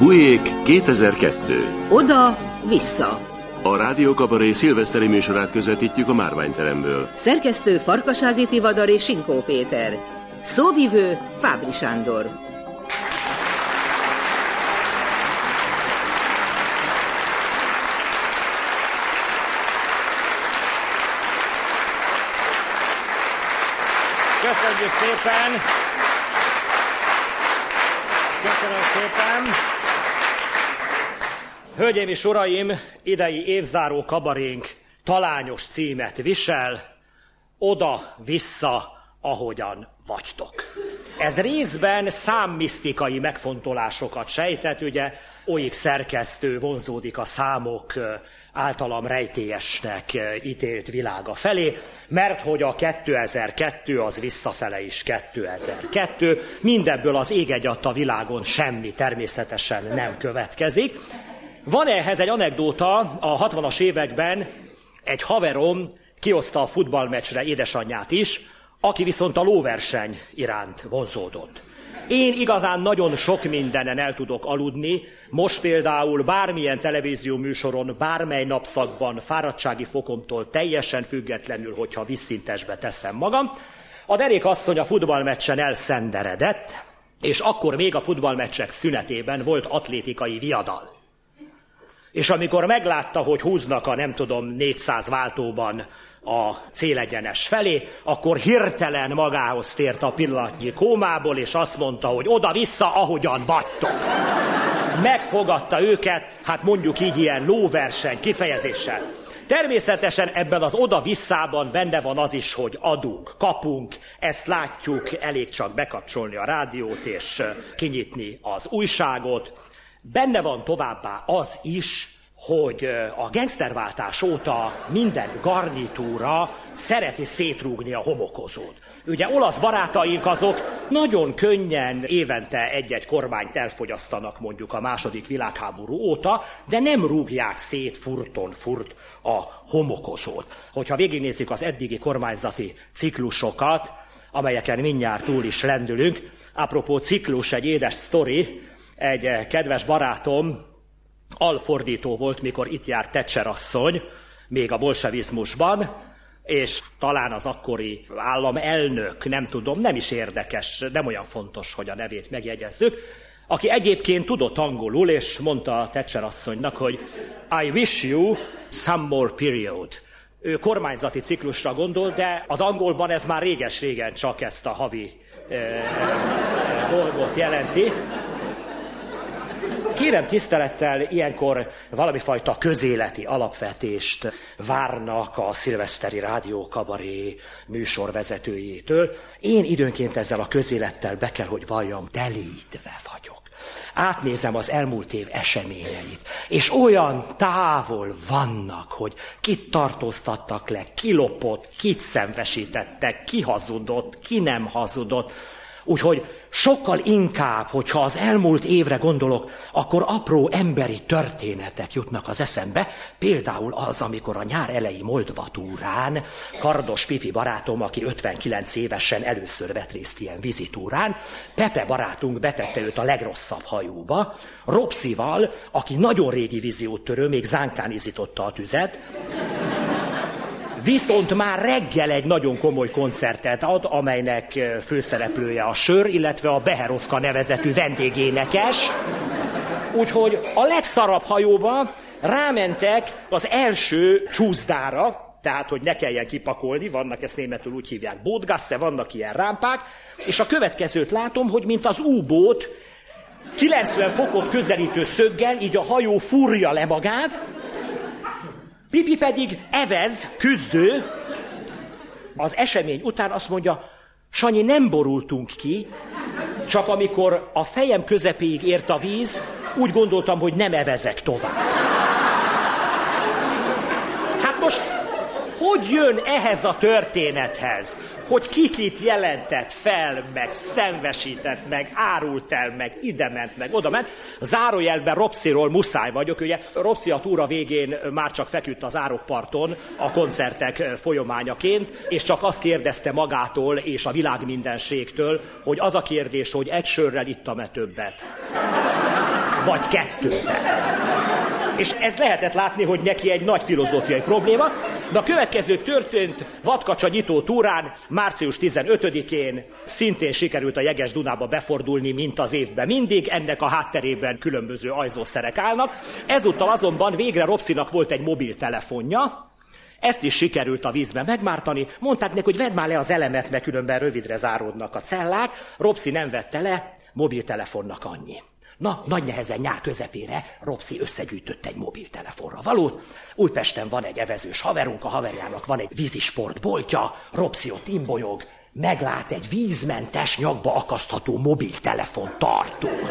Bujék 2002 Oda, vissza. A Rádió Kabaré szilveszteri műsorát közvetítjük a Márványteremből. Szerkesztő Farkasázi Tivadar és Sinkó Péter. Szóvivő Fábri Sándor. Köszönjük szépen! Köszönöm szépen! Hölgyeim és uraim, idei évzáró kabarénk talányos címet visel, oda-vissza, ahogyan vagytok. Ez részben számmisztikai megfontolásokat sejtett, ugye olyik szerkesztő vonzódik a számok általam rejtélyesnek ítélt világa felé, mert hogy a 2002 az visszafele is 2002, mindebből az ég a világon semmi természetesen nem következik. Van ehhez egy anekdóta, a 60-as években egy haverom kioszta a futballmeccsre édesanyját is, aki viszont a lóverseny iránt vonzódott. Én igazán nagyon sok mindenen el tudok aludni, most például bármilyen televízió műsoron, bármely napszakban, fáradtsági fokomtól teljesen függetlenül, hogyha visszintesbe teszem magam. A derék asszony a futballmeccsen elszenderedett, és akkor még a futballmeccsek szünetében volt atlétikai viadal. És amikor meglátta, hogy húznak a nem tudom 400 váltóban a célegyenes felé, akkor hirtelen magához tért a pillanatnyi kómából, és azt mondta, hogy oda-vissza, ahogyan vagytok. Megfogadta őket, hát mondjuk így ilyen lóverseny kifejezéssel. Természetesen ebben az oda-visszában benne van az is, hogy adunk, kapunk, ezt látjuk, elég csak bekapcsolni a rádiót és kinyitni az újságot. Benne van továbbá az is, hogy a gangsterváltás óta minden garnitúra szereti szétrúgni a homokozót. Ugye olasz barátaink azok nagyon könnyen évente egy-egy kormányt elfogyasztanak mondjuk a második világháború óta, de nem rúgják szét furton furt a homokozót. Hogyha végignézzük az eddigi kormányzati ciklusokat, amelyeken mindjárt túl is lendülünk, apropó ciklus, egy édes sztori, egy kedves barátom, alfordító volt, mikor itt járt Thatcher asszony, még a bolsevizmusban, és talán az akkori államelnök, nem tudom, nem is érdekes, nem olyan fontos, hogy a nevét megjegyezzük, aki egyébként tudott angolul, és mondta a Thatcher asszonynak, hogy I wish you some more period. Ő kormányzati ciklusra gondol, de az angolban ez már réges-régen csak ezt a havi e, e, dolgot jelenti. Kérem tisztelettel, ilyenkor valami fajta közéleti alapvetést várnak a szilveszteri rádió kabaré műsorvezetőjétől. Én időnként ezzel a közélettel be kell, hogy valljam, telítve vagyok. Átnézem az elmúlt év eseményeit, és olyan távol vannak, hogy kit tartóztattak le, ki lopott, kit szemvesítettek, ki hazudott, ki nem hazudott, Úgyhogy sokkal inkább, hogyha az elmúlt évre gondolok, akkor apró emberi történetek jutnak az eszembe. Például az, amikor a nyár elejé Moldva túrán Kardos Pipi barátom, aki 59 évesen először vett részt ilyen vizitúrán, Pepe barátunk betette őt a legrosszabb hajóba, Ropszival, aki nagyon régi víziót törő, még zánkán izította a tüzet, Viszont már reggel egy nagyon komoly koncertet ad, amelynek főszereplője a Sör, illetve a Beherovka nevezetű vendégénekes. Úgyhogy a legszarabb hajóba rámentek az első csúszdára, tehát, hogy ne kelljen kipakolni, vannak, ezt németül úgy hívják, bótgasse, vannak ilyen rámpák, és a következőt látom, hogy mint az U-bót, 90 fokot közelítő szöggel, így a hajó fúrja le magát, Pipi pedig evez, küzdő, az esemény után azt mondja, Sanyi, nem borultunk ki, csak amikor a fejem közepéig ért a víz, úgy gondoltam, hogy nem evezek tovább. Hát most hogy jön ehhez a történethez, hogy kikit jelentett fel, meg szenvesített, meg árult el, meg ide ment, meg oda ment. Zárójelben Ropsziról muszáj vagyok, ugye Ropszi a túra végén már csak feküdt az árokparton a koncertek folyamányaként, és csak azt kérdezte magától és a világ mindenségtől, hogy az a kérdés, hogy egy sörrel ittam-e többet. Vagy kettővel. És ez lehetett látni, hogy neki egy nagy filozófiai probléma. De a következő történt Vatkacsa nyitó túrán, március 15-én szintén sikerült a Jeges Dunába befordulni, mint az évben mindig. Ennek a hátterében különböző ajzószerek állnak. Ezúttal azonban végre Robszinak volt egy mobiltelefonja, ezt is sikerült a vízbe megmártani. Mondták neki, hogy vedd már le az elemet, mert különben rövidre záródnak a cellák. Robszi nem vette le, mobiltelefonnak annyi. Na, nagy nehezen nyár közepére Robszi összegyűjtött egy mobiltelefonra valót. Újpesten van egy evezős haverunk, a haverjának van egy vízisportboltja, Robszi ott imbolyog, meglát egy vízmentes, nyakba akasztható mobiltelefon tartót.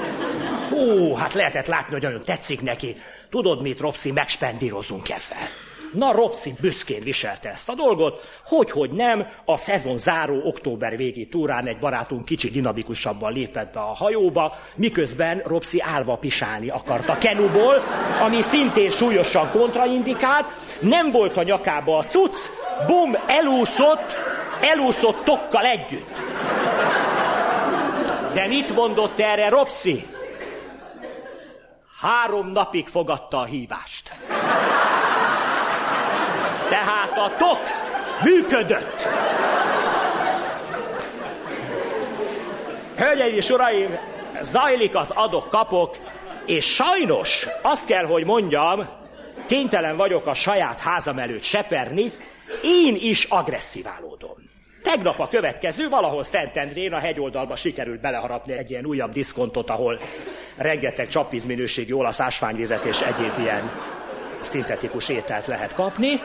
Hú, hát lehetett látni, hogy nagyon tetszik neki. Tudod mit, Robszi, megspendírozunk e fel. Na, Robszi büszkén viselte ezt a dolgot, hogy, hogy nem, a szezon záró október végi túrán egy barátunk kicsi dinamikusabban lépett be a hajóba, miközben Robszi állva pisálni akart a kenuból, ami szintén súlyosan kontraindikált, nem volt a nyakába a cucc, bum, elúszott, elúszott tokkal együtt. De mit mondott erre Robszi? Három napig fogadta a hívást. Tehát a tok működött. Hölgyeim és uraim, zajlik az adok-kapok, és sajnos azt kell, hogy mondjam, kénytelen vagyok a saját házam előtt seperni, én is agressziválódom. Tegnap a következő, valahol Szentendrén a hegyoldalba sikerült beleharapni egy ilyen újabb diszkontot, ahol rengeteg csapvízminőségi olasz ásványvizet és egyéb ilyen szintetikus ételt lehet kapni.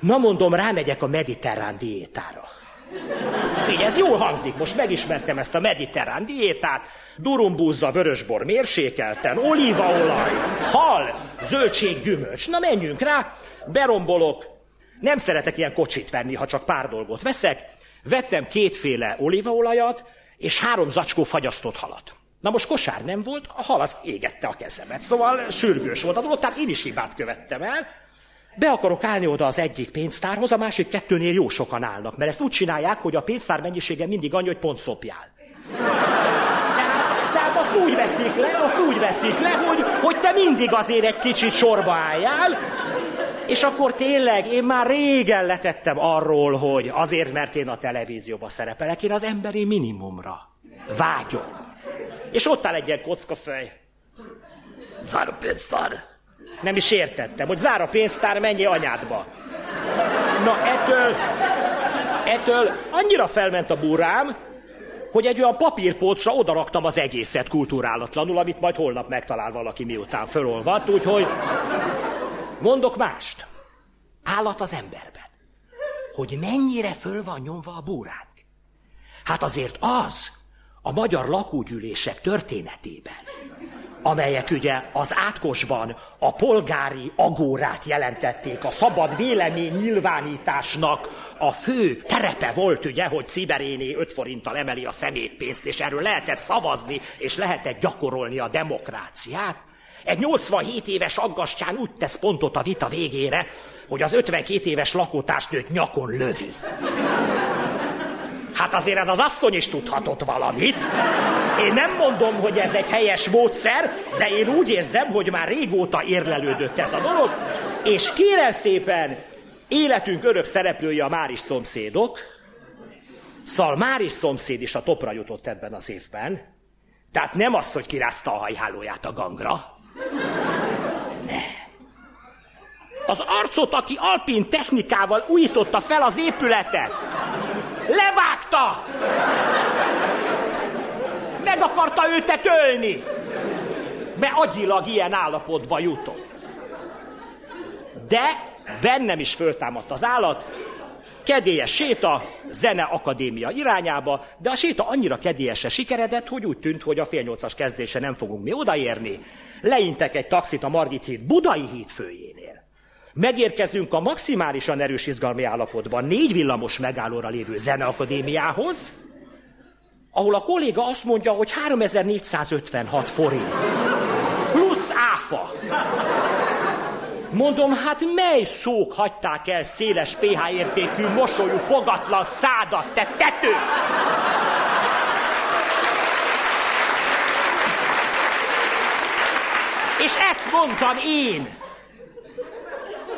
Na mondom, rámegyek a mediterrán diétára. Figyelj, ez jól hangzik, most megismertem ezt a mediterrán diétát. Durumbúzza, vörösbor mérsékelten, olívaolaj, hal, zöldség, gyümölcs. Na menjünk rá, berombolok. Nem szeretek ilyen kocsit venni, ha csak pár dolgot veszek. Vettem kétféle olívaolajat, és három zacskó fagyasztott halat. Na most kosár nem volt, a hal az égette a kezemet, szóval sürgős volt a dolog, tehát én is hibát követtem el. Be akarok állni oda az egyik pénztárhoz, a másik kettőnél jó sokan állnak, mert ezt úgy csinálják, hogy a pénztár mennyisége mindig annyi, hogy pont szopjál. Tehát, tehát azt úgy veszik le, azt úgy veszik le, hogy, hogy te mindig azért egy kicsit sorba álljál, és akkor tényleg én már régen letettem arról, hogy azért, mert én a televízióba szerepelek, én az emberi minimumra vágyom. És ott áll egy ilyen kockafej. Zár a pénztár. Nem is értettem, hogy zár a pénztár, menj anyádba. Na ettől, ettől annyira felment a burám, hogy egy olyan papírpócsra odaraktam az egészet kultúrálatlanul, amit majd holnap megtalál valaki, miután fölolvadt, úgyhogy mondok mást. Állat az emberben. Hogy mennyire föl van nyomva a búránk. Hát azért az a magyar lakógyűlések történetében, amelyek ugye az átkosban a polgári agórát jelentették, a szabad vélemény nyilvánításnak a fő terepe volt, ugye, hogy Ciberéné 5 forinttal emeli a szemétpénzt, és erről lehetett szavazni, és lehetett gyakorolni a demokráciát. Egy 87 éves aggastyán úgy tesz pontot a vita végére, hogy az 52 éves lakótársnőt nyakon lövi. Hát azért ez az asszony is tudhatott valamit. Én nem mondom, hogy ez egy helyes módszer, de én úgy érzem, hogy már régóta érlelődött ez a dolog, és kérem szépen, életünk örök szereplője a Máris szomszédok, Szóval Máris szomszéd is a topra jutott ebben az évben. Tehát nem az, hogy kirázta a hajhálóját a gangra. Ne. Az arcot, aki alpin technikával újította fel az épületet. Levágta! Meg akarta őt ölni! Mert agyilag ilyen állapotba jutott. De bennem is föltámadt az állat, kedélyes séta, zene akadémia irányába, de a séta annyira kedélyesre sikeredett, hogy úgy tűnt, hogy a fél nyolcas kezdése nem fogunk mi odaérni. Leintek egy taxit a Margit híd Budai híd főjénél. Megérkezünk a maximálisan erős izgalmi állapotban négy villamos megállóra lévő zeneakadémiához, ahol a kolléga azt mondja, hogy 3456 forint. Plusz áfa. Mondom, hát mely szók hagyták el széles pH értékű, mosolyú, fogatlan szádat, te tető! És ezt mondtam én.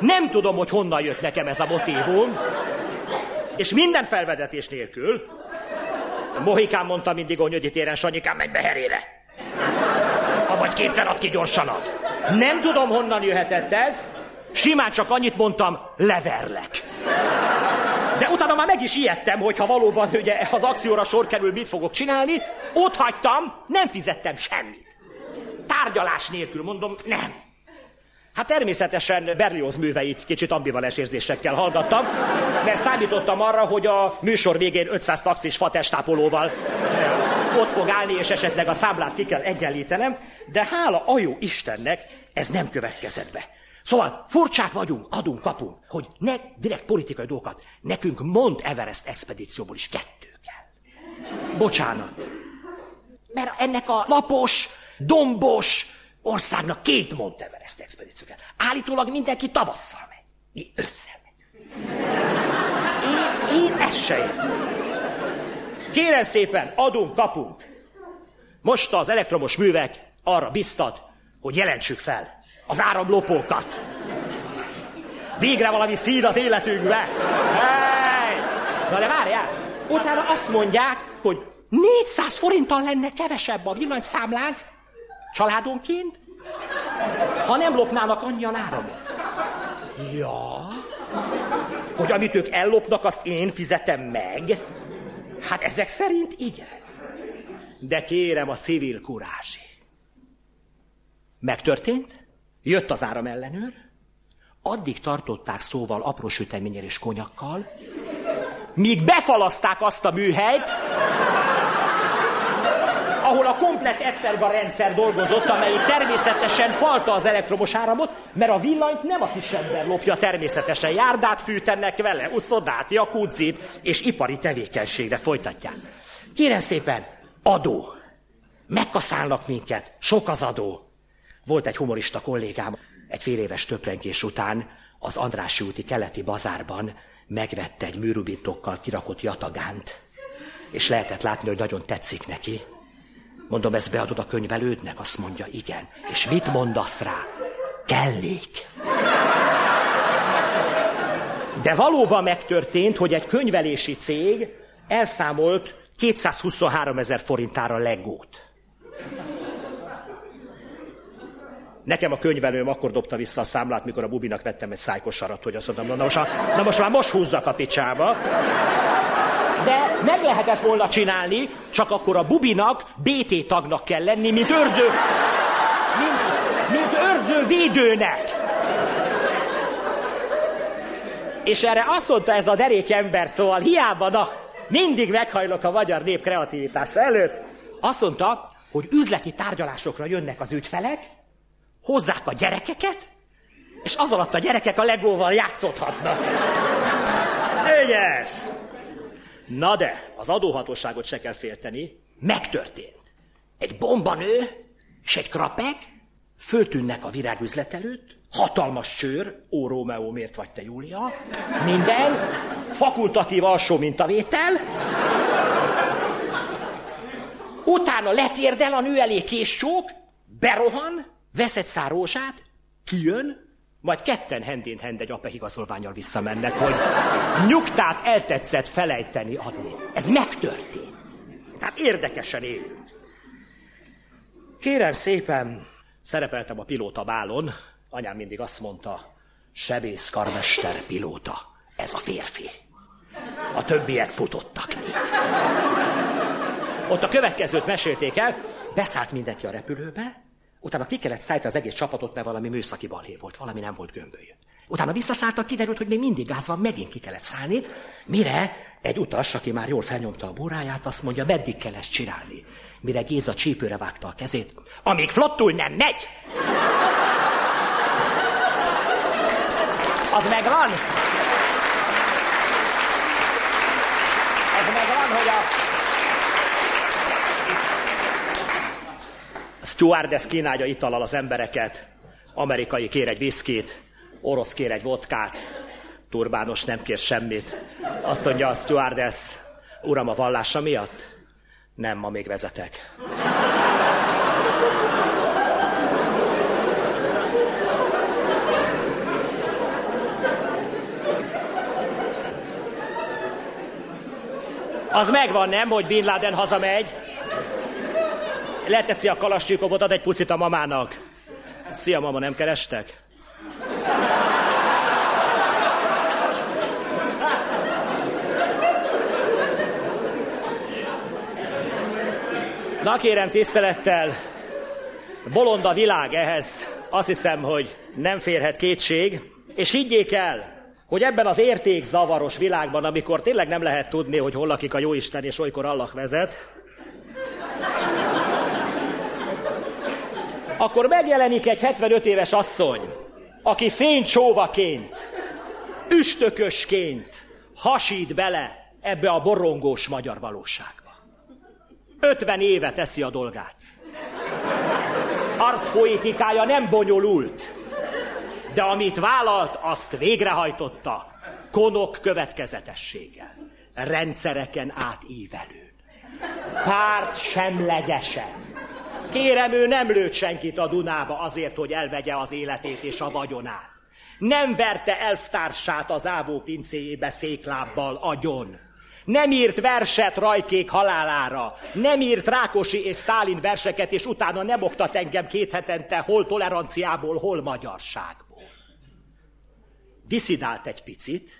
Nem tudom, hogy honnan jött nekem ez a motívum, és minden felvedetés nélkül. Mohikán mondta mindig a nyögyi téren, Sanyikám, megy be herére. Avagy kétszer ad ki gyorsanat. Nem tudom, honnan jöhetett ez, simán csak annyit mondtam, leverlek. De utána már meg is ijedtem, hogy ha valóban ugye, az akcióra sor kerül, mit fogok csinálni. Ott hagytam, nem fizettem semmit. Tárgyalás nélkül mondom, nem. Hát természetesen Berlioz műveit kicsit ambivalens érzésekkel hallgattam, mert számítottam arra, hogy a műsor végén 500 taxis fatestápolóval ott fog állni, és esetleg a számlát ki kell egyenlítenem, de hála a jó Istennek ez nem következett be. Szóval furcsák vagyunk, adunk, kapunk, hogy ne direkt politikai dolgokat, nekünk Mont Everest expedícióból is kettő kell. Bocsánat. Mert ennek a lapos, dombos országnak két Mont Everest expedíció kell. Állítólag mindenki tavasszal megy. Mi ősszel megyünk. Én, én ezt se. Kérem szépen, adunk, kapunk. Most az elektromos művek arra biztat, hogy jelentsük fel az áramlopókat. Végre valami szín az életünkbe. Hey! Na de várjál, utána azt mondják, hogy 400 forinttal lenne kevesebb a villanyszámlánk családonként, ha nem lopnának annyian áramot. Ja, hogy amit ők ellopnak, azt én fizetem meg? Hát ezek szerint igen. De kérem a civil kurázsi. Megtörtént? Jött az áram ellenőr, addig tartották szóval apró süteményel és konyakkal, míg befalaszták azt a műhelyt, komplet Eszterga rendszer dolgozott, amelyik természetesen falta az elektromos áramot, mert a villanyt nem a kisember lopja természetesen. Járdát fűtenek vele, uszodát, jakuzzit, és ipari tevékenységre folytatják. Kérem szépen, adó. Megkaszálnak minket, sok az adó. Volt egy humorista kollégám, egy fél éves töprengés után az Andrássy úti keleti bazárban megvette egy műrubintokkal kirakott jatagánt, és lehetett látni, hogy nagyon tetszik neki. Mondom, ezt beadod a könyvelődnek? Azt mondja, igen. És mit mondasz rá? Kellék. De valóban megtörtént, hogy egy könyvelési cég elszámolt 223 ezer forintára legót. Nekem a könyvelőm akkor dobta vissza a számlát, mikor a bubinak vettem egy szájkosarat, hogy azt mondtam, na most, na most már most húzzak a picsába. De meg lehetett volna csinálni, csak akkor a bubinak BT tagnak kell lenni, mint őrző, mint, mint őrző védőnek. És erre azt mondta ez a derék ember, szóval hiába, na, mindig meghajlok a magyar nép kreativitása előtt. Azt mondta, hogy üzleti tárgyalásokra jönnek az ügyfelek, hozzák a gyerekeket, és az alatt a gyerekek a legóval játszódhatnak. Ügyes! Na de, az adóhatóságot se kell félteni. Megtörtént. Egy bombanő és egy krapek föltűnnek a virágüzlet előtt, hatalmas csőr, ó Rómeó, miért vagy te Júlia, minden, fakultatív alsó mintavétel, utána letérdel a nő elé késcsók, berohan, vesz egy szár rózsát, kijön, majd ketten hendén hend egy ape igazolványal visszamennek, hogy nyugtát eltetszett felejteni adni. Ez megtörtént. Tehát érdekesen élünk. Kérem szépen, szerepeltem a pilóta bálon, anyám mindig azt mondta, sebész karmester pilóta, ez a férfi. A többiek futottak még. Ott a következőt mesélték el, beszállt mindenki a repülőbe, Utána ki kellett szállítani az egész csapatot, mert valami műszaki balhé volt, valami nem volt gömbölyön. Utána visszaszálltak, kiderült, hogy még mindig gáz van, megint ki kellett szállni, mire egy utas, aki már jól felnyomta a bóráját, azt mondja, meddig kell ezt csinálni. Mire Géza csípőre vágta a kezét, amíg flottul nem megy! Az megvan? Az megvan, hogy a... Stewardess kínálja italal az embereket, amerikai kér egy viszkit, orosz kér egy vodkát, turbános nem kér semmit. Azt mondja a stewardess, uram a vallása miatt? Nem, ma még vezetek. Az megvan, nem, hogy Bin Laden hazamegy? Leteszi a kalasnyikovot, ad egy puszit a mamának. Szia, mama, nem kerestek? Na kérem tisztelettel, bolond a világ ehhez, azt hiszem, hogy nem férhet kétség, és higgyék el, hogy ebben az értékzavaros világban, amikor tényleg nem lehet tudni, hogy hol lakik a Jóisten és olykor Allah vezet, akkor megjelenik egy 75 éves asszony, aki fénycsóvaként, üstökösként hasít bele ebbe a borongós magyar valóságba. 50 éve teszi a dolgát. Arszpoétikája nem bonyolult, de amit vállalt, azt végrehajtotta konok következetességgel, rendszereken átívelőn, párt semlegesen. Kérem, ő nem lőtt senkit a Dunába azért, hogy elvegye az életét és a vagyonát. Nem verte elvtársát az ávó pincéjébe széklábbal agyon. Nem írt verset Rajkék halálára, nem írt Rákosi és Sztálin verseket, és utána nem oktat engem két hetente hol toleranciából, hol magyarságból. Diszidált egy picit,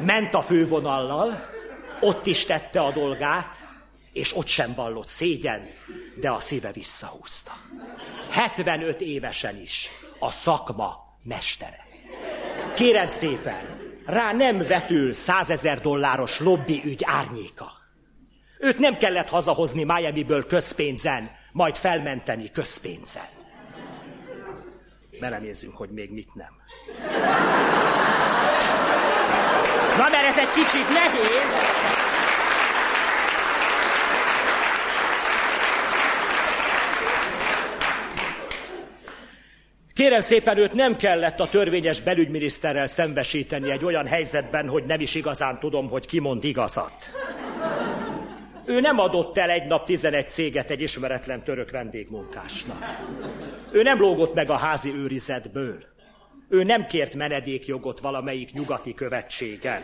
ment a fővonallal, ott is tette a dolgát, és ott sem vallott szégyen, de a szíve visszahúzta. 75 évesen is a szakma mestere. Kérem szépen, rá nem vetül százezer dolláros lobby ügy árnyéka. Őt nem kellett hazahozni Miami-ből közpénzen, majd felmenteni közpénzen. Belenézzünk, hogy még mit nem. Na, mert ez egy kicsit nehéz. Kérem szépen, őt nem kellett a törvényes belügyminiszterrel szembesíteni egy olyan helyzetben, hogy nem is igazán tudom, hogy ki mond igazat. Ő nem adott el egy nap 11 céget egy ismeretlen török vendégmunkásnak. Ő nem lógott meg a házi őrizetből. Ő nem kért menedékjogot valamelyik nyugati követségen.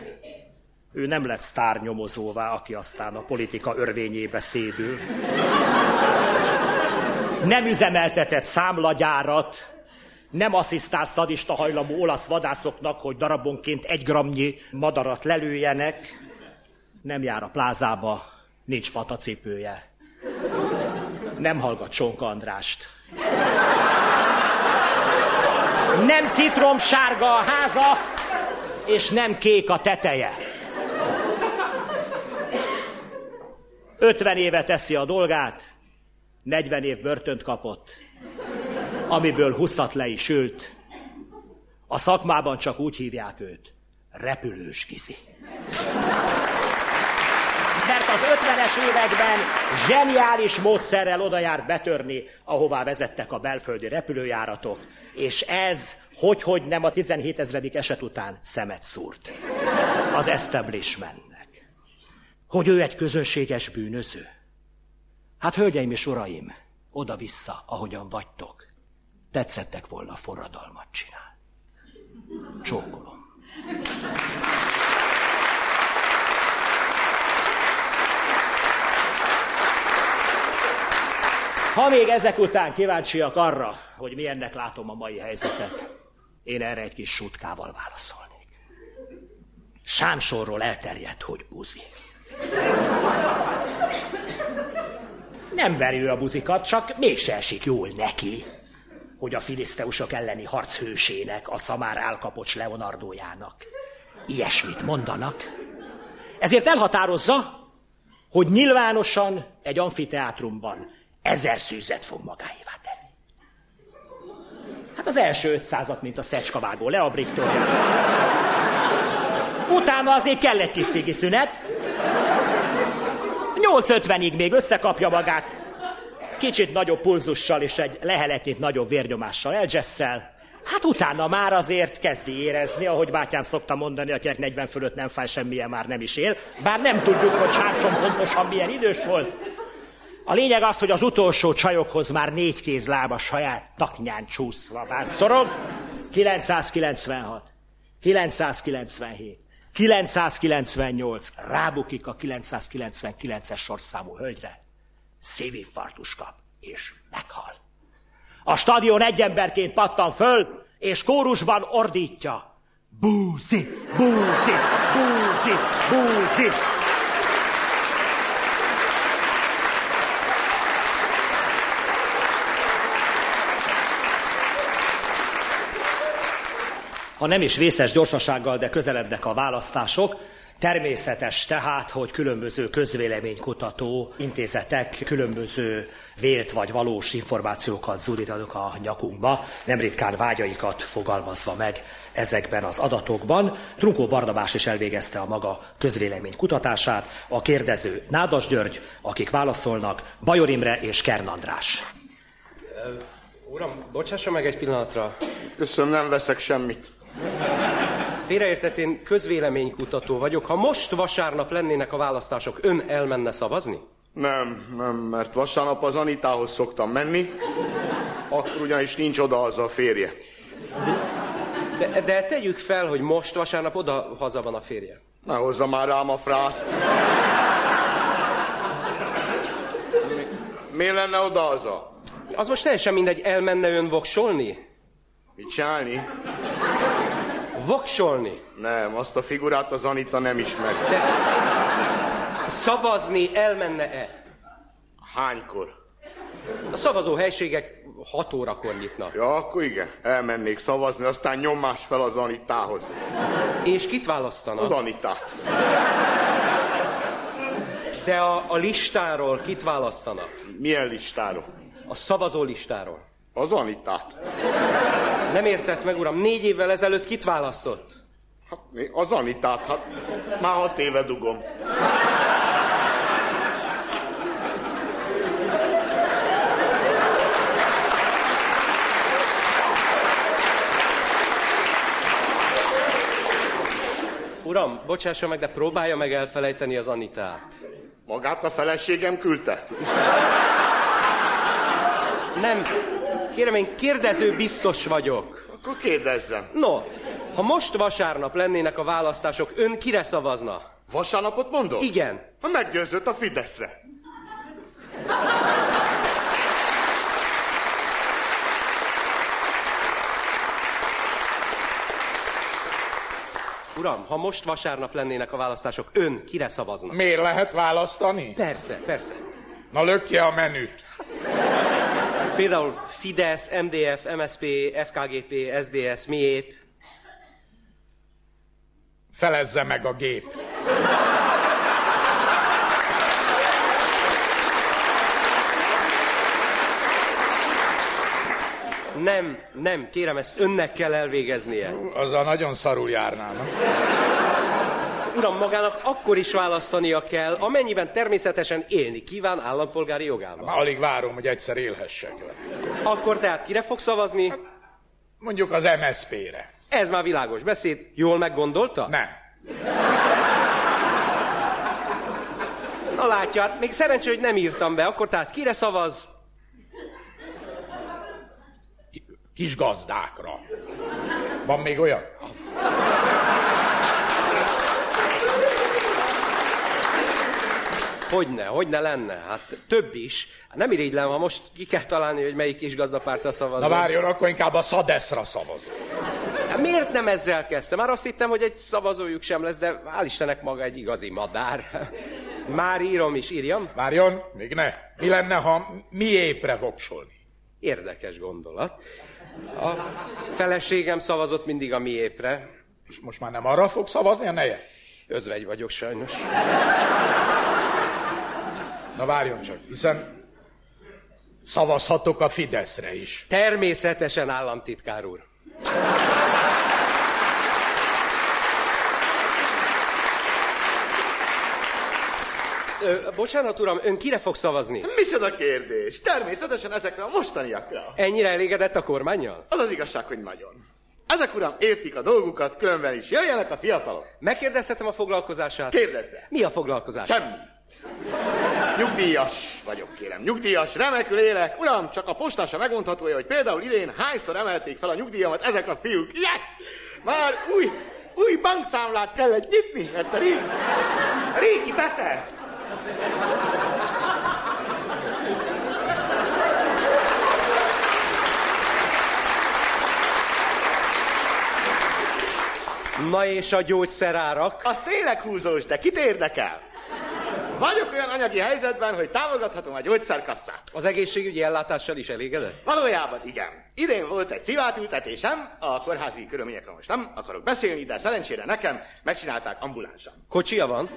Ő nem lett sztárnyomozóvá, aki aztán a politika örvényébe szédül. Nem üzemeltetett számlagyárat, nem asszisztált szadista hajlamú olasz vadászoknak, hogy darabonként egy gramnyi madarat lelőjenek, nem jár a plázába, nincs patacipője. Nem hallgat Csonka Andrást. Nem citromsárga a háza, és nem kék a teteje. 50 éve teszi a dolgát, 40 év börtönt kapott, amiből 20 le is ült. A szakmában csak úgy hívják őt, repülős gizi. Mert az 50-es években zseniális módszerrel oda járt betörni, ahová vezettek a belföldi repülőjáratok, és ez, hogy, hogy nem a 17 ezredik eset után szemet szúrt az establishmentnek. Hogy ő egy közönséges bűnöző. Hát, hölgyeim és uraim, oda-vissza, ahogyan vagytok, tetszettek volna forradalmat csinálni. Csókolom. Ha még ezek után kíváncsiak arra, hogy milyennek látom a mai helyzetet, én erre egy kis sutkával válaszolnék. Sámsorról elterjedt, hogy buzi. Nem veri ő a buzikat, csak mégse esik jól neki, hogy a filiszteusok elleni harc hősének, a szamár álkapocs Leonardójának ilyesmit mondanak. Ezért elhatározza, hogy nyilvánosan egy amfiteátrumban ezer szűzet fog magáévá tenni. Hát az első 500-at, mint a szecskavágó, le a. Utána azért kell egy kis szünet. 8.50-ig még összekapja magát. Kicsit nagyobb pulzussal és egy leheletnyit nagyobb vérnyomással eldzsesszel. Hát utána már azért kezdi érezni, ahogy bátyám szokta mondani, akinek 40 fölött nem fáj semmilyen, már nem is él. Bár nem tudjuk, hogy Sárson pontosan milyen idős volt. A lényeg az, hogy az utolsó csajokhoz már négy kéz lába saját taknyán csúszva szorog. 996, 997, 998, rábukik a 999-es sorszámú hölgyre. Szívinfarktus kap, és meghal. A stadion egy emberként pattan föl, és kórusban ordítja. Búzi, búzi, búzi, búzi. Ha nem is vészes gyorsasággal, de közelednek a választások, Természetes tehát, hogy különböző közvéleménykutató intézetek különböző vélt vagy valós információkat zúdítanak a nyakunkba, nem ritkán vágyaikat fogalmazva meg ezekben az adatokban. Trunkó Barnabás is elvégezte a maga közvéleménykutatását, a kérdező Nádas György, akik válaszolnak, Bajor Imre és Kern András. Uram, bocsássa meg egy pillanatra. Köszönöm, nem veszek semmit. Félreértett, én közvéleménykutató vagyok. Ha most vasárnap lennének a választások, ön elmenne szavazni? Nem, nem, mert vasárnap az Anitához szoktam menni, akkor ugyanis nincs oda az a férje. De, de tegyük fel, hogy most vasárnap oda-haza van a férje. Ne hozza már rám a frászt. Mi, mi lenne oda-haza? Az most teljesen mindegy, elmenne ön voksolni? Mit csinálni? Voksolni. Nem, azt a figurát az Anita nem ismeri. De szavazni elmenne-e? Hánykor? A szavazó helységek 6 órakor nyitnak. Ja, akkor igen, elmennék szavazni, aztán nyomás fel az Anitához. És kit választanak? Az Anitát. De a, a listáról kit választanak? Milyen listáról? A szavazó listáról. Az Anitát. Nem értett meg, uram, négy évvel ezelőtt kit választott? Hát, mi? az Anitát, hát már hat éve dugom. Uram, bocsássa meg, de próbálja meg elfelejteni az Anitát. Magát a feleségem küldte? Nem, kérem, én kérdező biztos vagyok. Akkor kérdezzem. No, ha most vasárnap lennének a választások, ön kire szavazna? Vasárnapot mondod? Igen. Ha meggyőzött a Fideszre. Uram, ha most vasárnap lennének a választások, ön kire szavazna? Miért lehet választani? Persze, persze. Na lökje a menüt. Például Fidesz, MDF, MSP, FKGP, SDS, miép. Felezze meg a gép. Nem, nem, kérem, ezt önnek kell elvégeznie. Azzal nagyon szarul járnának. Uram, magának akkor is választania kell, amennyiben természetesen élni kíván állampolgári jogával. Már alig várom, hogy egyszer élhessek vele. Akkor tehát kire fog szavazni? Mondjuk az MSZP-re. Ez már világos beszéd. Jól meggondolta? Nem. Na látja, hát még szerencsé, hogy nem írtam be. Akkor tehát kire szavaz? Kis gazdákra. Van még olyan? Hogyne, hogyne lenne? Hát több is. Hát nem irigylem, ha most ki kell találni, hogy melyik kis gazdapártra szavazom. Na várjon, akkor inkább a Szadeszra szavazok. Hát miért nem ezzel kezdte? Már azt hittem, hogy egy szavazójuk sem lesz, de hál' Istennek maga egy igazi madár. Már írom is, írjam. Várjon, még ne. Mi lenne, ha mi épre voksolni? Érdekes gondolat. A feleségem szavazott mindig a miépre. És most már nem arra fog szavazni a neje? Özvegy vagyok sajnos. Na várjon csak, hiszen Szavazhatok a Fideszre is. Természetesen, államtitkár úr. Ö, bocsánat, uram, ön kire fog szavazni? Micsoda kérdés? Természetesen ezekre a mostaniakra. Ennyire elégedett a kormányjal? Az az igazság, hogy nagyon. Ezek uram értik a dolgukat, különben is jöjjenek a fiatalok. Megkérdezhetem a foglalkozását? Kérdezze. Mi a foglalkozás? Semmi. Nyugdíjas vagyok, kérem. Nyugdíjas, remekül élek. Uram, csak a postása megmondhatója, hogy például idén hányszor emelték fel a nyugdíjamat ezek a fiúk. Yeah! Már új, új bankszámlát kellett nyitni, mert a régi, a régi betelt. Na és a gyógyszerárak? Az tényleg húzós, de kit érdekel? Vagyok olyan anyagi helyzetben, hogy támogathatom a gyógyszerkasszát. Az egészségügyi ellátással is elégedett? Valójában igen. Idén volt egy szivátültetésem, a kórházi körülményekről most nem akarok beszélni, de szerencsére nekem megcsinálták ambulánsan. Kocsia van?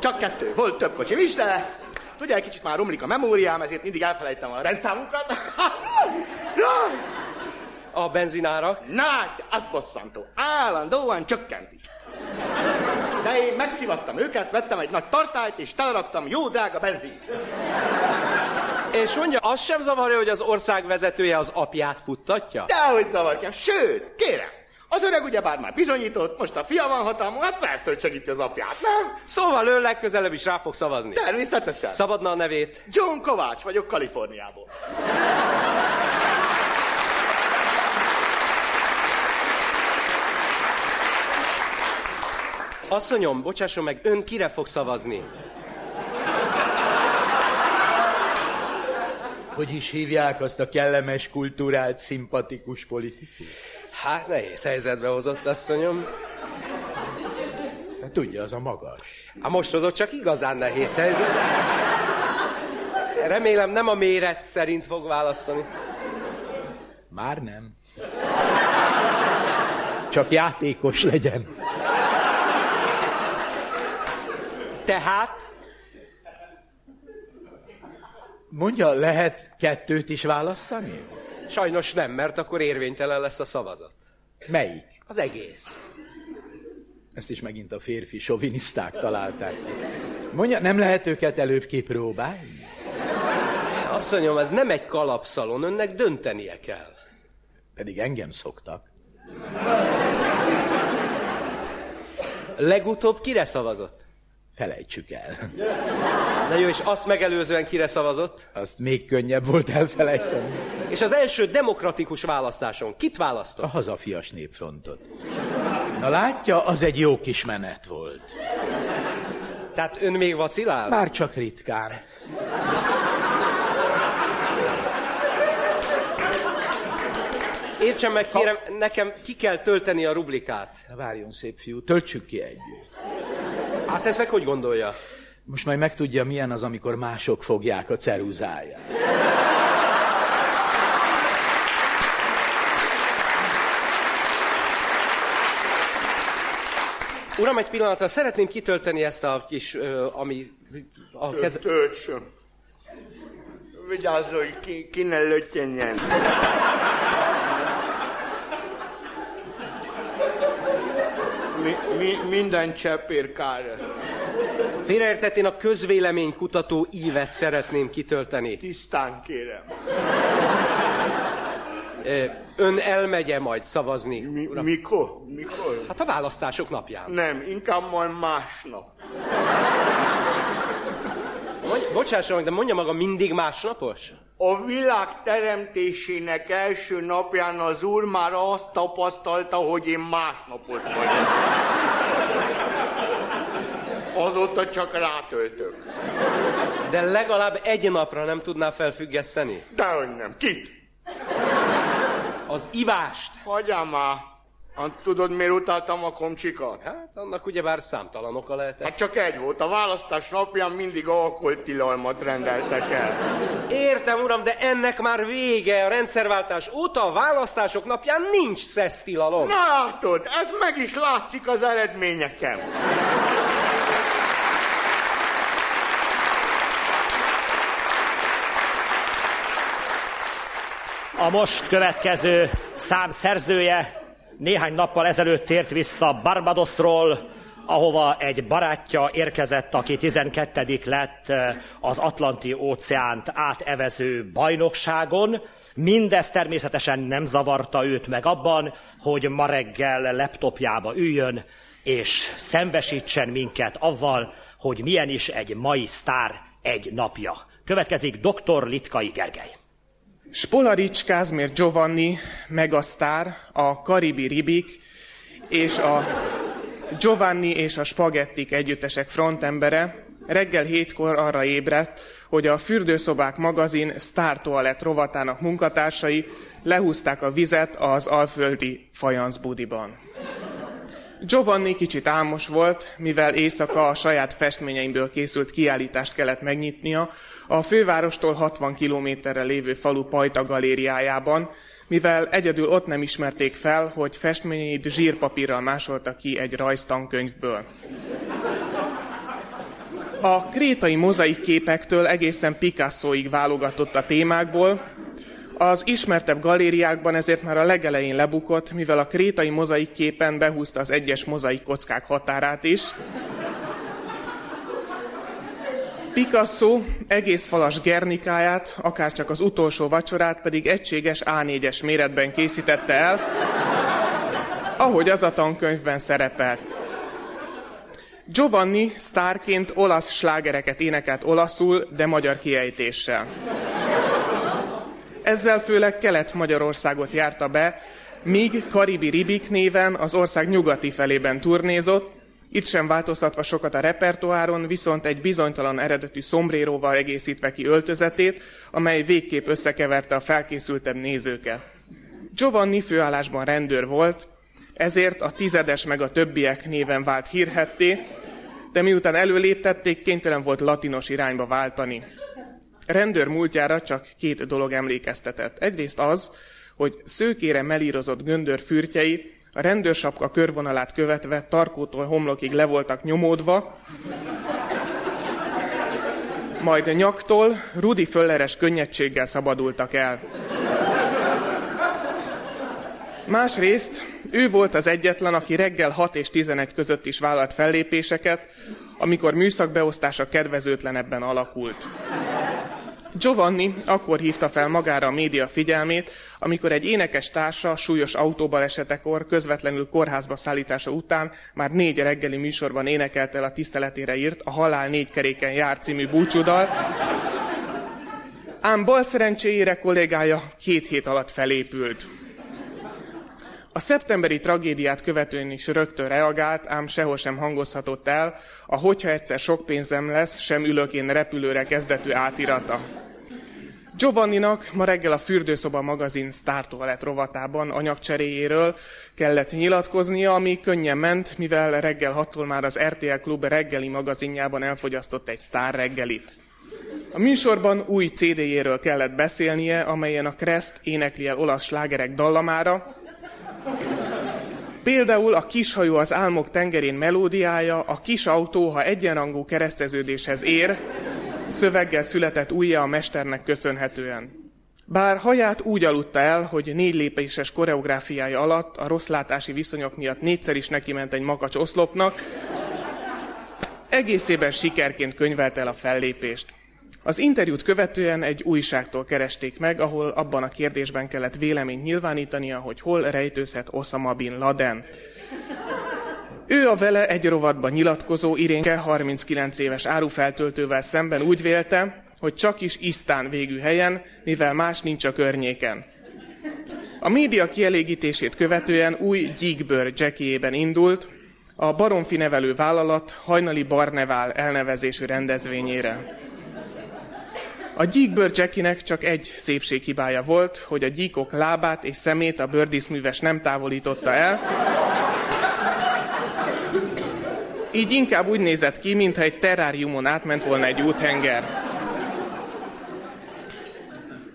Csak kettő, volt több kocsim is, de tudja, egy kicsit már romlik a memóriám, ezért mindig elfelejtem a rendszámukat. A benzinárak? Na látja, az bosszantó. Állandóan csökkentik. De én megszivattam őket, vettem egy nagy tartályt, és teleraktam jó drága benzin. És mondja, az sem zavarja, hogy az ország vezetője az apját futtatja? Dehogy zavarjam, sőt, kérem, az öreg ugyebár már bizonyított, most a fia van hatalmú, hát persze, hogy segíti az apját, nem? Szóval ő legközelebb is rá fog szavazni. Természetesen. Szabadna a nevét? John Kovács vagyok Kaliforniából. Asszonyom, bocsásson meg, ön kire fog szavazni? Hogy is hívják azt a kellemes, kulturált, szimpatikus politikus? Hát nehéz helyzetbe hozott, asszonyom. Hát tudja, az a magas. Hát most hozott csak igazán nehéz helyzet. Remélem nem a méret szerint fog választani. Már nem. Csak játékos legyen. Tehát Mondja, lehet kettőt is választani? sajnos nem, mert akkor érvénytelen lesz a szavazat. Melyik? Az egész. Ezt is megint a férfi soviniszták találták. Mondja, nem lehet őket előbb kipróbálni? Asszonyom, ez nem egy kalapszalon, önnek döntenie kell. Pedig engem szoktak. Legutóbb kire szavazott? Felejtsük el. Na jó, és azt megelőzően kire szavazott? Azt még könnyebb volt elfelejteni. És az első demokratikus választáson kit A választott? hazafias népfrontot. Na látja, az egy jó kis menet volt. Tehát ön még vacilál? Már csak ritkán. Értsen meg, kérem, nekem ki kell tölteni a rublikát. Na várjon, szép fiú, töltsük ki együtt. Hát ezt meg hogy gondolja? Most majd megtudja, milyen az, amikor mások fogják a ceruzáját. Uram, egy pillanatra szeretném kitölteni ezt a kis, ö, ami a kez... Töltsön. Vigyázz, hogy ki, ki ne lötjenjen. Mi, mi, minden cseppér kár. Félreértett, én a közvéleménykutató ívet szeretném kitölteni. Tisztán kérem. Ön elmegye majd szavazni. Mi, Uram. mikor? Mikor? Hát a választások napján. Nem, inkább majd másnap. Mondj, bocsásson meg, de mondja maga mindig másnapos? A világ teremtésének első napján az úr már azt tapasztalta, hogy én másnapot vagyok. Azóta csak rátöltök. De legalább egy napra nem tudná felfüggeszteni? Dehogy nem. Kit? Az ivást. Hagyjál már. Hát tudod, miért utáltam a komcsikat? Hát annak ugyebár számtalan oka lehetett. Hát csak egy volt. A választás napján mindig alkoholtilalmat rendeltek el. Értem, uram, de ennek már vége. A rendszerváltás óta a választások napján nincs szesztilalom. Na látod, ez meg is látszik az eredményeken. A most következő szám szerzője néhány nappal ezelőtt tért vissza Barbadosról, ahova egy barátja érkezett, aki 12 lett eh, az Atlanti óceánt átevező bajnokságon. Mindez természetesen nem zavarta őt meg abban, hogy ma reggel laptopjába üljön, és szembesítsen minket avval, hogy milyen is egy mai sztár egy napja. Következik dr. Litkai Gergely. Spolarics Kázmér Giovanni, megasztár, a Karibi Ribik és a Giovanni és a Spagettik együttesek frontembere reggel hétkor arra ébredt, hogy a Fürdőszobák magazin Star Toilet rovatának munkatársai lehúzták a vizet az alföldi fajanszbudiban. Giovanni kicsit álmos volt, mivel éjszaka a saját festményeimből készült kiállítást kellett megnyitnia a fővárostól 60 kilométerre lévő falu Pajta galériájában, mivel egyedül ott nem ismerték fel, hogy festményeit zsírpapírral másolta ki egy rajztankönyvből. A krétai mozaik képektől egészen Picassoig válogatott a témákból, az ismertebb galériákban ezért már a legelején lebukott, mivel a krétai mozaik képen behúzta az egyes mozaik kockák határát is. Picasso egész falas Gernikáját, akár csak az utolsó vacsorát pedig egységes A4-es méretben készítette el, ahogy az a tankönyvben szerepelt. Giovanni sztárként olasz slágereket énekelt olaszul, de magyar kiejtéssel. Ezzel főleg Kelet-Magyarországot járta be, míg Karibi Ribik néven az ország nyugati felében turnézott, itt sem változtatva sokat a repertoáron, viszont egy bizonytalan eredetű szombréróval egészítve ki öltözetét, amely végképp összekeverte a felkészültebb nézőket. Giovanni főállásban rendőr volt, ezért a tizedes meg a többiek néven vált hírhetté, de miután előléptették, kénytelen volt latinos irányba váltani. Rendőr múltjára csak két dolog emlékeztetett. Egyrészt az, hogy szőkére melírozott göndör fürtjei a rendőrsapka körvonalát követve tarkótól homlokig le voltak nyomódva, majd nyaktól Rudi Fölleres könnyedséggel szabadultak el. Másrészt ő volt az egyetlen, aki reggel 6 és 11 között is vállalt fellépéseket, amikor műszakbeosztása kedvezőtlenebben alakult. Giovanni akkor hívta fel magára a média figyelmét, amikor egy énekes társa súlyos autóbalesetekor közvetlenül kórházba szállítása után már négy reggeli műsorban énekelt el a tiszteletére írt a Halál négy keréken jár című búcsúdal, ám bal szerencséjére kollégája két hét alatt felépült. A szeptemberi tragédiát követően is rögtön reagált, ám sehol sem hangozhatott el, a hogyha egyszer sok pénzem lesz, sem ülök én repülőre kezdetű átirata. Giovanninak ma reggel a Fürdőszoba magazin Star Toilet rovatában anyagcseréjéről kellett nyilatkoznia, ami könnyen ment, mivel reggel 6 már az RTL Klub reggeli magazinjában elfogyasztott egy sztár reggelit. A műsorban új CD-jéről kellett beszélnie, amelyen a Crest énekli el olasz slágerek dallamára, Például a kishajó az álmok tengerén melódiája, a kis autó, ha egyenrangú kereszteződéshez ér, szöveggel született újja a mesternek köszönhetően. Bár haját úgy aludta el, hogy négy lépéses koreográfiája alatt a rosszlátási viszonyok miatt négyszer is neki ment egy makacs oszlopnak, egészében sikerként könyvelte el a fellépést. Az interjút követően egy újságtól keresték meg, ahol abban a kérdésben kellett véleményt nyilvánítania, hogy hol rejtőzhet Osama Bin Laden. Ő a vele egy rovatban nyilatkozó Irénke 39 éves árufeltöltővel szemben úgy vélte, hogy csak is Isztán végű helyen, mivel más nincs a környéken. A média kielégítését követően új gyíkbőr Jackiében indult, a Baromfi nevelő vállalat hajnali Barnevál elnevezésű rendezvényére. A gyíkbőr Jackinek csak egy szépséghibája volt, hogy a gyíkok lábát és szemét a bőrdíszműves nem távolította el. Így inkább úgy nézett ki, mintha egy terráriumon átment volna egy úthenger.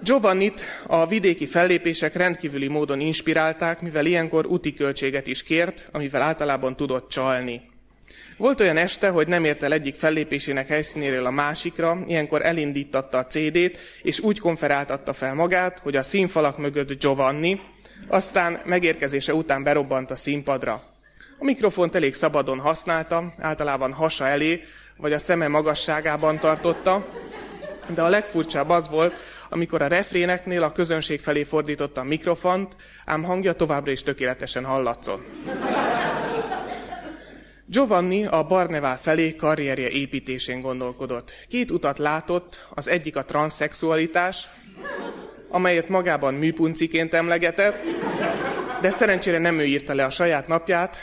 Giovannit a vidéki fellépések rendkívüli módon inspirálták, mivel ilyenkor úti költséget is kért, amivel általában tudott csalni. Volt olyan este, hogy nem ért el egyik fellépésének helyszínéről a másikra, ilyenkor elindítatta a CD-t, és úgy konferáltatta fel magát, hogy a színfalak mögött Giovanni, aztán megérkezése után berobbant a színpadra. A mikrofont elég szabadon használta, általában hasa elé, vagy a szeme magasságában tartotta, de a legfurcsább az volt, amikor a refréneknél a közönség felé fordította a mikrofont, ám hangja továbbra is tökéletesen hallatszott. Giovanni a Barnevál felé karrierje építésén gondolkodott. Két utat látott, az egyik a transzexualitás, amelyet magában műpunciként emlegetett, de szerencsére nem ő írta le a saját napját,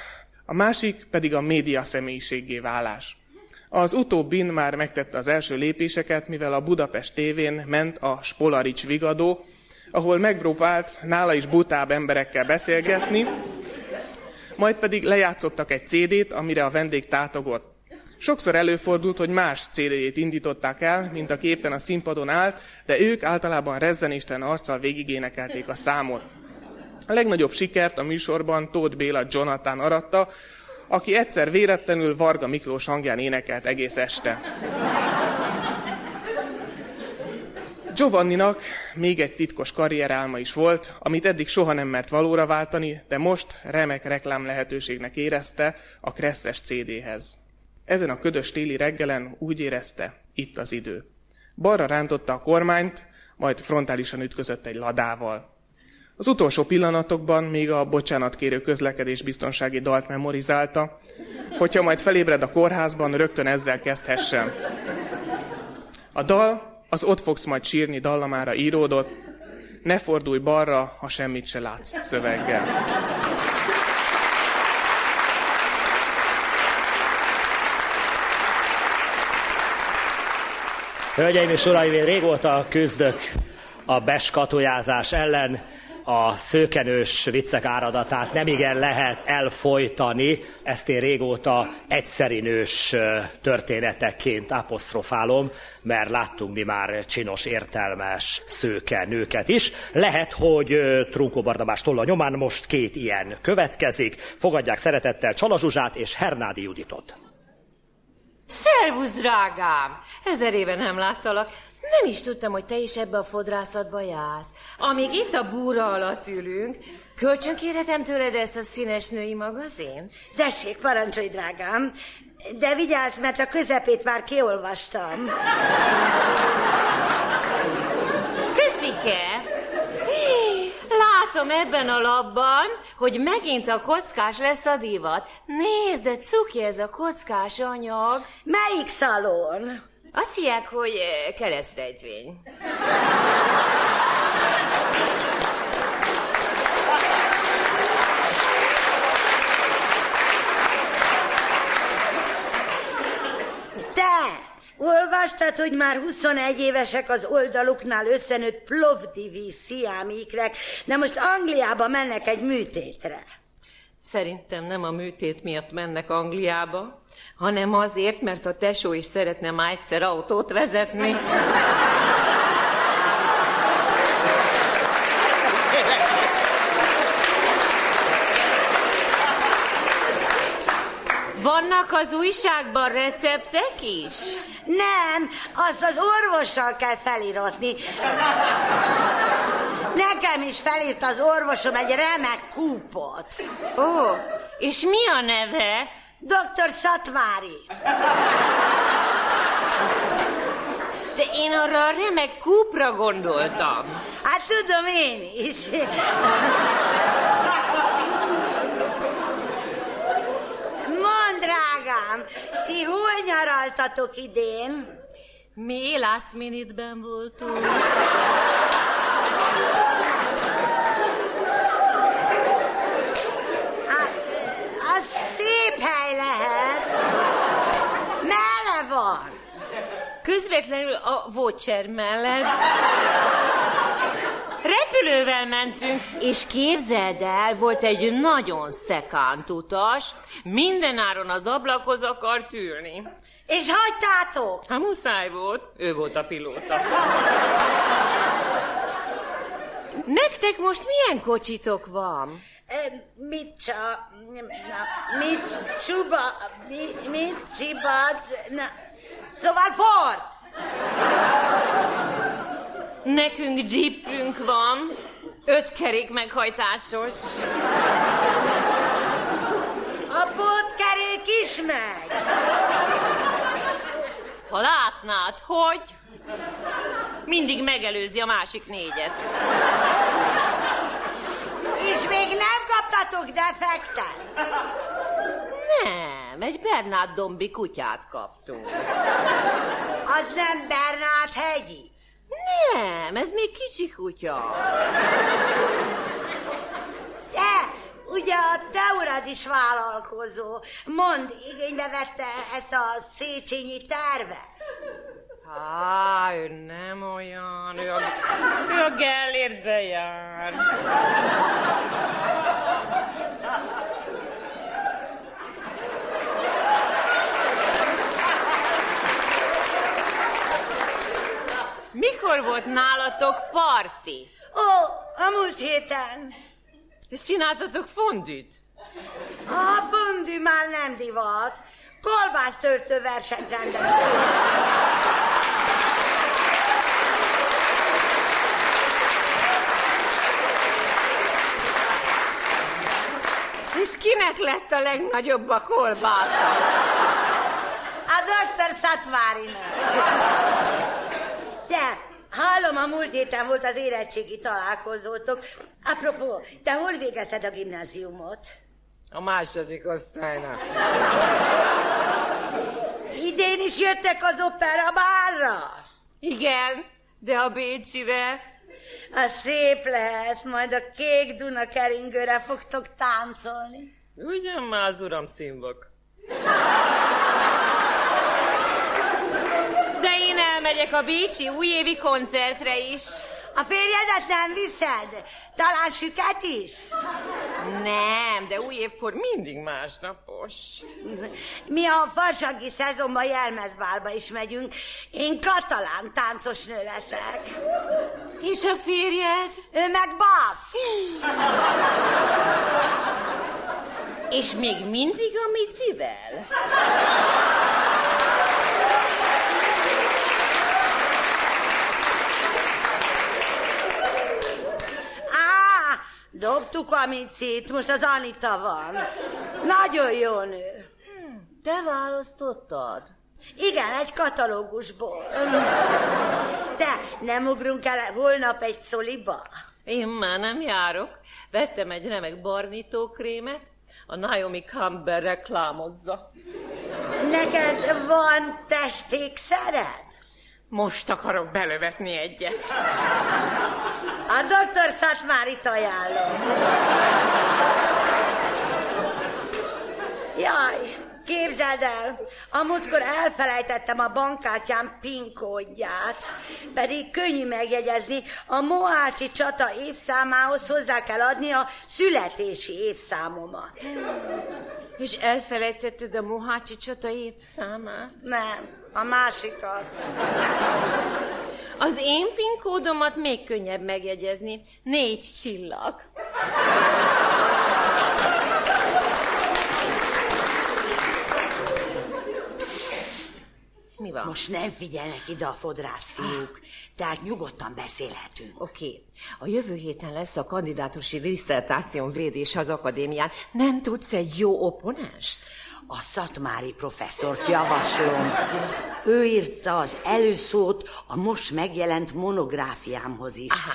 a másik pedig a média személyiségé válás. Az utóbbin már megtette az első lépéseket, mivel a Budapest tévén ment a Spolarics Vigadó, ahol megpróbált nála is butább emberekkel beszélgetni, majd pedig lejátszottak egy CD-t, amire a vendég tátogott. Sokszor előfordult, hogy más CD-jét indították el, mint a képen a színpadon állt, de ők általában rezzenésten arccal végigénekelték a számot. A legnagyobb sikert a műsorban Tóth Béla Jonathan aratta, aki egyszer véletlenül Varga Miklós hangján énekelt egész este. Giovanninak még egy titkos karrierálma is volt, amit eddig soha nem mert valóra váltani, de most remek reklám lehetőségnek érezte a Kresszes CD-hez. Ezen a ködös téli reggelen úgy érezte, itt az idő. Balra rántotta a kormányt, majd frontálisan ütközött egy ladával. Az utolsó pillanatokban még a bocsánatkérő közlekedés biztonsági dalt memorizálta, hogyha majd felébred a kórházban, rögtön ezzel kezdhessen. A dal az Ott fogsz majd sírni dallamára íródott, ne fordulj balra, ha semmit se látsz szöveggel. Hölgyeim és uraim, én régóta küzdök a beskatojázás ellen, a szőkenős viccek áradatát nem igen lehet elfolytani, ezt én régóta egyszerinős történetekként apostrofálom, mert láttunk mi már csinos, értelmes szőke nőket is. Lehet, hogy Trunkó Bardabás tolla nyomán most két ilyen következik. Fogadják szeretettel Csalazsuzsát és Hernádi Juditot. Szervusz, drágám! Ezer éve nem láttalak. Nem is tudtam, hogy te is ebbe a fodrászatba jársz. Amíg itt a búra alatt ülünk, kölcsönkérhetem tőled ezt a színes női magazin? Tessék, parancsolj, drágám. De vigyázz, mert a közepét már kiolvastam. Köszike! Látom ebben a labban, hogy megint a kockás lesz a divat. Nézd, de cuki ez a kockás anyag. Melyik szalon? Azt hívják, hogy keresztrejtvény. Te! Olvastad, hogy már 21 évesek az oldaluknál összenőtt Plovdivi sziámikrek, de most Angliába mennek egy műtétre. Szerintem nem a műtét miatt mennek Angliába, hanem azért, mert a tesó is szeretne már egyszer autót vezetni. Vannak az újságban receptek is? Nem, az az orvossal kell feliratni. Nekem is felírt az orvosom egy remek kúpot. Ó, és mi a neve? Dr. Szatmári. De én arra a remek kúpra gondoltam. Hát tudom én is. Mondd, drágám, ti hol nyaraltatok idén? Mi last minute-ben voltunk. Hát, az szép hely lehet. Mele van. Közvetlenül a Voucher mellett. Repülővel mentünk, és képzeld el, volt egy nagyon szekánt utas, mindenáron az ablakhoz akart ülni. És hagytátok? Hát muszáj volt, ő volt a pilóta. Nektek most milyen kocsitok van? mit csa, na, mit csuba, mi, mit csibac, na, szóval Ford. Nekünk jeepünk van, öt kerék meghajtásos. A pótkerék is megy. Ha látnád, hogy mindig megelőzi a másik négyet. És még nem kaptatok defektet? Nem, egy Bernát Dombi kutyát kaptunk. Az nem Bernát hegyi. Nem, ez még kicsi kutya. De, ugye a te urad is vállalkozó. Mond, igénybe vette ezt a Széchenyi tervet? Á, ő nem olyan, ő a, ő a Gellértbe jár. Mikor volt nálatok parti? Ó, a múlt héten. És csináltatok fondűt? A fondű már nem divat. Kolbásztörtő versenyt rendeztünk. És kinek lett a legnagyobb a kolbásza? A doktor Szatvárinak. Te, hallom, a múlt héten volt az érettségi találkozótok. Apropó, te hol végezted a gimnáziumot? A második osztálynak. Idén is jöttek az opera bárra? Igen, de a Bécsire... A szép lesz, majd a kék Duna keringőre fogtok táncolni. Ugyan már az uram színvok. De én elmegyek a Bécsi újévi koncertre is. A férjedet nem viszed? Talán süket is? Nem, de új évkor mindig másnapos. Mi a farsagi szezonban jelmezbálba is megyünk. Én katalán táncosnő leszek. És a férjed? Ő meg basz. És még mindig a Micivel? Á, dobtuk a micit, most az Anita van. Nagyon jó nő. Te választottad? Igen, egy katalógusból. Te, nem ugrunk el holnap egy szoliba? Én már nem járok. Vettem egy remek barnítókrémet, a Naomi Campbell reklámozza. Neked van testékszered? Most akarok belövetni egyet. A doktor Szatmárit ajánlom. Jaj, képzeld el, a múltkor elfelejtettem a bankkártyám PIN kódját, pedig könnyű megjegyezni, a Mohácsi csata évszámához hozzá kell adni a születési évszámomat. És elfelejtetted a Mohácsi csata évszámát? Nem, a másikat. Az én PIN kódomat még könnyebb megjegyezni. Négy csillag. Mi van? Most nem figyelnek ide a fodrász fiúk, tehát nyugodtan beszélhetünk. Oké, okay. a jövő héten lesz a kandidátusi diszertáción védés az akadémián. Nem tudsz egy jó oponenst? A Szatmári professzort javaslom. Ő írta az előszót a most megjelent monográfiámhoz is. Aha.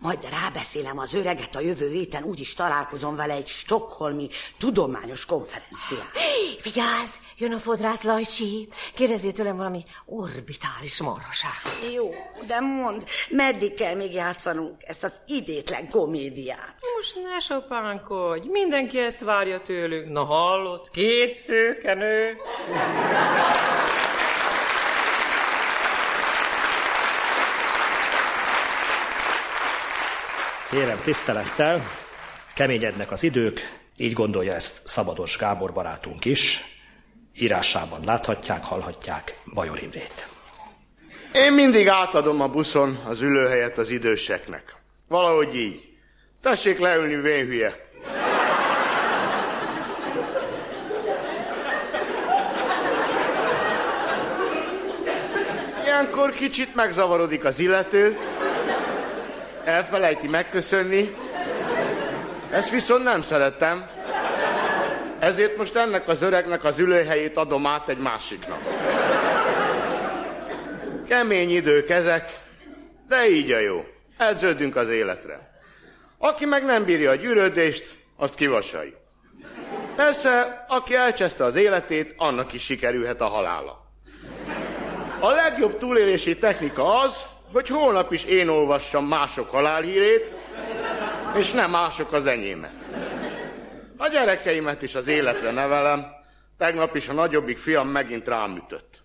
Majd rábeszélem az öreget a jövő héten, úgyis találkozom vele egy stokholmi tudományos konferencián. Vigyázz, jön a fodrász Lajcsi. Kérdezzél tőlem valami orbitális marhaságot. Jó, de mondd, meddig kell még játszanunk ezt az idétlen komédiát? Most ne sopánkodj, mindenki ezt várja tőlünk. Na hallott, két szőkenő. Kérem tisztelettel, keményednek az idők, így gondolja ezt Szabados Gábor barátunk is. Írásában láthatják, hallhatják Bajor Imrét. Én mindig átadom a buszon az ülőhelyet az időseknek. Valahogy így. Tessék leülni, vénhülye. Ilyenkor kicsit megzavarodik az illető, elfelejti megköszönni. Ezt viszont nem szeretem. Ezért most ennek az öregnek az ülőhelyét adom át egy másiknak. Kemény idők ezek, de így a jó. Edződünk az életre. Aki meg nem bírja a gyűrődést, azt kivasai. Persze, aki elcseszte az életét, annak is sikerülhet a halála. A legjobb túlélési technika az, hogy holnap is én olvassam mások halálhírét, és nem mások az enyémet. A gyerekeimet is az életre nevelem, tegnap is a nagyobbik fiam megint rám ütött.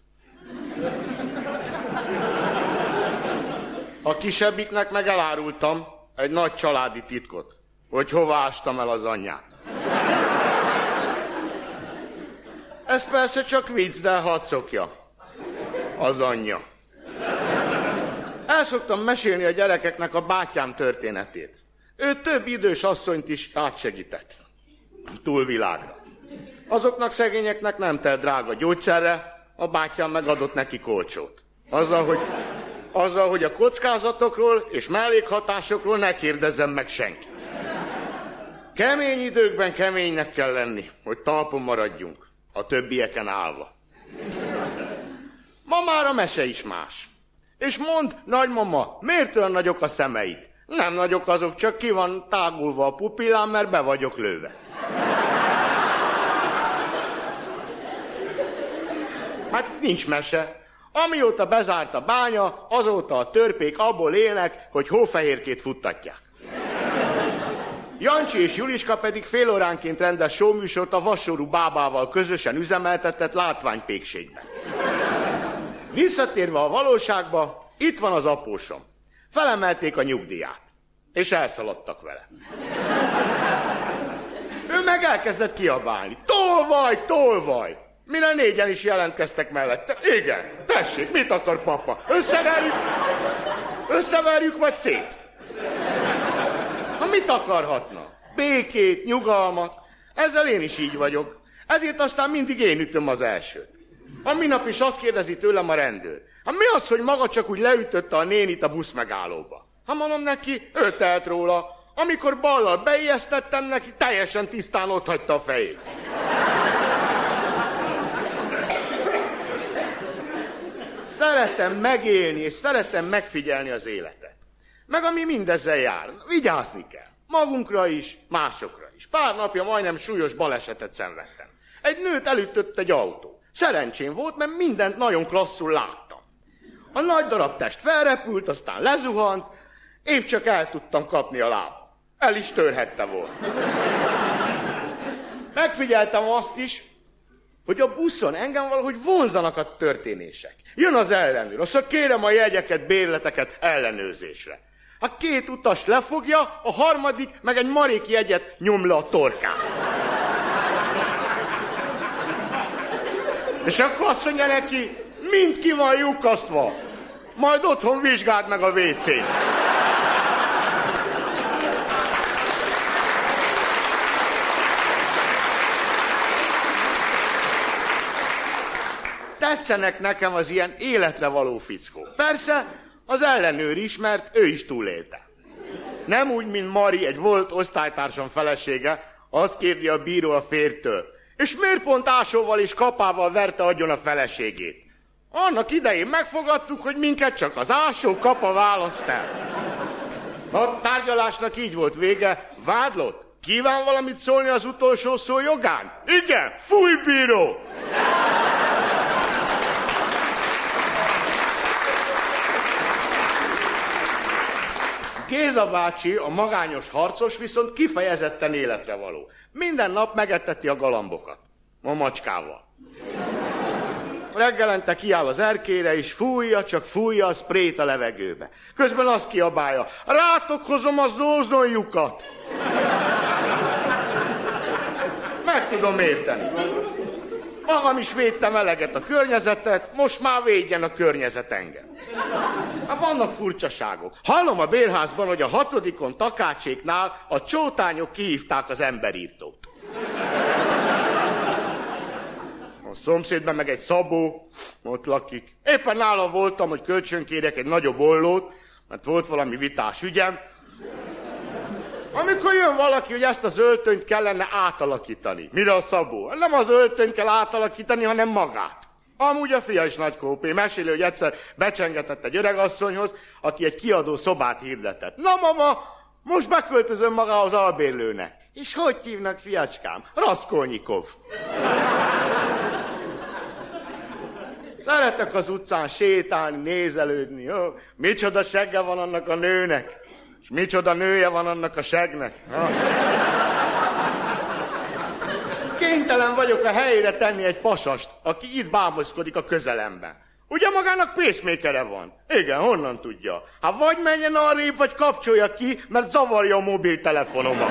A kisebbiknek meg elárultam egy nagy családi titkot, hogy hova ástam el az anyját. Ez persze csak vicc, de hadd szokja. Az anyja. El szoktam mesélni a gyerekeknek a bátyám történetét. Ő több idős asszonyt is átsegített. Túlvilágra. Azoknak szegényeknek nem telt drága gyógyszerre, a bátyám megadott neki kolcsót. Azzal, hogy, azzal, hogy a kockázatokról és mellékhatásokról ne kérdezzem meg senkit. Kemény időkben keménynek kell lenni, hogy talpon maradjunk, a többieken állva. Ma már a mese is más. És mond, nagymama, miért olyan nagyok a szemeid? Nem nagyok azok, csak ki van tágulva a pupillám, mert be vagyok lőve. Hát nincs mese. Amióta bezárt a bánya, azóta a törpék abból élnek, hogy hófehérkét futtatják. Jancsi és Juliska pedig fél óránként rendez showműsort a vasorú bábával közösen üzemeltetett látványpékségben. Visszatérve a valóságba, itt van az apósom. Felemelték a nyugdíját, és elszaladtak vele. Ő meg elkezdett kiabálni. Tolvaj, tolvaj! Mire négyen is jelentkeztek mellette. Igen, tessék, mit akar papa? Összeverjük? Összeverjük, vagy szét? Ha mit akarhatna? Békét, nyugalmat. Ezzel én is így vagyok. Ezért aztán mindig én ütöm az elsőt. A minap is azt kérdezi tőlem a rendőr. Ha mi az, hogy maga csak úgy leütötte a nénit a busz megállóba? Ha mondom neki, ő telt róla. Amikor ballal beijesztettem neki, teljesen tisztán ott hagyta a fejét. Szeretem megélni, és szeretem megfigyelni az életet. Meg ami mindezzel jár. Vigyázni kell. Magunkra is, másokra is. Pár napja majdnem súlyos balesetet szenvedtem. Egy nőt elütött egy autó. Szerencsém volt, mert mindent nagyon klasszul láttam. A nagy darab test felrepült, aztán lezuhant, épp csak el tudtam kapni a lábam. El is törhette volna. Megfigyeltem azt is, hogy a buszon engem valahogy vonzanak a történések. Jön az ellenőr, azt kérem a jegyeket, bérleteket ellenőrzésre. A két utas lefogja, a harmadik meg egy marék jegyet nyom le a torkán. És akkor azt mondja neki, mind ki van lyukasztva. Majd otthon vizsgáld meg a WC-t. Tetszenek nekem az ilyen életre való fickó. Persze, az ellenőr is, mert ő is túlélte. Nem úgy, mint Mari, egy volt osztálytársam felesége, azt kérdi a bíró a fértől. És miért pont ásóval és kapával verte adjon a feleségét? Annak idején megfogadtuk, hogy minket csak az ásó kapa választ el. A tárgyalásnak így volt vége. Vádlott, kíván valamit szólni az utolsó szó jogán? Igen, fúj bíró! Géza bácsi, a magányos harcos viszont kifejezetten életre való. Minden nap megetteti a galambokat. A macskával. Reggelente kiáll az erkére, és fújja, csak fújja a sprét a levegőbe. Közben azt kiabálja, rátok hozom a zózonjukat. Meg tudom érteni. Magam is védtem eleget a környezetet, most már védjen a környezet engem. Hát vannak furcsaságok. Hallom a bérházban, hogy a hatodikon takácséknál a csótányok kihívták az emberírtót. A szomszédben meg egy Szabó, ott lakik. Éppen nála voltam, hogy kölcsönkérek egy nagyobb ollót, mert volt valami vitás ügyem. Amikor jön valaki, hogy ezt az öltönyt kellene átalakítani. Mire a Szabó? Nem az öltönyt kell átalakítani, hanem magát. Amúgy a fia is nagy kópé. Meséli, hogy egyszer becsengetett egy öregasszonyhoz, aki egy kiadó szobát hirdetett. Na, mama, most beköltözöm magához albérlőnek. És hogy hívnak, fiacskám? Raskolnyikov. Szeretek az utcán sétálni, nézelődni. Jó? Micsoda segge van annak a nőnek. És micsoda nője van annak a segnek. Ha? Kénytelen vagyok a helyére tenni egy pasast, aki itt bámoszkodik a közelemben. Ugye magának pacemaker van? Igen, honnan tudja? Hát vagy menjen arrébb, vagy kapcsolja ki, mert zavarja a mobiltelefonomat.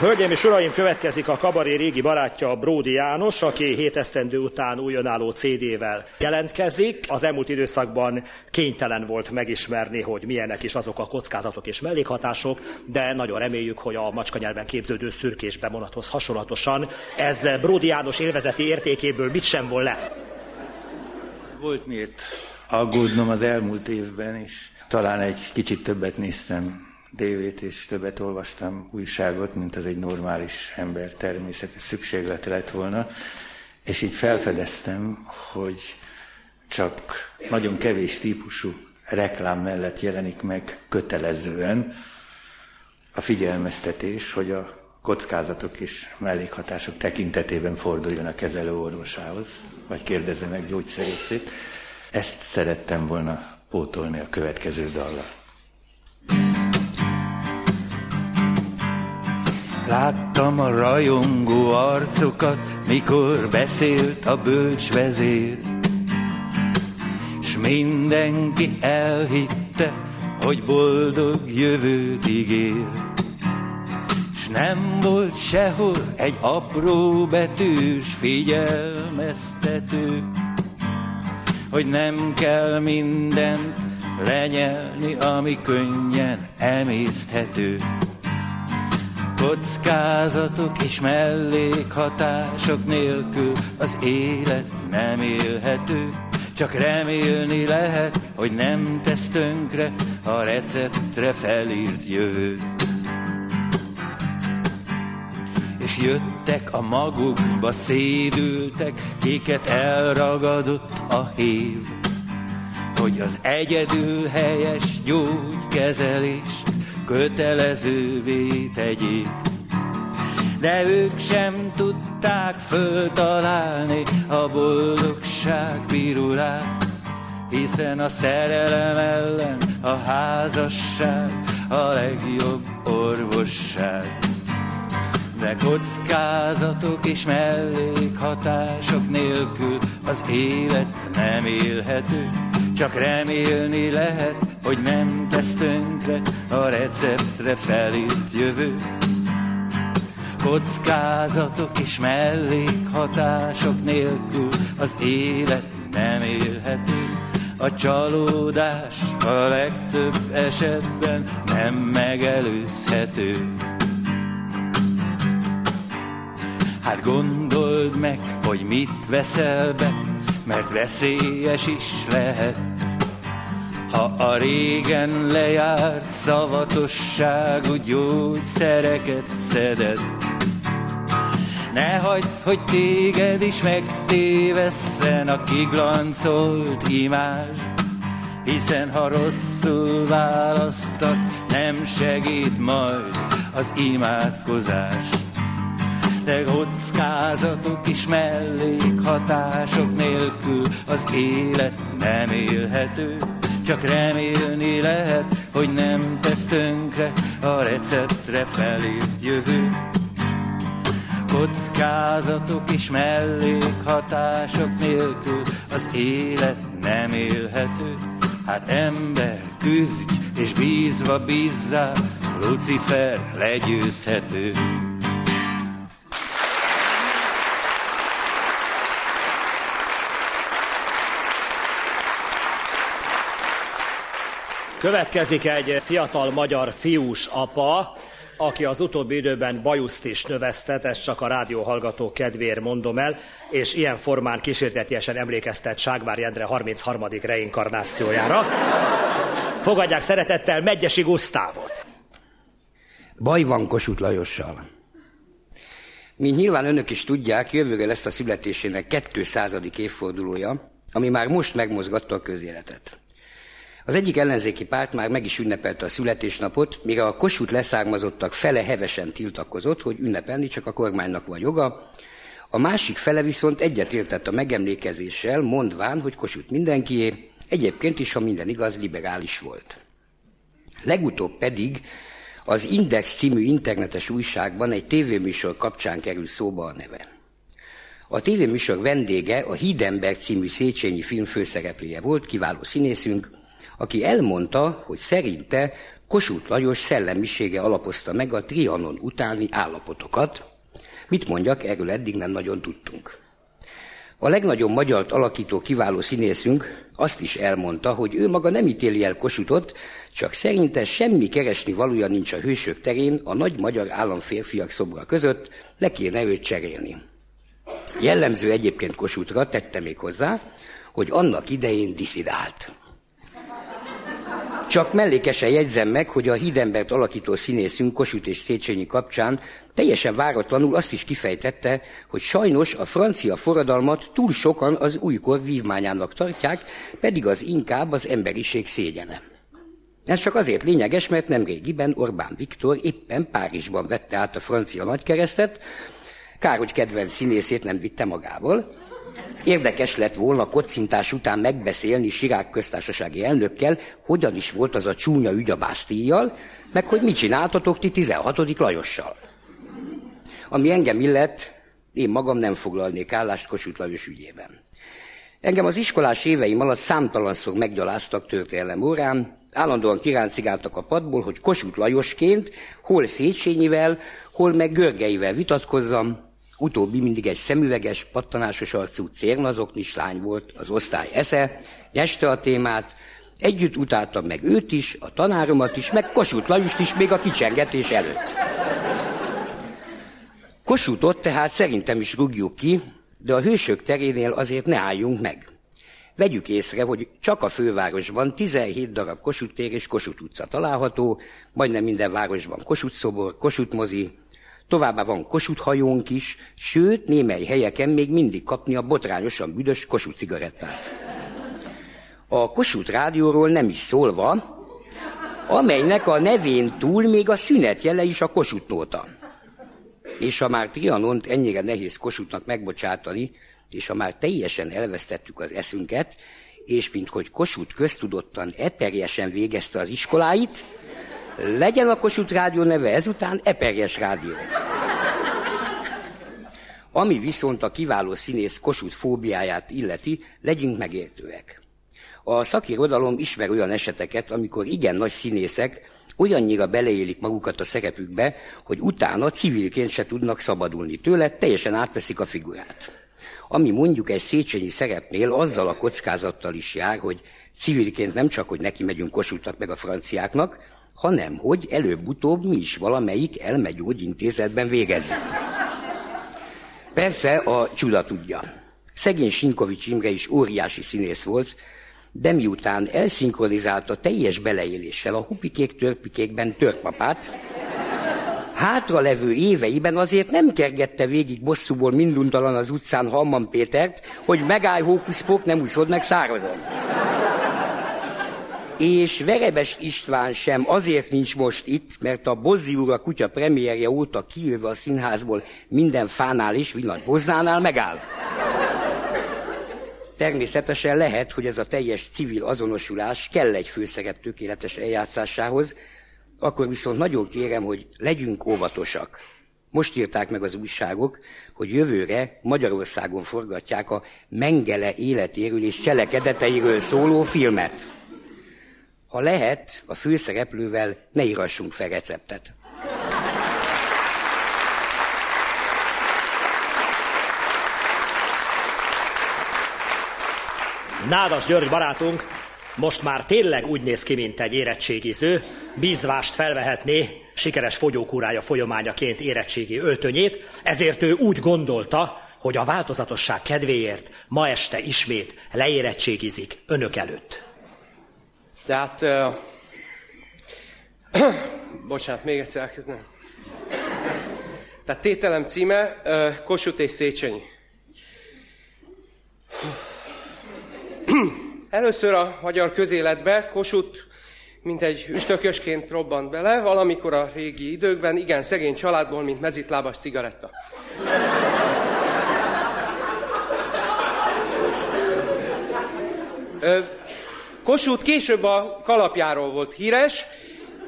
Hölgyeim és uraim, következik a kabaré régi barátja Bródi János, aki hét esztendő után újonálló CD-vel jelentkezik. Az elmúlt időszakban kénytelen volt megismerni, hogy milyenek is azok a kockázatok és mellékhatások, de nagyon reméljük, hogy a macska nyelven képződő szürkés bemonathoz hasonlatosan ez Bródi János élvezeti értékéből mit sem vol le. Volt miért aggódnom az elmúlt évben, és talán egy kicsit többet néztem tévét, és többet olvastam újságot, mint az egy normális ember természetes szükséglete lett volna, és így felfedeztem, hogy csak nagyon kevés típusú reklám mellett jelenik meg kötelezően a figyelmeztetés, hogy a kockázatok és mellékhatások tekintetében forduljon a kezelő orvosához, vagy kérdezze meg gyógyszerészét. Ezt szerettem volna pótolni a következő dallal. Láttam a rajongó arcokat, mikor beszélt a bölcs vezér. S mindenki elhitte, hogy boldog jövőt ígér. S nem volt sehol egy apró betűs figyelmeztető, hogy nem kell mindent lenyelni, ami könnyen emészthető kockázatok és mellékhatások nélkül az élet nem élhető. Csak remélni lehet, hogy nem tesz tönkre a receptre felírt jövő. És jöttek a magukba szédültek, kéket elragadott a hív, hogy az egyedül helyes gyógykezelést kötelezővé tegyék. De ők sem tudták föltalálni a boldogság pirulát, hiszen a szerelem ellen a házasság a legjobb orvosság. De kockázatok és mellékhatások nélkül az élet nem élhető, csak remélni lehet, hogy nem tesz tönkre a receptre felírt jövő. Kockázatok és mellékhatások nélkül az élet nem élhető. A csalódás a legtöbb esetben nem megelőzhető. Hát gondold meg, hogy mit veszel be, mert veszélyes is lehet. Ha a régen lejárt szavatosságú gyógyszereket szeded, ne hagyd, hogy téged is megtévesszen a kiglancolt imázs, hiszen ha rosszul választasz, nem segít majd az imádkozás. De kockázatok is mellékhatások nélkül az élet nem élhető. Csak remélni lehet, hogy nem tesz tönkre a receptre felírt jövő. Kockázatok és mellékhatások nélkül az élet nem élhető. Hát ember, küzdj és bízva bízzá, Lucifer legyőzhető. Következik egy fiatal magyar fiús apa, aki az utóbbi időben bajuszt is növesztet, ezt csak a rádióhallgató kedvéért mondom el, és ilyen formán kísértetiesen emlékeztet Ságvár Jendre 33. reinkarnációjára. Fogadják szeretettel Megyesi Gusztávot. Baj van Kossuth Lajossal. Mint nyilván önök is tudják, jövőre lesz a születésének 200. évfordulója, ami már most megmozgatta a közéletet. Az egyik ellenzéki párt már meg is ünnepelte a születésnapot, míg a Kossuth leszármazottak fele hevesen tiltakozott, hogy ünnepelni csak a kormánynak van joga, a másik fele viszont egyetértett a megemlékezéssel, mondván, hogy Kossuth mindenkié, egyébként is, ha minden igaz, liberális volt. Legutóbb pedig az Index című internetes újságban egy tévéműsor kapcsán kerül szóba a neve. A tévéműsor vendége a Hídenberg című Széchenyi film főszereplője volt, kiváló színészünk, aki elmondta, hogy szerinte Kossuth Lajos szellemisége alapozta meg a Trianon utáni állapotokat. Mit mondjak, erről eddig nem nagyon tudtunk. A legnagyobb magyar alakító kiváló színészünk azt is elmondta, hogy ő maga nem ítéli el Kosutot, csak szerinte semmi keresni valója nincs a hősök terén a nagy magyar államférfiak szobra között, le kéne őt cserélni. Jellemző egyébként Kosutra tette még hozzá, hogy annak idején diszidált. Csak mellékesen jegyzem meg, hogy a hídembert alakító színészünk Kossuth és Széchenyi kapcsán teljesen váratlanul azt is kifejtette, hogy sajnos a francia forradalmat túl sokan az újkor vívmányának tartják, pedig az inkább az emberiség szégyene. Ez csak azért lényeges, mert nem régiben Orbán Viktor éppen Párizsban vette át a francia nagykeresztet, kár, hogy kedvenc színészét nem vitte magával, Érdekes lett volna kocintás után megbeszélni Sirák köztársasági elnökkel, hogyan is volt az a csúnya ügy a Básztíjjal, meg hogy mit csináltatok ti 16. Lajossal. Ami engem illet, én magam nem foglalnék állást Kossuth Lajos ügyében. Engem az iskolás éveim alatt számtalanszor meggyaláztak történelem órán, állandóan kiráncigáltak a padból, hogy Kossuth Lajosként hol Széchenyivel, hol meg Görgeivel vitatkozzam, Utóbbi mindig egy szemüveges, pattanásos arcú cérnazoknis lány volt, az osztály esze, nyeste a témát, együtt utáltam meg őt is, a tanáromat is, meg Kossuth Lajust is még a kicsengetés előtt. Kossuthot tehát szerintem is rúgjuk ki, de a hősök terénél azért ne álljunk meg. Vegyük észre, hogy csak a fővárosban 17 darab Kossuth tér és Kossuth utca található, majdnem minden városban Kossuth szobor, Kossuth mozi, Továbbá van Kossuth hajónk is, sőt, némely helyeken még mindig kapni a botrányosan büdös Kossuth cigarettát. A Kossuth rádióról nem is szólva, amelynek a nevén túl még a szünet jele is a Kossuth nóta. És ha már Trianont ennyire nehéz Kossuthnak megbocsátani, és ha már teljesen elvesztettük az eszünket, és mint hogy Kossuth köztudottan eperjesen végezte az iskoláit, legyen a Kossuth Rádió neve ezután Eperjes Rádió. Ami viszont a kiváló színész Kossuth fóbiáját illeti, legyünk megértőek. A szakirodalom ismer olyan eseteket, amikor igen nagy színészek olyannyira beleélik magukat a szerepükbe, hogy utána civilként se tudnak szabadulni tőle, teljesen átveszik a figurát. Ami mondjuk egy Széchenyi szerepnél azzal a kockázattal is jár, hogy civilként nem csak, hogy neki megyünk Kossuthnak meg a franciáknak, hanem hogy előbb-utóbb mi is valamelyik elmegyógyintézetben végezzük. Persze a csuda tudja. Szegény Sinkovics Imre is óriási színész volt, de miután elszinkronizálta teljes beleéléssel a hupikék törpikékben törpapát, hátra levő éveiben azért nem kergette végig bosszúból minduntalan az utcán Hamman Pétert, hogy megállj hókuszpok, nem úszod meg szárazon és Verebes István sem azért nincs most itt, mert a Bozzi úr a kutya premierje óta kijöve a színházból minden fánál is, villany Boznánál megáll. Természetesen lehet, hogy ez a teljes civil azonosulás kell egy főszerep tökéletes eljátszásához, akkor viszont nagyon kérem, hogy legyünk óvatosak. Most írták meg az újságok, hogy jövőre Magyarországon forgatják a Mengele életéről és cselekedeteiről szóló filmet. Ha lehet, a főszereplővel ne írassunk fel receptet. Nádas György barátunk most már tényleg úgy néz ki, mint egy érettségiző, bízvást felvehetné sikeres fogyókúrája folyamányaként érettségi öltönyét, ezért ő úgy gondolta, hogy a változatosság kedvéért ma este ismét leérettségizik önök előtt. Tehát... Uh... Bocsánat, még egyszer elkezdem. Tehát tételem címe uh, Kossuth és Széchenyi. Először a magyar közéletbe Kossuth mint egy üstökösként robbant bele, valamikor a régi időkben, igen, szegény családból, mint mezitlábas cigaretta. Kossuth később a kalapjáról volt híres,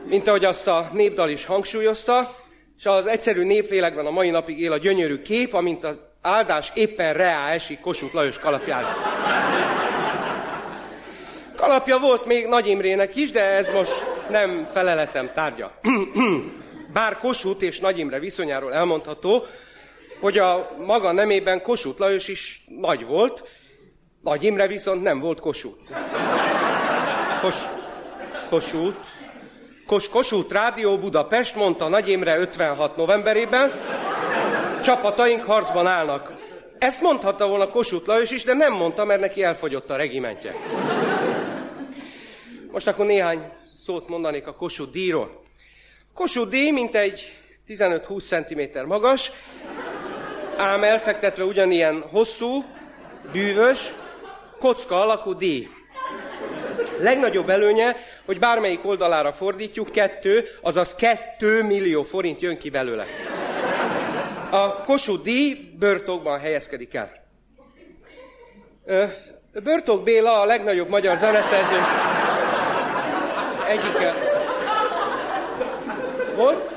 mint ahogy azt a népdal is hangsúlyozta, és az egyszerű néplélekben a mai napig él a gyönyörű kép, amint az áldás éppen reá esik Kossuth Lajos kalapjára. Kalapja volt még Nagy Imrének is, de ez most nem feleletem tárgya. Bár Kossuth és Nagy Imre viszonyáról elmondható, hogy a maga nemében Kossuth Lajos is nagy volt, Nagy Imre viszont nem volt Kossuth. Kos, Kossuth. Kos, Kossuth Rádió Budapest mondta Nagy Imre 56 novemberében, csapataink harcban állnak. Ezt mondhatta volna Kossuth Lajos is, de nem mondta, mert neki elfogyott a regimentje. Most akkor néhány szót mondanék a Kossuth díjról. Kossuth díj mint egy 15-20 cm magas, ám elfektetve ugyanilyen hosszú, bűvös, kocka alakú díj. Legnagyobb előnye, hogy bármelyik oldalára fordítjuk, kettő, azaz kettő millió forint jön ki belőle. A Kossuth díj Börtokban helyezkedik el. Börtok Béla a legnagyobb magyar zeneszerző egyike volt.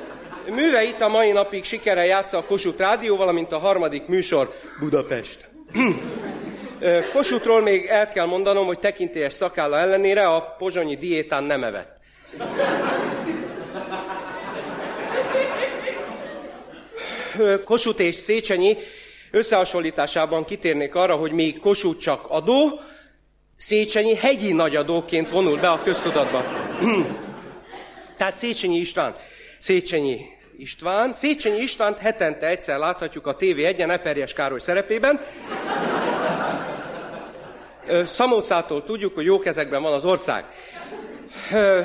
Műve itt a mai napig sikere játsza a Kossuth Rádió, valamint a harmadik műsor Budapest. Kossuthról még el kell mondanom, hogy tekintélyes szakálla ellenére a pozsonyi diétán nem evett. Kossuth és Széchenyi összehasonlításában kitérnék arra, hogy még Kossuth csak adó, Széchenyi hegyi nagyadóként vonul be a köztudatba. Tehát Széchenyi István. Széchenyi István. Széchenyi Istvánt hetente egyszer láthatjuk a TV1-en Eperjes Károly szerepében. Szamócától tudjuk, hogy jó kezekben van az ország.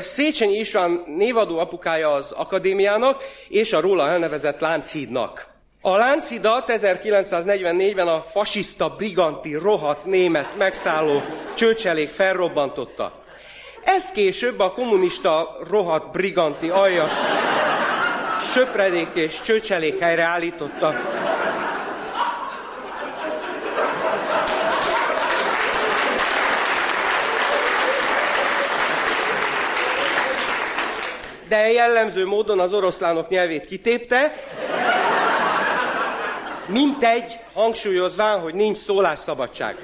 Széchenyi István névadó apukája az akadémiának és a róla elnevezett Lánchídnak. A Lánchidat 1944-ben a fasiszta, briganti, rohadt német megszálló csőcselék felrobbantotta. Ezt később a kommunista, rohadt, briganti, aljas, söpredék és csőcselék helyre De jellemző módon az oroszlánok nyelvét kitépte, Mintegy, hangsúlyozván, hogy nincs szólásszabadság.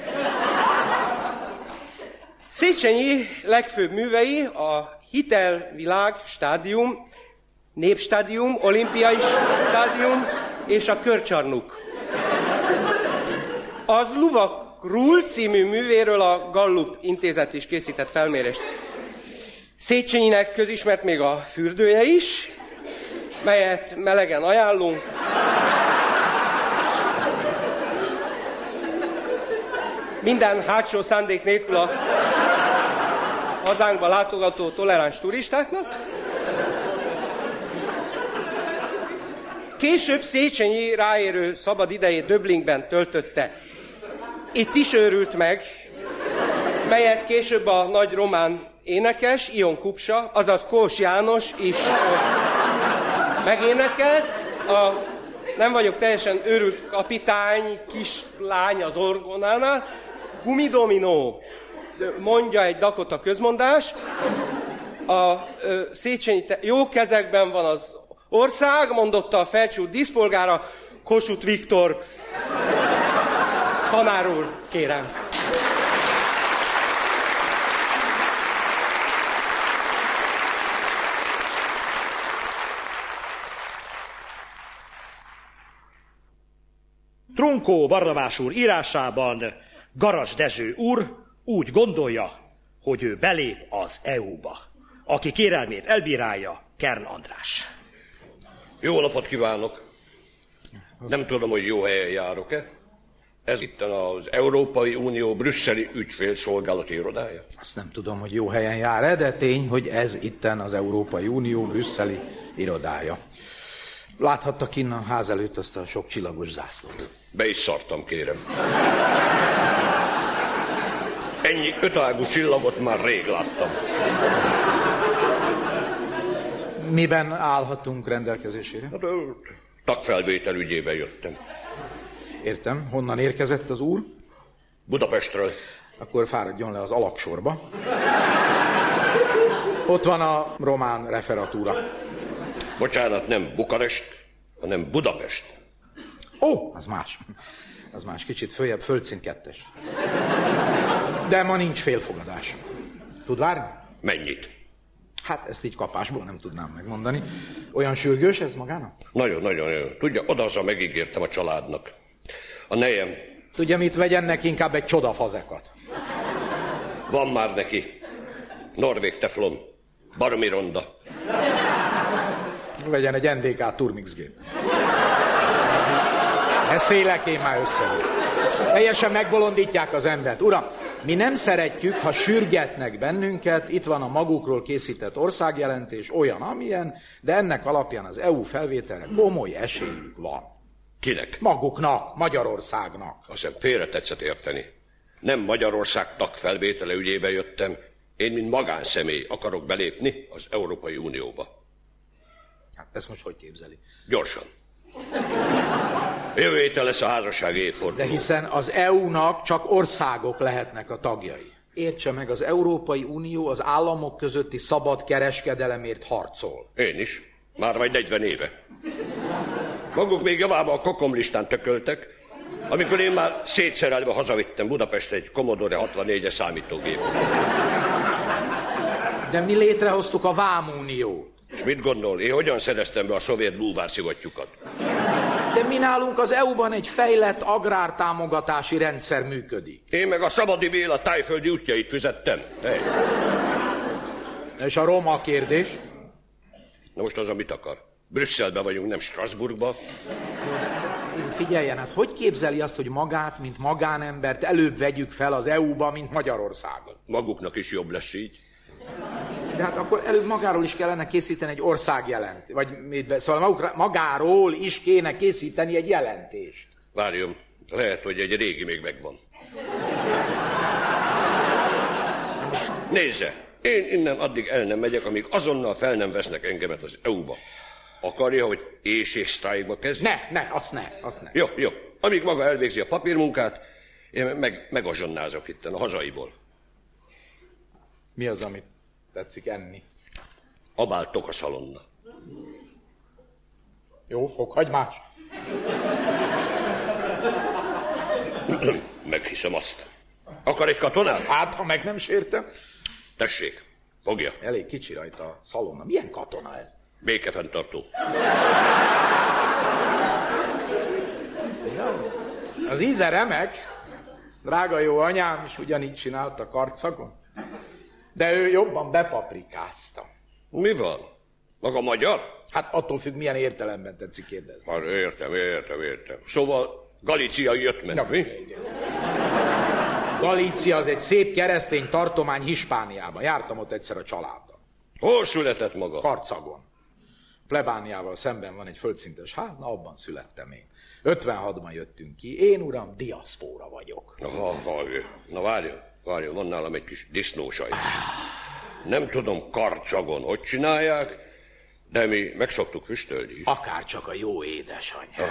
Széchenyi legfőbb művei a Hitelvilág stádium, Népstádium, Olimpiai stádium és a Körcsarnuk. Az Rul című művéről a Gallup intézet is készített felmérést. Széchenyinek közismert még a fürdője is, melyet melegen ajánlunk. minden hátsó szándék nélkül a hazánkba látogató toleráns turistáknak. Később Széchenyi ráérő szabad idejét Döblingben töltötte. Itt is őrült meg, melyet később a nagy román énekes, Ion Kupsa, azaz Kós János is megénekelt. A nem vagyok teljesen őrült kapitány, kislány az orgonánál, gumidominó, mondja egy Dakota közmondás, a ö, Széchenyi, te, jó kezekben van az ország, mondotta a felcsút díszpolgára, Kossuth Viktor. Tanár úr, kérem. Trunkó Barnabás úr írásában Garas Dezső úr úgy gondolja, hogy ő belép az EU-ba. Aki kérelmét elbírálja, Kern András. Jó napot kívánok! Nem tudom, hogy jó helyen járok-e. Ez itt az Európai Unió brüsszeli ügyfélszolgálati irodája. Azt nem tudom, hogy jó helyen jár-e, de tény, hogy ez itten az Európai Unió brüsszeli irodája. Láthattak innen a ház előtt azt a sok csillagos zászlót. Be is szartam, kérem. Ennyi ötágú csillagot már rég láttam. Miben állhatunk rendelkezésére? Hát, tagfelvétel ügyében jöttem. Értem. Honnan érkezett az úr? Budapestről. Akkor fáradjon le az alaksorba. Ott van a román referatúra. Bocsánat, nem Bukarest, hanem Budapest. Ó, az más. Az más. Kicsit följebb, földszint kettes. De ma nincs félfogadás. Tud várni? Mennyit? Hát ezt így kapásból nem tudnám megmondani. Olyan sürgős ez magának? Nagyon, nagyon jó. Tudja, odahaza megígértem a családnak. A nejem. Tudja, mit vegyen neki? Inkább egy csodafazekat. Van már neki. Norvég teflon. Baromi ronda. Vegyen egy NDK Turmix gép. Beszélek én már össze. Teljesen megbolondítják az embert. Uram, mi nem szeretjük, ha sürgetnek bennünket, itt van a magukról készített országjelentés, olyan, amilyen, de ennek alapján az EU felvételre komoly esélyük van. Kinek? Maguknak, Magyarországnak. Azt hiszem félre tetszett érteni. Nem Magyarország tagfelvétele ügyébe jöttem. Én, mint magánszemély akarok belépni az Európai Unióba. Ezt most hogy képzeli? Gyorsan. Jövő héten lesz a házasság évforduló. De hiszen az EU-nak csak országok lehetnek a tagjai. Értse meg, az Európai Unió az államok közötti szabad kereskedelemért harcol. Én is. Már vagy 40 éve. Maguk még javába a kokomlistán tököltek, amikor én már szétszerelve hazavittem Budapest egy Commodore 64-es számítógép. De mi létrehoztuk a Vámuniót. És mit gondol, én hogyan szereztem be a szovjet búvárszivattyúkat? De mi nálunk az EU-ban egy fejlett agrártámogatási rendszer működik. Én meg a Szabadi Béla tájföldi útjait fizettem. Hey. És a roma kérdés? Na most az, amit akar. Brüsszelben vagyunk, nem Strasbourgba. Figyeljen, hát hogy képzeli azt, hogy magát, mint magánembert előbb vegyük fel az EU-ba, mint Magyarországon? Maguknak is jobb lesz így. De hát akkor előbb magáról is kellene készíteni egy országjelent, vagy mit be, szóval magáról is kéne készíteni egy jelentést. Várjon, lehet, hogy egy régi még megvan. Nézze, én innen addig el nem megyek, amíg azonnal fel nem vesznek engemet az EU-ba. Akarja, hogy éjségsztrájkba kezdj? Ne, ne, azt ne, azt ne. Jó, jó. Amíg maga elvégzi a papírmunkát, én meg, megazsonnázok itt a hazaiból. Mi az, amit tetszik enni? Abáltok a szalonna. Jó, fokhagymás. Meghiszem azt. Akar egy katonát? Hát, ha meg nem sértem. Tessék, fogja. Elég kicsi rajta a szalonna. Milyen katona ez? Békefenntartó. Az íze remek. Drága jó anyám is ugyanígy csinálta karcagon. De ő jobban bepaprikázta. Mi van? Maga magyar? Hát attól függ, milyen értelemben tetszik kérdezni. Már értem, értem, értem. Szóval Galícia jött meg, Na, mi? igen. Galícia az egy szép keresztény tartomány Hispániában. Jártam ott egyszer a családdal. Hol született maga? Karcagon. Plebániával szemben van egy földszintes ház, na abban születtem én. 56-ban jöttünk ki. Én, uram, diaszpóra vagyok. Na, ha, ha, na várjon, várjon, van nálam egy kis disznósaj. Nem tudom karcagon, hogy csinálják, de mi megszoktuk füstölni is. Akár csak a jó édesanyja. Ah,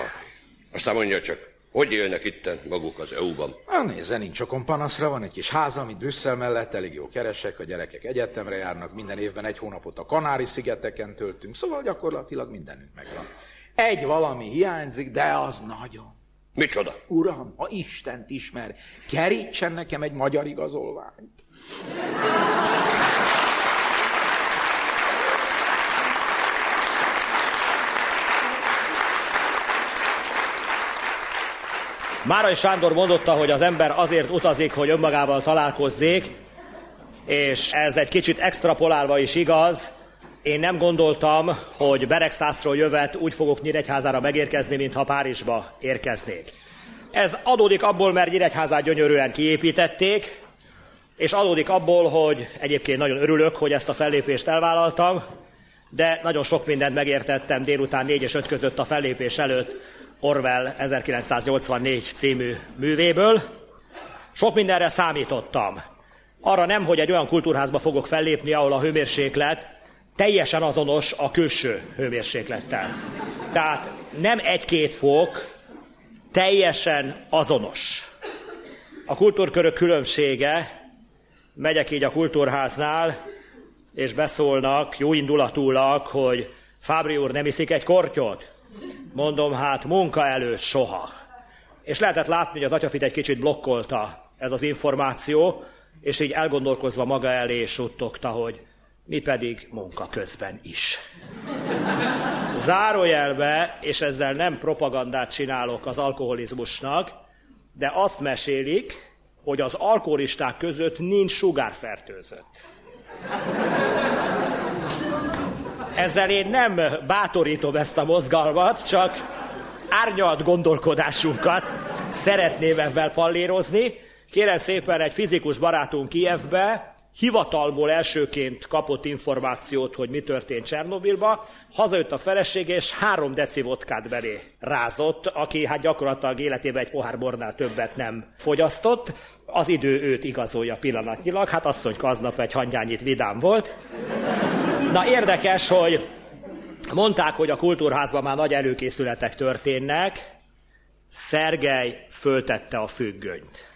aztán mondja csak, hogy élnek itten maguk az EU-ban? Na nézze, nincs okon panaszra, van egy kis ház, amit Brüsszel mellett elég jó keresek, a gyerekek egyetemre járnak, minden évben egy hónapot a Kanári-szigeteken töltünk, szóval gyakorlatilag mindenünk megvan. Egy valami hiányzik, de az nagyon. Micsoda? Uram, ha Istent ismer, kerítsen nekem egy magyar igazolványt. Márai Sándor mondotta, hogy az ember azért utazik, hogy önmagával találkozzék, és ez egy kicsit extrapolálva is igaz, én nem gondoltam, hogy Beregszászról jövet úgy fogok Nyíregyházára megérkezni, mintha Párizsba érkeznék. Ez adódik abból, mert Nyíregyházát gyönyörűen kiépítették, és adódik abból, hogy egyébként nagyon örülök, hogy ezt a fellépést elvállaltam, de nagyon sok mindent megértettem délután 4 és 5 között a fellépés előtt Orwell 1984 című művéből. Sok mindenre számítottam. Arra nem, hogy egy olyan kultúrházba fogok fellépni, ahol a hőmérséklet teljesen azonos a külső hőmérséklettel. Tehát nem egy-két fok, teljesen azonos. A kultúrkörök különbsége, megyek így a kultúrháznál, és beszólnak jó indulatúlag, hogy Fábri úr nem iszik egy kortyot? Mondom, hát munka előtt soha. És lehetett látni, hogy az atyafit egy kicsit blokkolta ez az információ, és így elgondolkozva maga elé suttogta, hogy mi pedig munka közben is. Zárójelbe, és ezzel nem propagandát csinálok az alkoholizmusnak, de azt mesélik, hogy az alkoholisták között nincs sugárfertőzött. Ezzel én nem bátorítom ezt a mozgalmat, csak árnyalt gondolkodásunkat szeretném ebben pallérozni. Kérem szépen egy fizikus barátunk Kievbe, hivatalból elsőként kapott információt, hogy mi történt Csernobilba, hazajött a felesége, és három deci vodkát belé rázott, aki hát gyakorlatilag életében egy pohár bornál többet nem fogyasztott. Az idő őt igazolja pillanatnyilag, hát asszonyka aznap egy hangyányit vidám volt. Na érdekes, hogy mondták, hogy a kultúrházban már nagy előkészületek történnek, Szergej föltette a függönyt.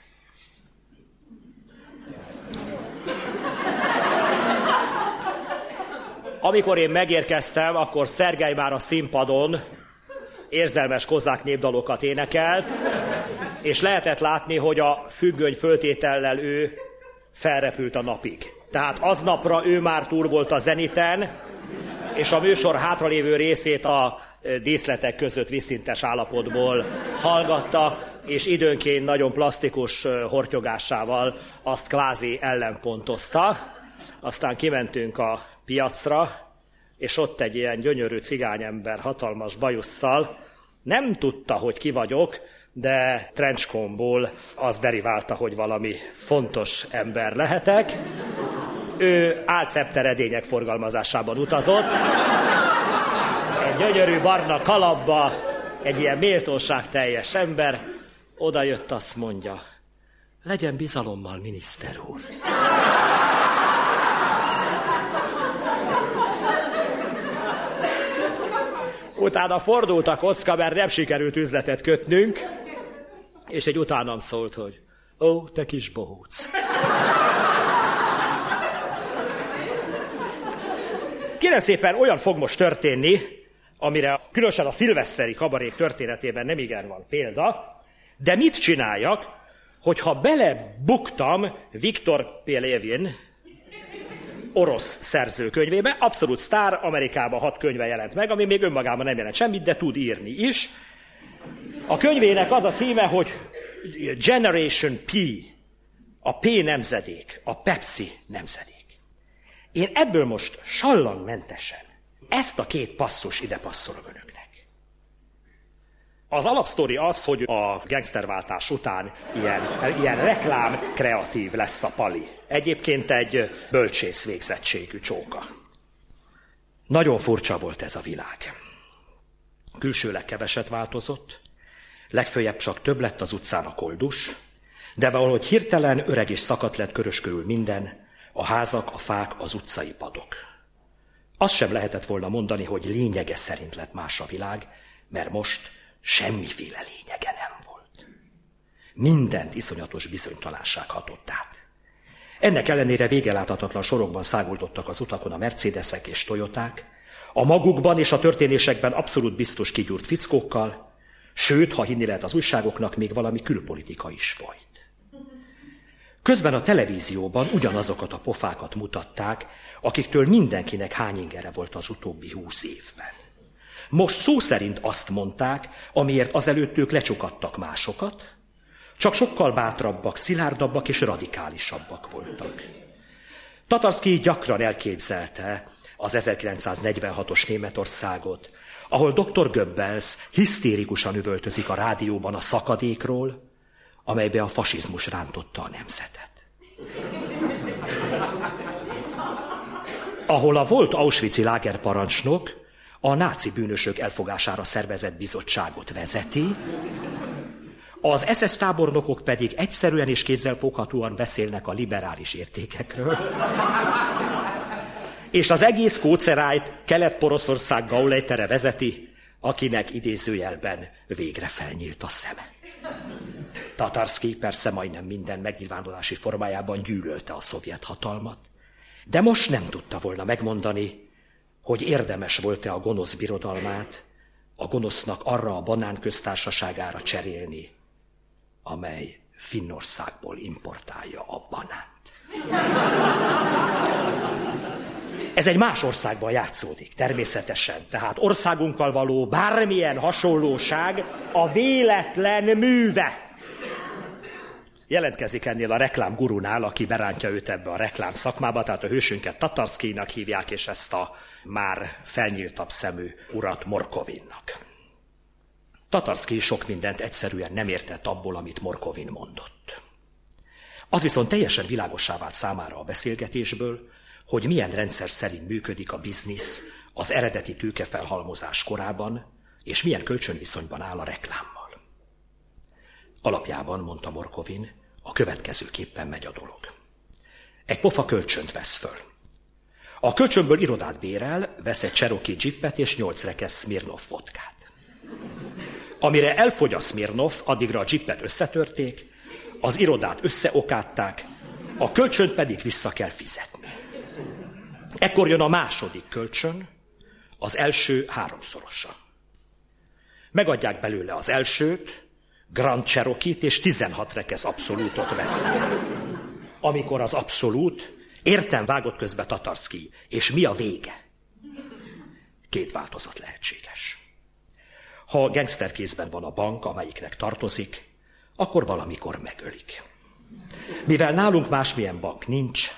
Amikor én megérkeztem, akkor Szergej már a színpadon érzelmes kozák népdalokat énekelt, és lehetett látni, hogy a függöny föltétellel ő felrepült a napig. Tehát aznapra ő már túr volt a zeniten, és a műsor hátralévő részét a díszletek között viszintes állapotból hallgatta, és időnként nagyon plastikus hortyogásával azt kvázi ellenpontozta. Aztán kimentünk a piacra, és ott egy ilyen gyönyörű cigányember hatalmas bajusszal nem tudta, hogy ki vagyok, de trenchkomból az deriválta, hogy valami fontos ember lehetek. Ő álcepteredények forgalmazásában utazott. Egy gyönyörű barna kalapba, egy ilyen méltóság teljes ember, oda jött, azt mondja, legyen bizalommal, miniszter úr. Utána fordult a kocka, mert nem sikerült üzletet kötnünk, és egy utánam szólt, hogy ó, te kis bohóc. Kérem szépen, olyan fog most történni, amire különösen a szilveszteri kabarék történetében nem igen van példa, de mit csináljak, hogyha belebuktam Viktor Pelevin orosz szerzőkönyvébe, abszolút sztár, Amerikában hat könyve jelent meg, ami még önmagában nem jelent semmit, de tud írni is. A könyvének az a címe, hogy Generation P, a P nemzedék, a Pepsi nemzedék. Én ebből most sallangmentesen ezt a két passzus ide passzolom önöknek. Az alapsztori az, hogy a gangsterváltás után ilyen, ilyen reklám kreatív lesz a pali. Egyébként egy bölcsész végzettségű csóka. Nagyon furcsa volt ez a világ. Külsőleg keveset változott, legfőjebb csak több lett az utcán a koldus, de valahogy hirtelen öreg és szakadt lett körös körül minden, a házak, a fák, az utcai padok. Azt sem lehetett volna mondani, hogy lényege szerint lett más a világ, mert most semmiféle lényege nem volt. Mindent iszonyatos bizonytalanság hatott át. Ennek ellenére végeláthatatlan sorokban száguldottak az utakon a Mercedesek és Toyoták, a magukban és a történésekben abszolút biztos kigyúrt fickókkal, sőt, ha hinni lehet az újságoknak, még valami külpolitika is folyt. Közben a televízióban ugyanazokat a pofákat mutatták, akiktől mindenkinek hány ingere volt az utóbbi húsz évben. Most szó szerint azt mondták, amiért azelőtt ők lecsukadtak másokat, csak sokkal bátrabbak, szilárdabbak és radikálisabbak voltak. Tatarszki gyakran elképzelte az 1946-os Németországot, ahol dr. Goebbels hisztérikusan üvöltözik a rádióban a szakadékról, amelybe a fasizmus rántotta a nemzetet. Ahol a volt Auschwitz-i lágerparancsnok a náci bűnösök elfogására szervezett bizottságot vezeti, az SS tábornokok pedig egyszerűen és kézzelfoghatóan beszélnek a liberális értékekről. És az egész kócerájt Kelet-Poroszország Gaulejtere vezeti, akinek idézőjelben végre felnyílt a szeme. Tatarszki persze majdnem minden megnyilvánulási formájában gyűlölte a szovjet hatalmat, de most nem tudta volna megmondani, hogy érdemes volt-e a gonosz birodalmát a gonosznak arra a banán köztársaságára cserélni, amely Finnországból importálja a banánt. Ez egy más országban játszódik, természetesen. Tehát országunkkal való bármilyen hasonlóság a véletlen műve. Jelentkezik ennél a reklám gurunál, aki berántja őt ebbe a reklám szakmába, tehát a hősünket Tatarszkinak hívják, és ezt a már felnyíltabb szemű urat Morkovinnak. Tatarszki sok mindent egyszerűen nem értett abból, amit Morkovin mondott. Az viszont teljesen világosá vált számára a beszélgetésből, hogy milyen rendszer szerint működik a biznisz az eredeti tőkefelhalmozás korában, és milyen kölcsönviszonyban áll a reklámmal. Alapjában, mondta Morkovin, a következőképpen megy a dolog. Egy pofa kölcsönt vesz föl. A kölcsönből irodát bérel, vesz egy Cherokee Jeepet és nyolc rekesz Smirnov vodkát. Amire elfogy a Smirnov, addigra a Jeepet összetörték, az irodát összeokátták, a kölcsönt pedig vissza kell fizetni. Ekkor jön a második kölcsön, az első háromszorosa. Megadják belőle az elsőt, Grand Cherokee-t és 16 rekesz abszolútot vesznek. Amikor az abszolút, értem vágott közbe Tatarszki, és mi a vége? Két változat lehetséges. Ha gangsterkézben van a bank, amelyiknek tartozik, akkor valamikor megölik. Mivel nálunk másmilyen bank nincs,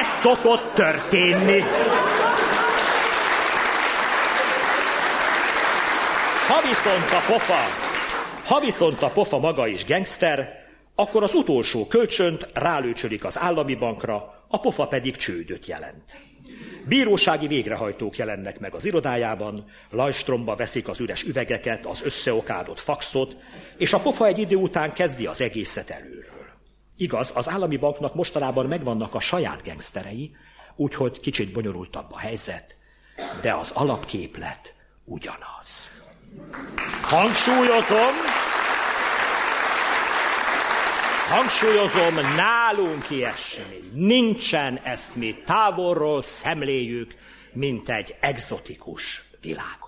ez szokott történni. Ha viszont a pofa, ha viszont a pofa maga is gangster, akkor az utolsó kölcsönt rálőcsölik az állami bankra, a pofa pedig csődöt jelent. Bírósági végrehajtók jelennek meg az irodájában, lajstromba veszik az üres üvegeket, az összeokádott faxot, és a pofa egy idő után kezdi az egészet előről. Igaz, az állami banknak mostanában megvannak a saját gengszterei, úgyhogy kicsit bonyolultabb a helyzet, de az alapképlet ugyanaz. Hangsúlyozom, hangsúlyozom, nálunk ilyesmi nincsen, ezt mi távolról szemléljük, mint egy egzotikus világ.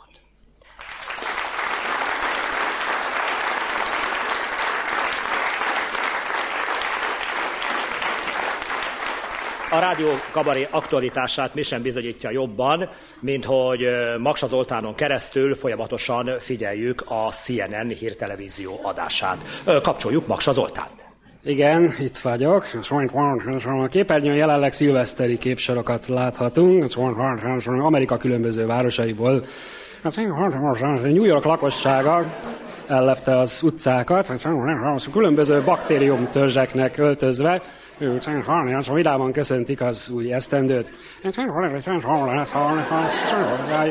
a rádió kabaré aktualitását mi sem bizonyítja jobban, mint hogy Maksa Zoltánon keresztül folyamatosan figyeljük a CNN hírtelevízió adását. Kapcsoljuk Maksa Zoltánt. Igen, itt vagyok. A képernyőn jelenleg szilveszteri képsorokat láthatunk, Amerika különböző városaiból. New York lakossága ellepte az utcákat, különböző baktériumtörzseknek öltözve, vidáman köszöntik az új esztendőt.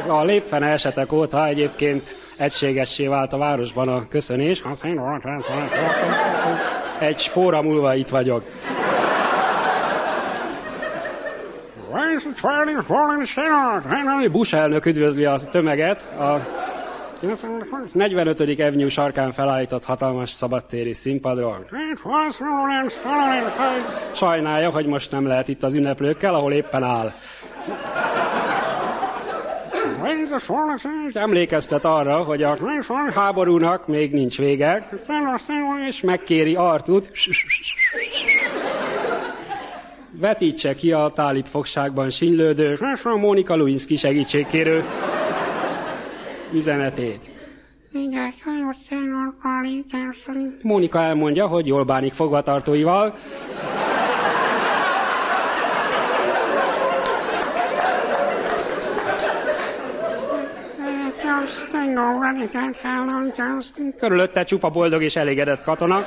A lépfene esetek óta egyébként egységessé vált a városban a köszönés. Egy spóra múlva itt vagyok. Bush elnök üdvözli a tömeget a 45. Avenue sarkán felállított hatalmas szabadtéri színpadról. Sajnálja, hogy most nem lehet itt az ünneplőkkel, ahol éppen áll. Emlékeztet arra, hogy a háborúnak még nincs vége, és megkéri Artut, vetítse ki a tálib fogságban sinylődő Mónika Lewinsky segítségkérő üzenetét. Mónika elmondja, hogy jól bánik fogvatartóival. Körülötte csupa boldog és elégedett katona.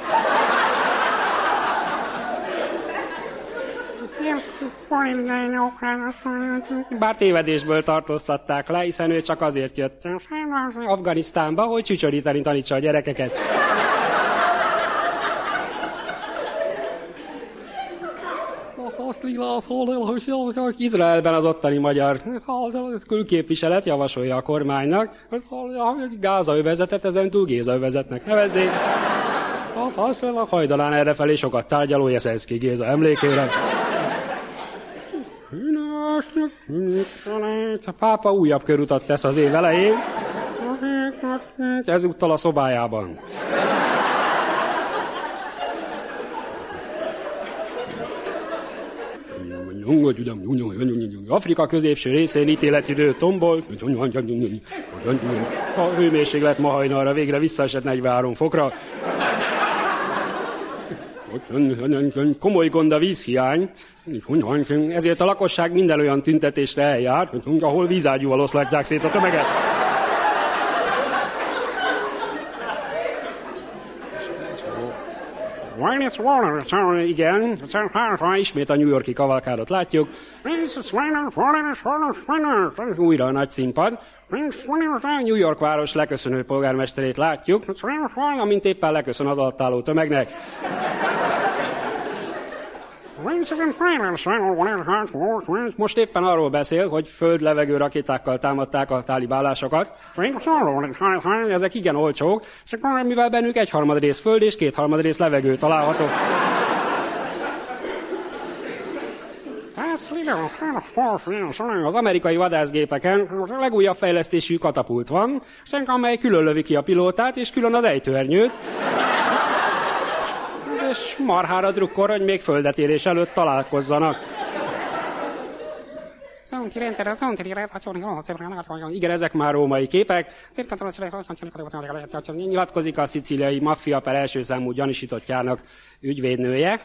Bár tévedésből tartóztatták le, hiszen ő csak azért jött Afganisztánba, hogy csücsöríteni tanítsa a gyerekeket. Izraelben az ottani magyar külképviselet javasolja a kormánynak, hogy Gáza övezetet ezen túl Géza övezetnek nevezzék. A hajdalán errefelé sokat tárgyaló Jeszenszki Géza emlékére. A pápa újabb körutat tesz az év elején, ezúttal a szobájában. Afrika középső részén ítéletidő tombol. A hőmérséklet ma hajnalra végre visszaesett 43 fokra. Komoly gond a vízhiány, ezért a lakosság minden olyan tüntetésre eljár, ahol vízágyúval oszlatják szét a tömeget. Igen, ismét a New Yorki kavalkádot látjuk. Újra a nagy színpad. New York város leköszönő polgármesterét látjuk, amint éppen leköszön az alatt álló tömegnek. Most éppen arról beszél, hogy föld-levegő rakétákkal támadták a tálibálásokat. Ezek igen olcsók, mivel bennük egyharmad rész föld és kétharmad rész levegő található. Az amerikai vadászgépeken a legújabb fejlesztésű katapult van, amely külön lövi ki a pilótát és külön az ejtőernyőt és marhára drukkor, hogy még földetérés előtt találkozzanak. Igen, ezek már római képek. Nyilatkozik a szicíliai maffia per első számú gyanúsítottjának ügyvédnője.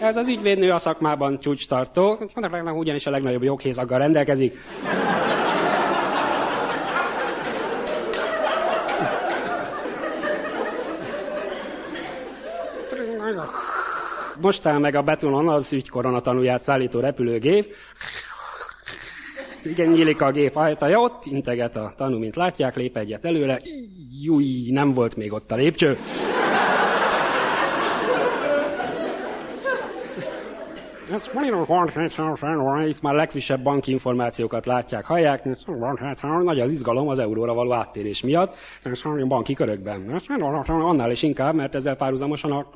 Ez az ügyvédnő a szakmában csúcstartó, ugyanis a legnagyobb joghézaggal rendelkezik. Most áll meg a betonon az ügykorona tanulját szállító repülőgép. Igen, nyílik a gép ajtaja, ott integet a tanú, mint látják, lép egyet előre. Júj, nem volt még ott a lépcső. Itt már legfrissebb banki információkat látják, hallják. Nagy az izgalom az euróra való áttérés miatt banki körökben. Annál is inkább, mert ezzel párhuzamosan a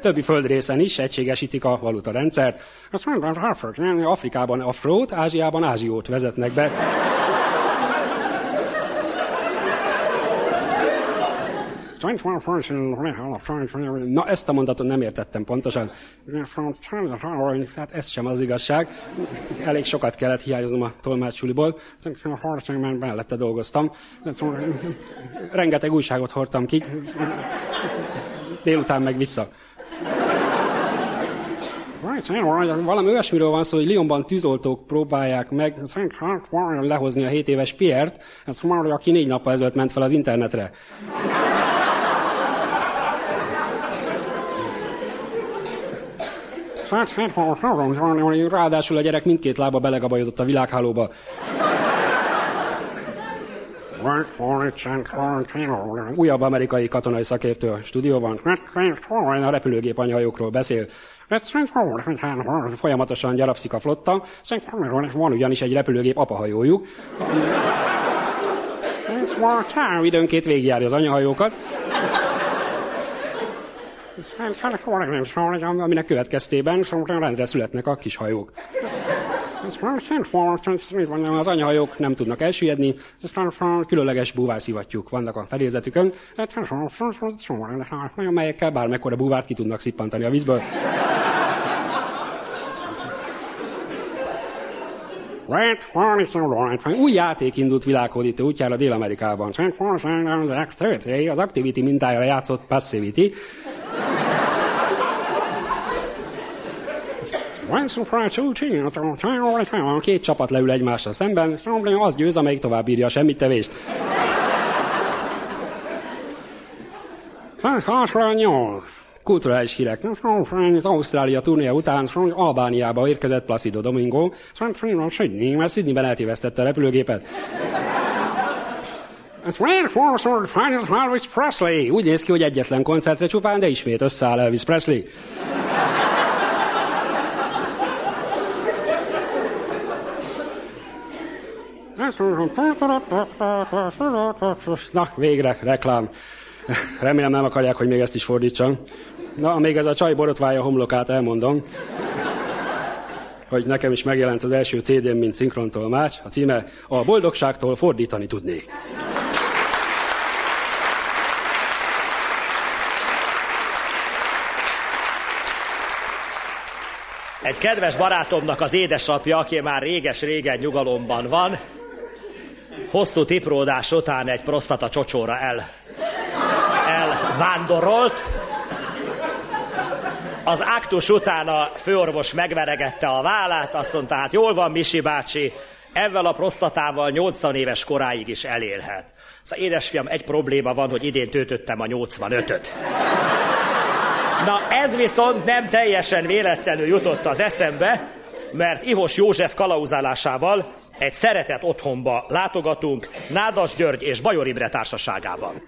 többi földrészen is egységesítik a valuta rendszert. Afrikában afrót, Ázsiában ázsiót vezetnek be. Na, ezt a mondatot nem értettem pontosan. Hát ez sem az igazság. Elég sokat kellett hiányoznom a tolmácsuliból. Mellette dolgoztam. Rengeteg újságot hordtam ki. Délután meg vissza. Valami olyasmiről van szó, hogy Lyonban tűzoltók próbálják meg lehozni a 7 éves Piert, aki négy nappal ezelőtt ment fel az internetre. Ráadásul a gyerek mindkét lába belegabajodott a világhálóba. Újabb amerikai katonai szakértő a stúdióban. A repülőgép anyahajókról beszél. Folyamatosan gyarapszik a flotta. Van ugyanis egy repülőgép apahajójuk. Időnként végigjárja az anyahajókat aminek következtében rendre születnek a kis hajók. Az anyahajók nem tudnak elsüllyedni, különleges búvárszivattyúk vannak a fedélzetükön, amelyekkel bármekkora búvárt ki tudnak szippantani a vízből. Új játék indult világhódító útjára Dél-Amerikában. Az Activity mintájára játszott Passivity, Két csapat leül egymással szemben, az győz, amelyik tovább bírja a semmit tevést. 168. Kulturális hírek. Ausztrália turnéja után Albániába érkezett Placido Domingo, Sydney, mert Sydneyben eltévesztette a repülőgépet. Elvis Presley. Úgy néz ki, hogy egyetlen koncertre csupán, de ismét összeáll Elvis Presley. Na, végre, reklám. Remélem nem akarják, hogy még ezt is fordítsam. Na, még ez a csaj borotvája homlokát elmondom, hogy nekem is megjelent az első CD-m, mint szinkrontolmács. A címe A boldogságtól fordítani tudnék. Egy kedves barátomnak az édesapja, aki már réges-régen nyugalomban van, hosszú tipródás után egy prostata csocsóra el, elvándorolt. Az aktus után a főorvos megveregette a vállát, azt mondta, hát jól van, Misi bácsi, ezzel a prostatával 80 éves koráig is elélhet. Szóval édesfiam, egy probléma van, hogy idén töltöttem a 85-öt. Na ez viszont nem teljesen véletlenül jutott az eszembe, mert Ihos József kalauzálásával egy szeretett otthonba látogatunk Nádas György és Bajor Imre társaságában.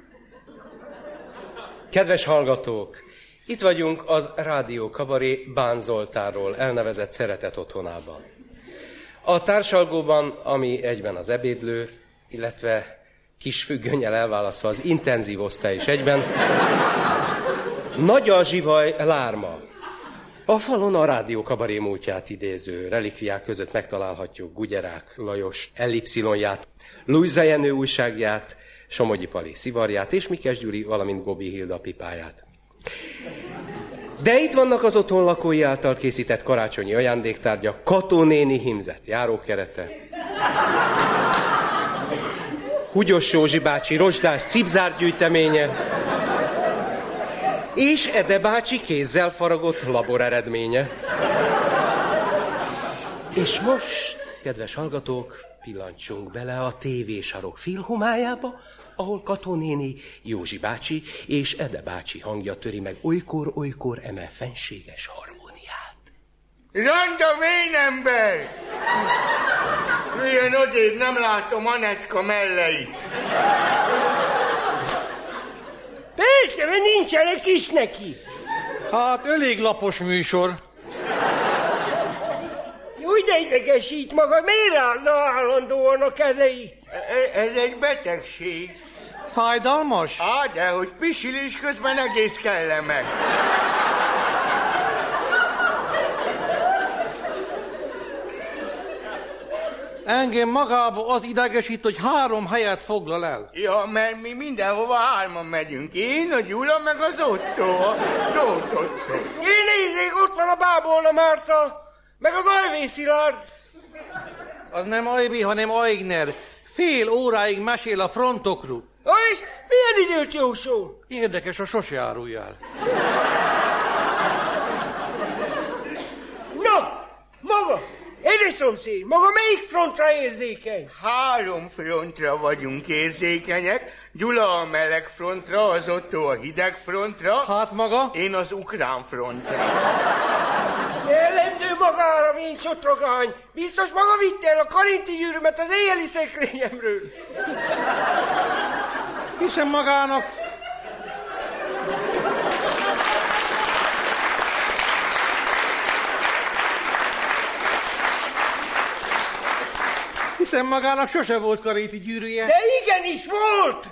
Kedves hallgatók, itt vagyunk az Rádió Kabaré Bán Zoltáról elnevezett szeretet otthonában. A társalgóban, ami egyben az ebédlő, illetve kis függönnyel elválasztva az intenzív osztály is egyben, nagy a zsivaj lárma. A falon a rádió kabaré múltját idéző relikviák között megtalálhatjuk Gugyerák Lajos ellipszilonját, Luisa Jenő újságját, Somogyi Pali szivarját és Mikes Gyuri, valamint Gobi Hilda pipáját. De itt vannak az otthon lakói által készített karácsonyi ajándéktárgya, Katonéni himzet járókerete, Húgyos Józsi bácsi rozsdás cipzárgyűjteménye, és Ede bácsi kézzel faragott labor eredménye. És most, kedves hallgatók, pillancsunk bele a tévésarok filhumájába, ahol Katonéni, Józsi bácsi és Ede bácsi hangja töri meg olykor-olykor eme fenséges harmóniát. Randa vénember! Jöjjön odébb, nem látom Anetka melleit. Persze, mert nincsenek is neki. Hát, elég lapos műsor. Jó, de idegesít maga, miért rázza állandóan a kezeit? E- Ez egy betegség. Fájdalmas? Á, de hogy pisilés közben egész kellemes. Engem magába az idegesít, hogy három helyet foglal el. Ja, mert mi mindenhova hárman megyünk. Én, a Gyula, meg az Otto, Tóth Otto. Én nézzék, ott van a Bábolna Márta, meg az Ajvé Szilárd. Az nem Ajbi, hanem Aigner. Fél óráig mesél a frontokról. Ja, és milyen időt jósol? Érdekes, a sose áruljál. Na, maga, édes szomszéd, maga melyik frontra érzékeny? Három frontra vagyunk érzékenyek. Gyula a meleg frontra, az Otto a hideg frontra. Hát maga? Én az ukrán frontra. Jellemző magára, mint sotrogány. Biztos maga vitte el a karinti gyűrűmet az éjjeli szekrényemről. Hiszem magának. Hiszem magának sose volt karéti gyűrűje. De igenis volt!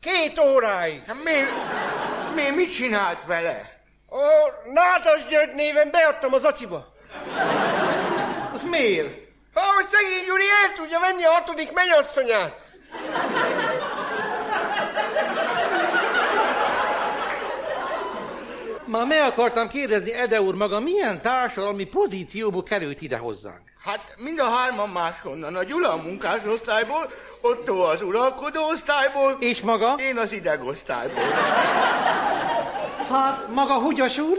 Két óráig. Hát mi, mi mit csinált vele? A Nádas György néven beadtam az aciba. Az miért? Ha, hogy szegény Gyuri el tudja venni a hatodik mennyasszonyát. Már meg akartam kérdezni, Ede úr, maga milyen társadalmi pozícióból került ide hozzánk? Hát mind a hárman máshonnan. A Gyula a munkásosztályból, Otto az uralkodó osztályból. És maga? Én az ideg osztályból. Hát maga Hugyas úr?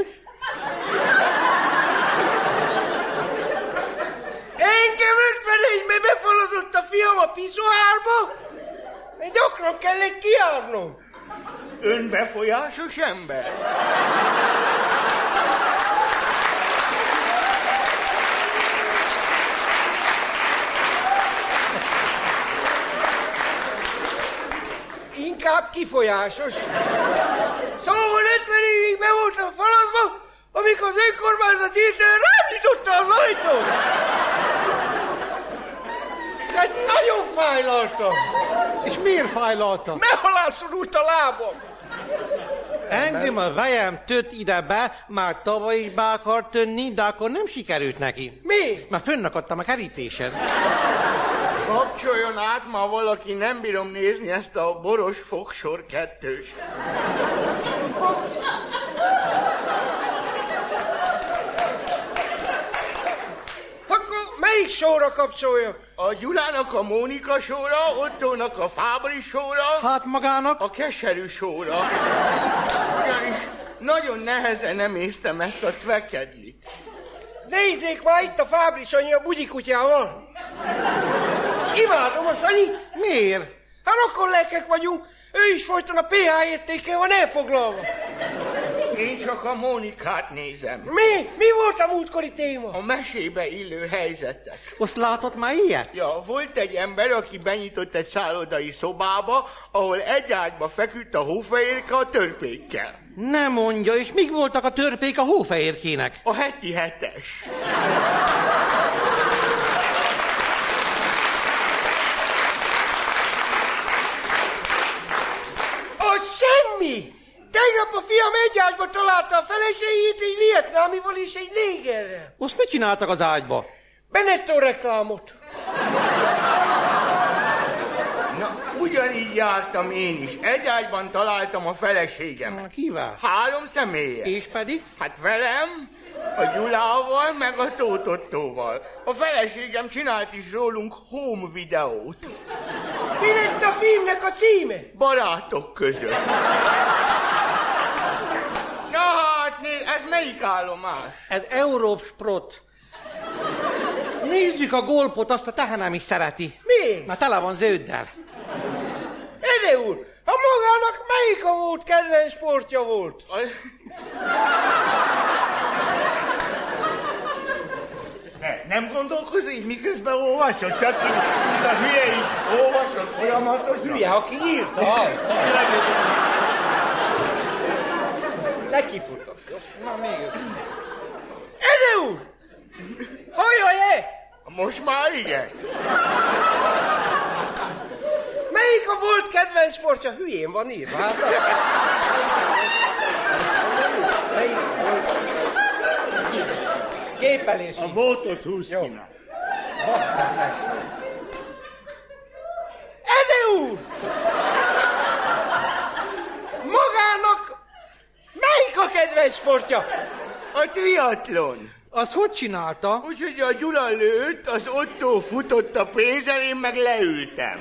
Engem 51-ben befalazott a fiam a piszoárba, mert gyakran kellett kiárnom. Ön befolyásos ember? Inkább kifolyásos. Szóval 50 évig be voltam a falaszba, amikor az önkormányzat hirtelen rám nyitotta az ajtót. És ezt nagyon fájlaltam. És miért fájlaltam? Mert halászorult a lábam. Engem a vejem tört ide be, már tavaly is be akart tönni, de akkor nem sikerült neki. Mi? Mert fönnakadtam a kerítésen. Kapcsoljon át, ma valaki nem bírom nézni ezt a boros fogsor kettős. Akkor melyik sorra kapcsoljak? A Gyulának a Mónika sóra, Ottónak a Fábri sóra. Hát magának? A keserű sóra. Ugyanis nagyon nehezen emésztem ezt a cvekedlit. Nézzék már itt a Fábri Sanyi a bugyikutyával. Imádom a Sanyit. Miért? Hát akkor lelkek vagyunk. Ő is folyton a PH értéke van elfoglalva. Én csak a Mónikát nézem. Mi? Mi volt a múltkori téma? A mesébe illő helyzetek. Azt látott már ilyet? Ja, volt egy ember, aki benyitott egy szállodai szobába, ahol egy ágyba feküdt a hófehérke a törpékkel. Nem mondja, és mik voltak a törpék a hófehérkének? A heti hetes. Az semmi! Tegnap a fiam egy ágyba találta a feleségét egy vietnámival és egy négerrel. Azt mit csináltak az ágyba? Benetton reklámot. Na, ugyanígy jártam én is. Egy ágyban találtam a feleségemet. Kivel? Három személye. És pedig? Hát velem, a Gyulával, meg a Tótottóval. A feleségem csinált is rólunk home videót. Mi lett a filmnek a címe? Barátok között. Na hát, né, ez melyik állomás? Ez Európsprot. Nézzük a golpot, azt a tehenem is szereti. Mi? Már tele van zölddel. Ede úr, a magának melyik a volt kedvenc sportja volt? Ne, nem gondolkozik, miközben olvasod, csak így, így a hülye így olvasod folyamatosan. Hülye, aki írta. Neki futott. Na még. Ede úr! Hallja-e? Most már igen. Melyik a volt kedvenc sportja? Hülyén van írva. Hát, Melyik volt? Gépelés. A voltot húz ki. Ede úr! Magának melyik a kedvenc sportja? A triatlon. Az hogy csinálta? Úgyhogy a Gyula lőtt, az Otto futott a pénzen, én meg leültem.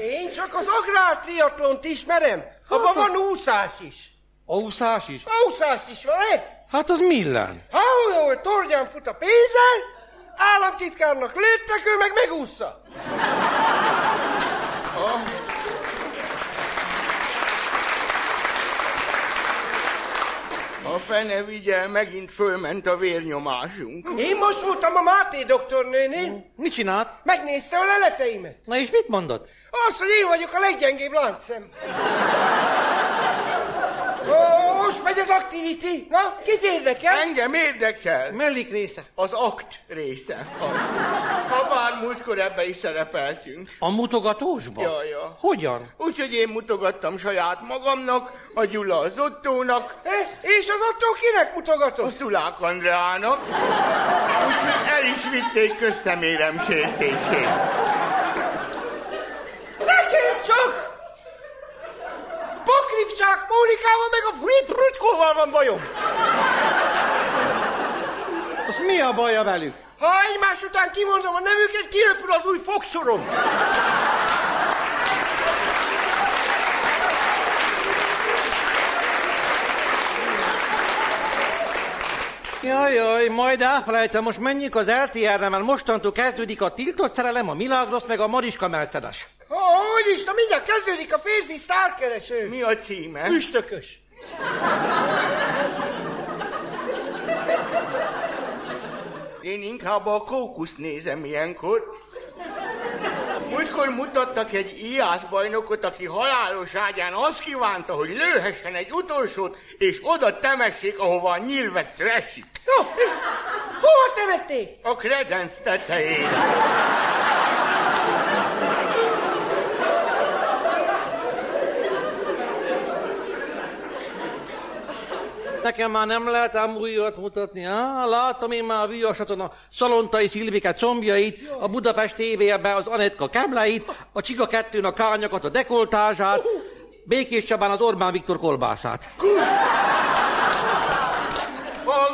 Én csak az agrártriatlont ismerem. Abban van úszás is. Úszás is? Úszás is van, eh? Hát az millen? Ha hogy tornyán fut a pénzzel, államtitkárnak lőttek, ő meg megúszza. A fene vigye, megint fölment a vérnyomásunk. Én most voltam a Máté doktornőnél, Mit csinált? megnézte a leleteimet. Na és mit mondott? Azt, hogy én vagyok a leggyengébb láncszem. Most megy az activity. Na, kit érdekel? Engem érdekel. Mellik része? Az akt része. Az. Ha bár múltkor ebbe is szerepeltünk. A mutogatósban? Ja, ja. Hogyan? Úgyhogy én mutogattam saját magamnak, a Gyula az Ottónak, Eh, És az attól kinek mutogatott? a Szulák Andrának, úgyhogy el is vitték közszemérem sértését. Nekem csak! Pokrivcsák Mónikával meg a Frit Rutkóval van bajom. Az mi a baja velük? Ha egymás után kimondom a nevüket, kiröpül az új fogsorom. Jaj, jaj, majd elfelejtem, most menjünk az LTR-re, mert mostantól kezdődik a tiltott szerelem, a Milagros, meg a Mariska Mercedes. Ó, hogy is, na mindjárt kezdődik a férfi sztárkereső. Mi a címe? Üstökös. Én inkább a kókuszt nézem ilyenkor. Múltkor mutattak egy IASZ bajnokot, aki halálos ágyán azt kívánta, hogy lőhessen egy utolsót, és oda temessék, ahova a nyilvesz esik. Jó, hova temették? A kredenc tetején. Nekem már nem lehet ám újat mutatni. Á, láttam én már a viasaton a Szalontai Szilvike combjait, a Budapest TV-ben az Anetka kábláit, a Csiga kettőn a kányakat, a dekoltázsát, Békés Csabán az Orbán Viktor kolbászát.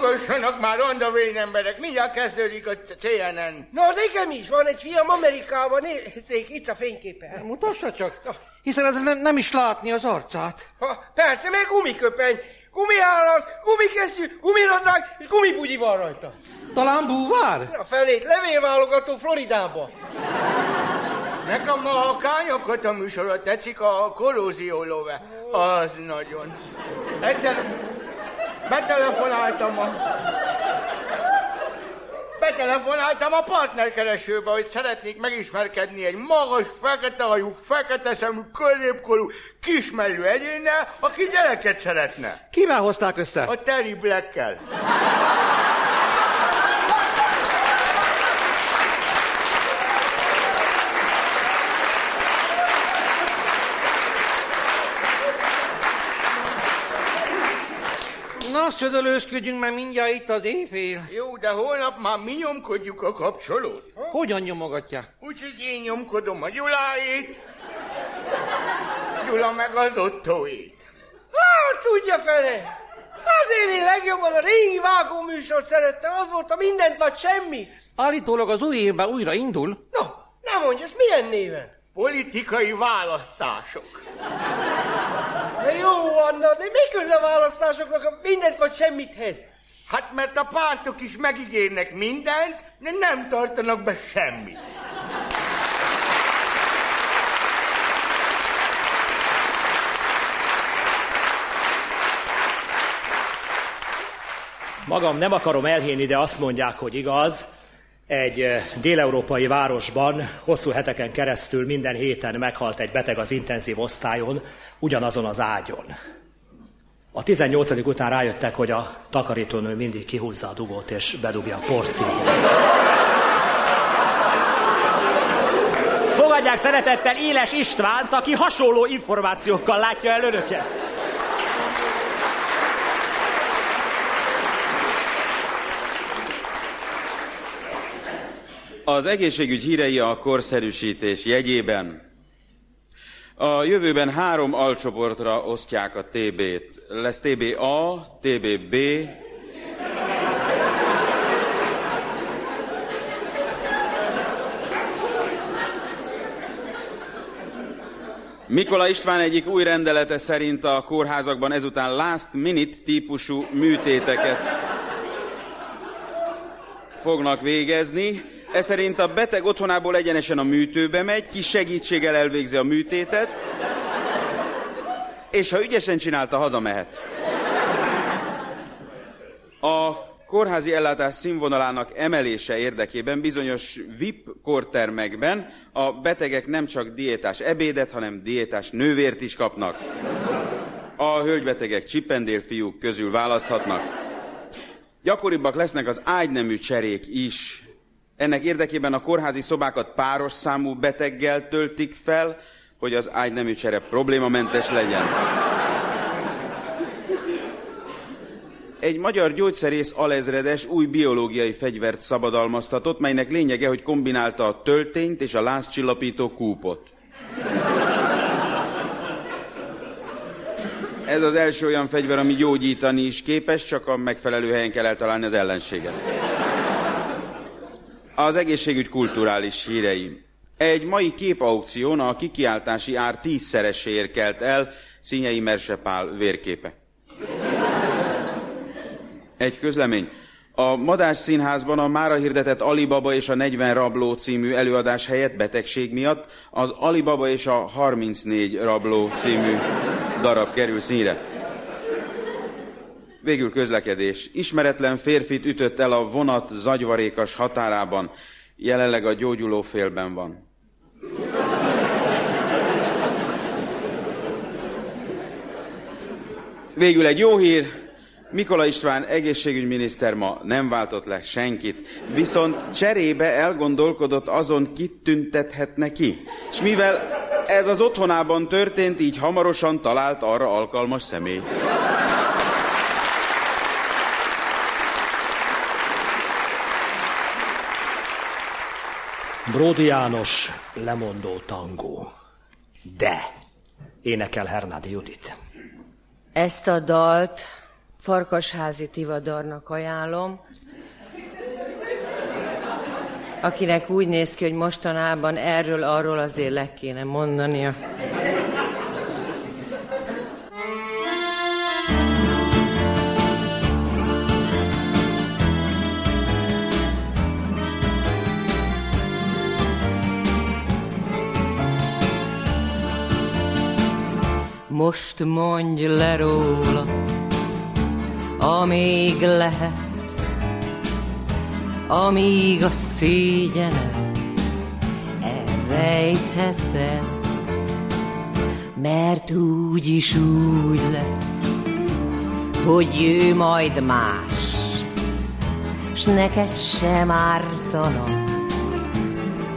Hallgassanak már, rondavény emberek, mindjárt kezdődik a CNN. Na, nekem is van egy fiam Amerikában, nézzék, itt a fényképe. Mutassa csak, hiszen ez ne, nem is látni az arcát. Ha, persze, meg gumiköpeny, gumiállasz, gumikesztyű, guminadrág és gumibugyi van rajta. Talán búvár? A felét levélválogató Floridába. Nekem a kányokat a műsorra tetszik, a korrózió love. Az nagyon. Egyszer betelefonáltam a... Betelefonáltam a partnerkeresőbe, hogy szeretnék megismerkedni egy magas, fekete hajú, fekete szemű, középkorú, kismellű egyénnel, aki gyereket szeretne. Kivel hozták össze? A Terry Blackkel. Na, szödölőzködjünk, mert mindjárt itt az éjfél. Jó, de holnap már mi nyomkodjuk a kapcsolót. Hogyan nyomogatja? Úgyhogy én nyomkodom a Gyuláét, Gyula meg az Ottóét. Hát, tudja fele! Azért én legjobban a régi vágó műsort szerettem, az volt a mindent vagy semmit. Állítólag az új évben újra indul. No, nem mondja, ez milyen néven? Politikai választások. Jó, Anna, de mi köze a választásoknak a mindent vagy semmithez? Hát mert a pártok is megígérnek mindent, de nem tartanak be semmit. Magam nem akarom elhinni, de azt mondják, hogy igaz. Egy eh, déleurópai városban hosszú heteken keresztül minden héten meghalt egy beteg az intenzív osztályon, ugyanazon az ágyon. A 18. után rájöttek, hogy a takarítónő mindig kihúzza a dugót és bedugja a porszívót. Fogadják szeretettel Éles Istvánt, aki hasonló információkkal látja el önöket. Az egészségügy hírei a korszerűsítés jegyében. A jövőben három alcsoportra osztják a TB-t. Lesz TBA, TBB, Mikola István egyik új rendelete szerint a kórházakban ezután last minute típusú műtéteket fognak végezni. Ez szerint a beteg otthonából egyenesen a műtőbe megy, kis segítséggel elvégzi a műtétet, és ha ügyesen csinálta, hazamehet. A kórházi ellátás színvonalának emelése érdekében bizonyos VIP kortermekben a betegek nem csak diétás ebédet, hanem diétás nővért is kapnak. A hölgybetegek csipendél fiúk közül választhatnak. Gyakoribbak lesznek az ágynemű cserék is. Ennek érdekében a kórházi szobákat páros számú beteggel töltik fel, hogy az ágynemű csere problémamentes legyen. Egy magyar gyógyszerész alezredes új biológiai fegyvert szabadalmaztatott, melynek lényege, hogy kombinálta a töltényt és a lázcsillapító kúpot. Ez az első olyan fegyver, ami gyógyítani is képes, csak a megfelelő helyen kell eltalálni az ellenséget. Az egészségügy kulturális hírei. Egy mai képaukción a kikiáltási ár tízszereséért kelt el Színyei Mersepál vérképe. Egy közlemény. A Madás Színházban a mára hirdetett Alibaba és a 40 rabló című előadás helyett betegség miatt az Alibaba és a 34 rabló című darab kerül színre. Végül közlekedés. Ismeretlen férfit ütött el a vonat zagyvarékas határában. Jelenleg a gyógyuló félben van. Végül egy jó hír, Mikola István egészségügyminiszter ma nem váltott le senkit, viszont cserébe elgondolkodott azon, kit tüntethetne ki. És mivel ez az otthonában történt, így hamarosan talált arra alkalmas személy. Bródi János lemondó tangó. De énekel Hernádi Judit. Ezt a dalt Farkasházi Tivadarnak ajánlom, akinek úgy néz ki, hogy mostanában erről-arról azért le kéne mondania. Most mondj le róla, amíg lehet, amíg a szégyenet elrejthetem, mert úgy is úgy lesz, hogy ő majd más, s neked sem ártana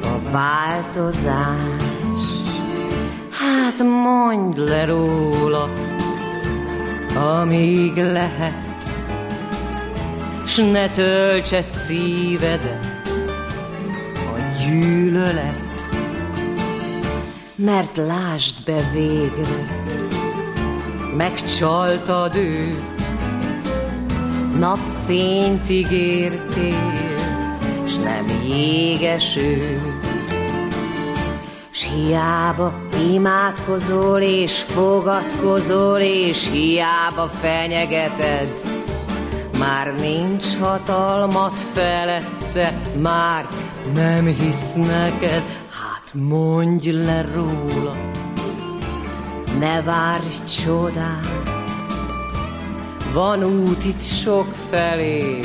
a változás. Hát mondj le róla, amíg lehet, s ne töltse szívedet a gyűlölet, mert lásd be végre, megcsaltad őt, napfényt ígértél, s nem jégesőt. S hiába imádkozol és fogadkozol, és hiába fenyegeted, már nincs hatalmat felette, már nem hisz neked, hát mondj le róla, ne várj csodát, van út itt sok felé,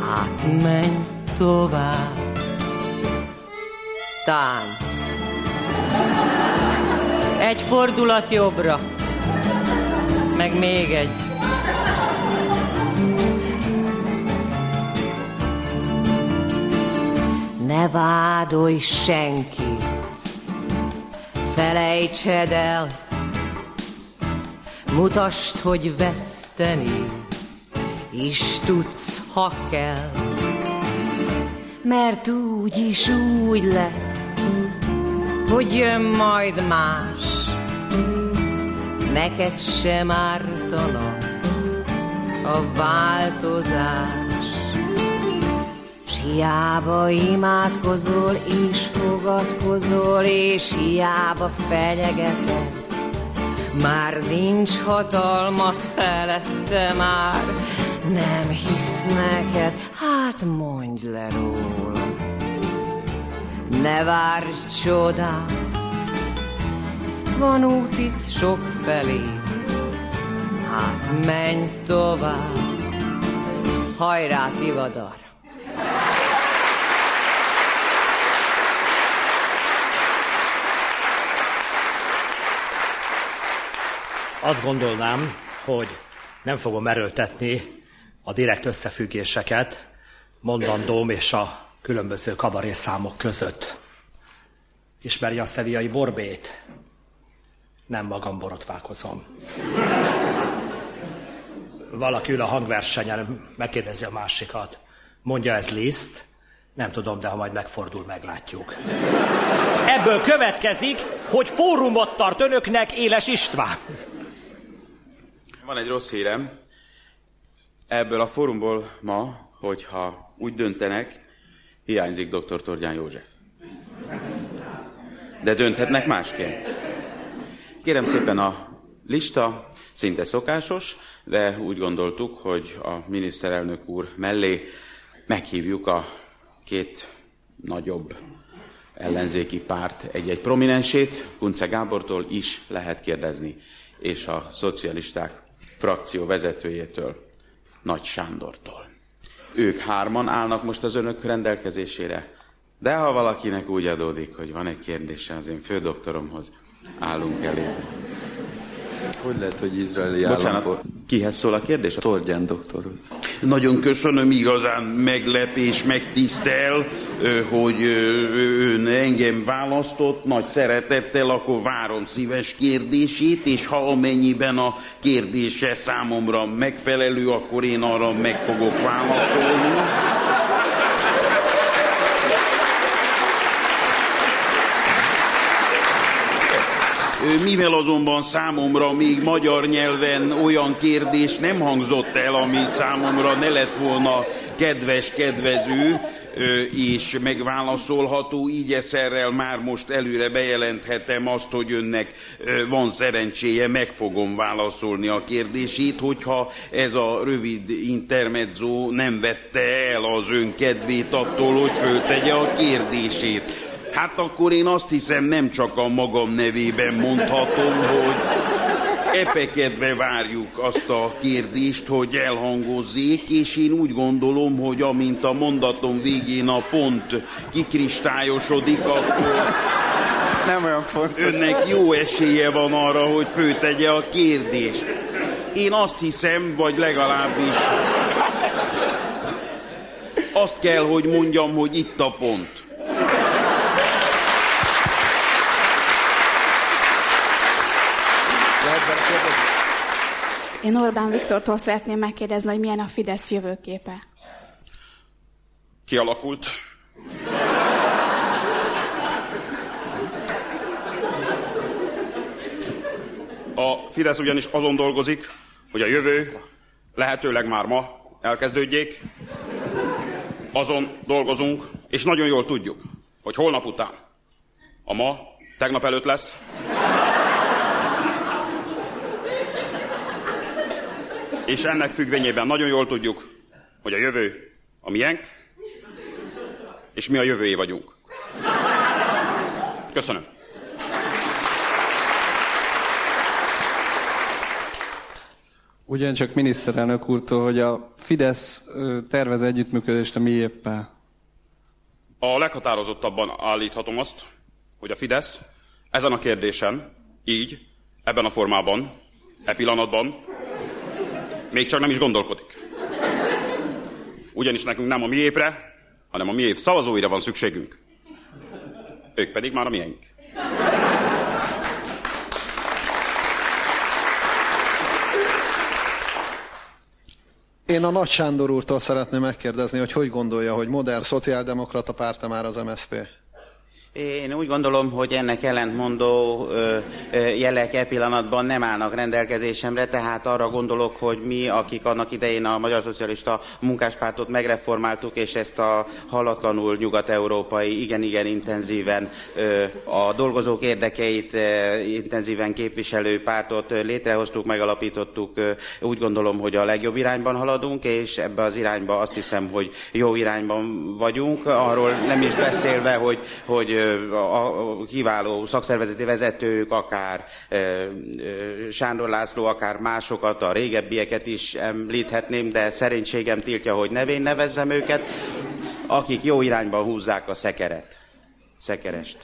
hát menj tovább. Tánc. Egy fordulat jobbra, meg még egy. Ne vádolj senki, felejtsed el, mutasd, hogy veszteni is tudsz, ha kell, mert úgy is úgy lesz, hogy jön majd más, neked sem ártana a változás. S hiába imádkozol és fogadkozol, és hiába fenyegeted, már nincs hatalmat felette már, nem hisz neked, hát mondj le róla. Ne várj csodát, van út itt sok felé, hát menj tovább, hajrá Tivadar! Azt gondolnám, hogy nem fogom erőltetni a direkt összefüggéseket mondandóm és a különböző kabarészámok között. Ismeri a szeviai borbét? Nem magam borotválkozom. Valaki ül a hangversenyen, megkérdezi a másikat. Mondja ez Liszt? Nem tudom, de ha majd megfordul, meglátjuk. Ebből következik, hogy fórumot tart önöknek Éles István. Van egy rossz hírem. Ebből a fórumból ma, hogyha úgy döntenek, hiányzik dr. Tordján József. De dönthetnek másként. Kérem szépen a lista szinte szokásos. de úgy gondoltuk, hogy a miniszterelnök úr mellé meghívjuk a két nagyobb ellenzéki párt egy-egy prominensét, Kunce Gábortól is lehet kérdezni, és a szocialisták frakció vezetőjétől, Nagy Sándortól. Ők hárman állnak most az önök rendelkezésére, de ha valakinek úgy adódik, hogy van egy kérdése az én fődoktoromhoz, állunk elé. Hogy lehet, hogy izraeli Bocsánat, állampolgár? kihez szól a kérdés? Tordján doktorhoz. Nagyon köszönöm, igazán meglep és megtisztel, hogy ön engem választott, nagy szeretettel, akkor várom szíves kérdését, és ha amennyiben a kérdése számomra megfelelő, akkor én arra meg fogok válaszolni. Mivel azonban számomra még magyar nyelven olyan kérdés nem hangzott el, ami számomra ne lett volna kedves, kedvező, ö, és megválaszolható, így eszerrel már most előre bejelenthetem azt, hogy önnek van szerencséje, meg fogom válaszolni a kérdését, hogyha ez a rövid intermezzo nem vette el az ön kedvét attól, hogy föltegye a kérdését. Hát akkor én azt hiszem nem csak a magam nevében mondhatom, hogy epekedve várjuk azt a kérdést, hogy elhangozzék, és én úgy gondolom, hogy amint a mondatom végén a pont kikristályosodik, akkor Nem olyan fontos. önnek jó esélye van arra, hogy főtegye a kérdést. Én azt hiszem, vagy legalábbis azt kell, hogy mondjam, hogy itt a pont. Én Orbán Viktortól szeretném megkérdezni, hogy milyen a Fidesz jövőképe. Kialakult. A Fidesz ugyanis azon dolgozik, hogy a jövő lehetőleg már ma elkezdődjék. Azon dolgozunk, és nagyon jól tudjuk, hogy holnap után a ma tegnap előtt lesz. És ennek függvényében nagyon jól tudjuk, hogy a jövő a miénk, és mi a jövőjé vagyunk. Köszönöm. Ugyancsak miniszterelnök úrtól, hogy a Fidesz tervez együttműködést a mi éppen. A leghatározottabban állíthatom azt, hogy a Fidesz ezen a kérdésen, így, ebben a formában, e pillanatban még csak nem is gondolkodik. Ugyanis nekünk nem a miépre, hanem a miép szavazóira van szükségünk. Ők pedig már a miénk. Én a Nagy Sándor úrtól szeretném megkérdezni, hogy hogy gondolja, hogy modern szociáldemokrata párta már az MSZP? Én úgy gondolom, hogy ennek ellentmondó jelek e pillanatban nem állnak rendelkezésemre, tehát arra gondolok, hogy mi, akik annak idején a Magyar Szocialista Munkáspártot megreformáltuk, és ezt a hallatlanul nyugat-európai, igen-igen intenzíven ö, a dolgozók érdekeit intenzíven képviselő pártot létrehoztuk, megalapítottuk. Úgy gondolom, hogy a legjobb irányban haladunk, és ebbe az irányba azt hiszem, hogy jó irányban vagyunk. Arról nem is beszélve, hogy, hogy a kiváló szakszervezeti vezetők, akár Sándor László, akár másokat, a régebbieket is említhetném, de szerénységem tiltja, hogy nevén nevezzem őket, akik jó irányban húzzák a szekeret. Szekerest.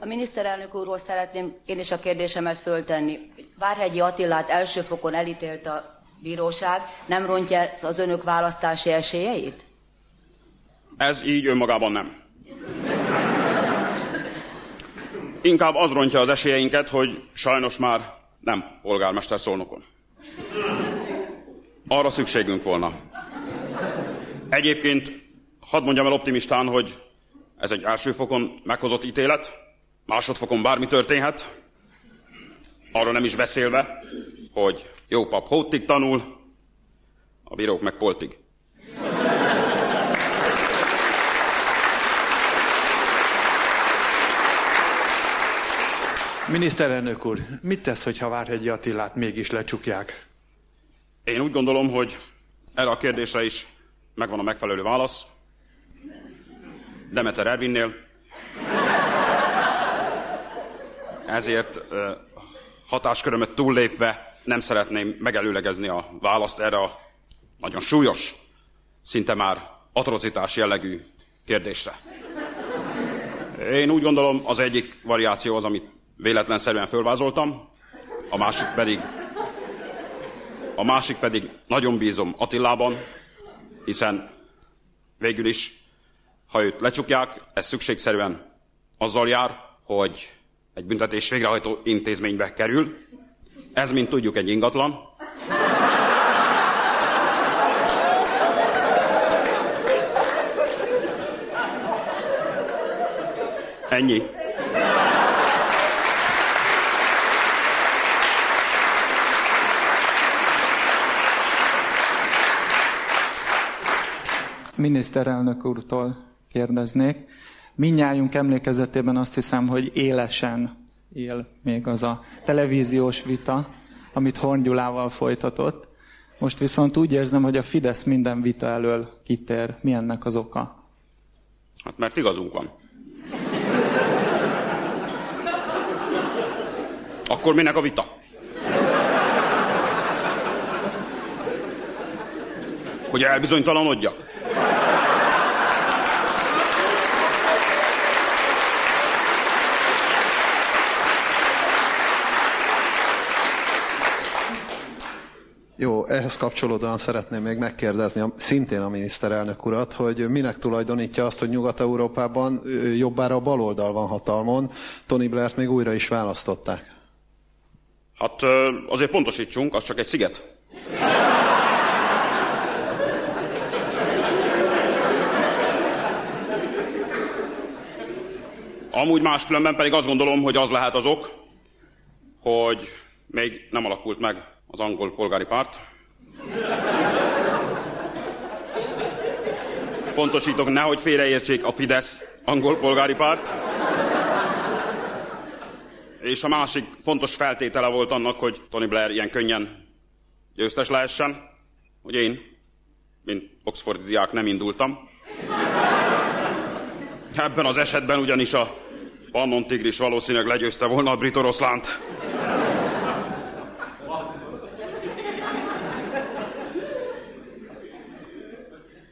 A miniszterelnök úrhoz szeretném én is a kérdésemet föltenni. Várhegyi Attilát első fokon elítélt a bíróság, nem rontja az önök választási esélyeit? Ez így önmagában nem. Inkább az rontja az esélyeinket, hogy sajnos már nem polgármester szolnokon. Arra szükségünk volna. Egyébként hadd mondjam el optimistán, hogy ez egy első fokon meghozott ítélet, másodfokon bármi történhet, arról nem is beszélve, hogy jó pap hótig tanul, a bírók meg poltig. Miniszterelnök úr, mit tesz, hogyha Várhegyi Attilát mégis lecsukják? Én úgy gondolom, hogy erre a kérdésre is megvan a megfelelő válasz. Demeter Ervinnél. Ezért ö, hatáskörömöt túllépve nem szeretném megelőlegezni a választ erre a nagyon súlyos, szinte már atrocitás jellegű kérdésre. Én úgy gondolom, az egyik variáció az, amit véletlenszerűen fölvázoltam, a másik pedig a másik pedig nagyon bízom Attilában, hiszen végül is, ha őt lecsukják, ez szükségszerűen azzal jár, hogy egy büntetés végrehajtó intézménybe kerül. Ez, mint tudjuk, egy ingatlan. Ennyi. Miniszterelnök úrtól kérdeznék. Minnyájunk emlékezetében azt hiszem, hogy élesen él még az a televíziós vita, amit Horn Gyulával folytatott. Most viszont úgy érzem, hogy a Fidesz minden vita elől kitér. Mi ennek az oka? Hát mert igazunk van. Akkor minek a vita? Hogy elbizonytalanodjak? Jó, ehhez kapcsolódóan szeretném még megkérdezni a, szintén a miniszterelnök urat, hogy minek tulajdonítja azt, hogy Nyugat-Európában jobbára a baloldal van hatalmon, Tony Blair-t még újra is választották. Hát azért pontosítsunk, az csak egy sziget. Amúgy máskülönben pedig azt gondolom, hogy az lehet az ok, hogy még nem alakult meg az angol polgári párt. Pontosítok, nehogy félreértsék a Fidesz angol polgári párt. És a másik fontos feltétele volt annak, hogy Tony Blair ilyen könnyen győztes lehessen, hogy én, mint Oxfordi diák nem indultam. Ebben az esetben ugyanis a Pannon Tigris valószínűleg legyőzte volna a brit oroszlánt.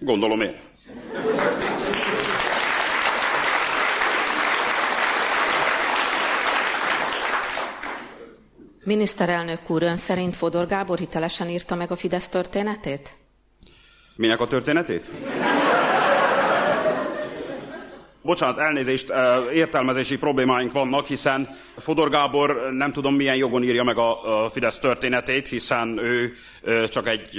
Gondolom én. Miniszterelnök úr, ön szerint Fodor Gábor hitelesen írta meg a Fidesz történetét? Minek a történetét? Bocsánat, elnézést, értelmezési problémáink vannak, hiszen Fodor Gábor nem tudom milyen jogon írja meg a Fidesz történetét, hiszen ő csak egy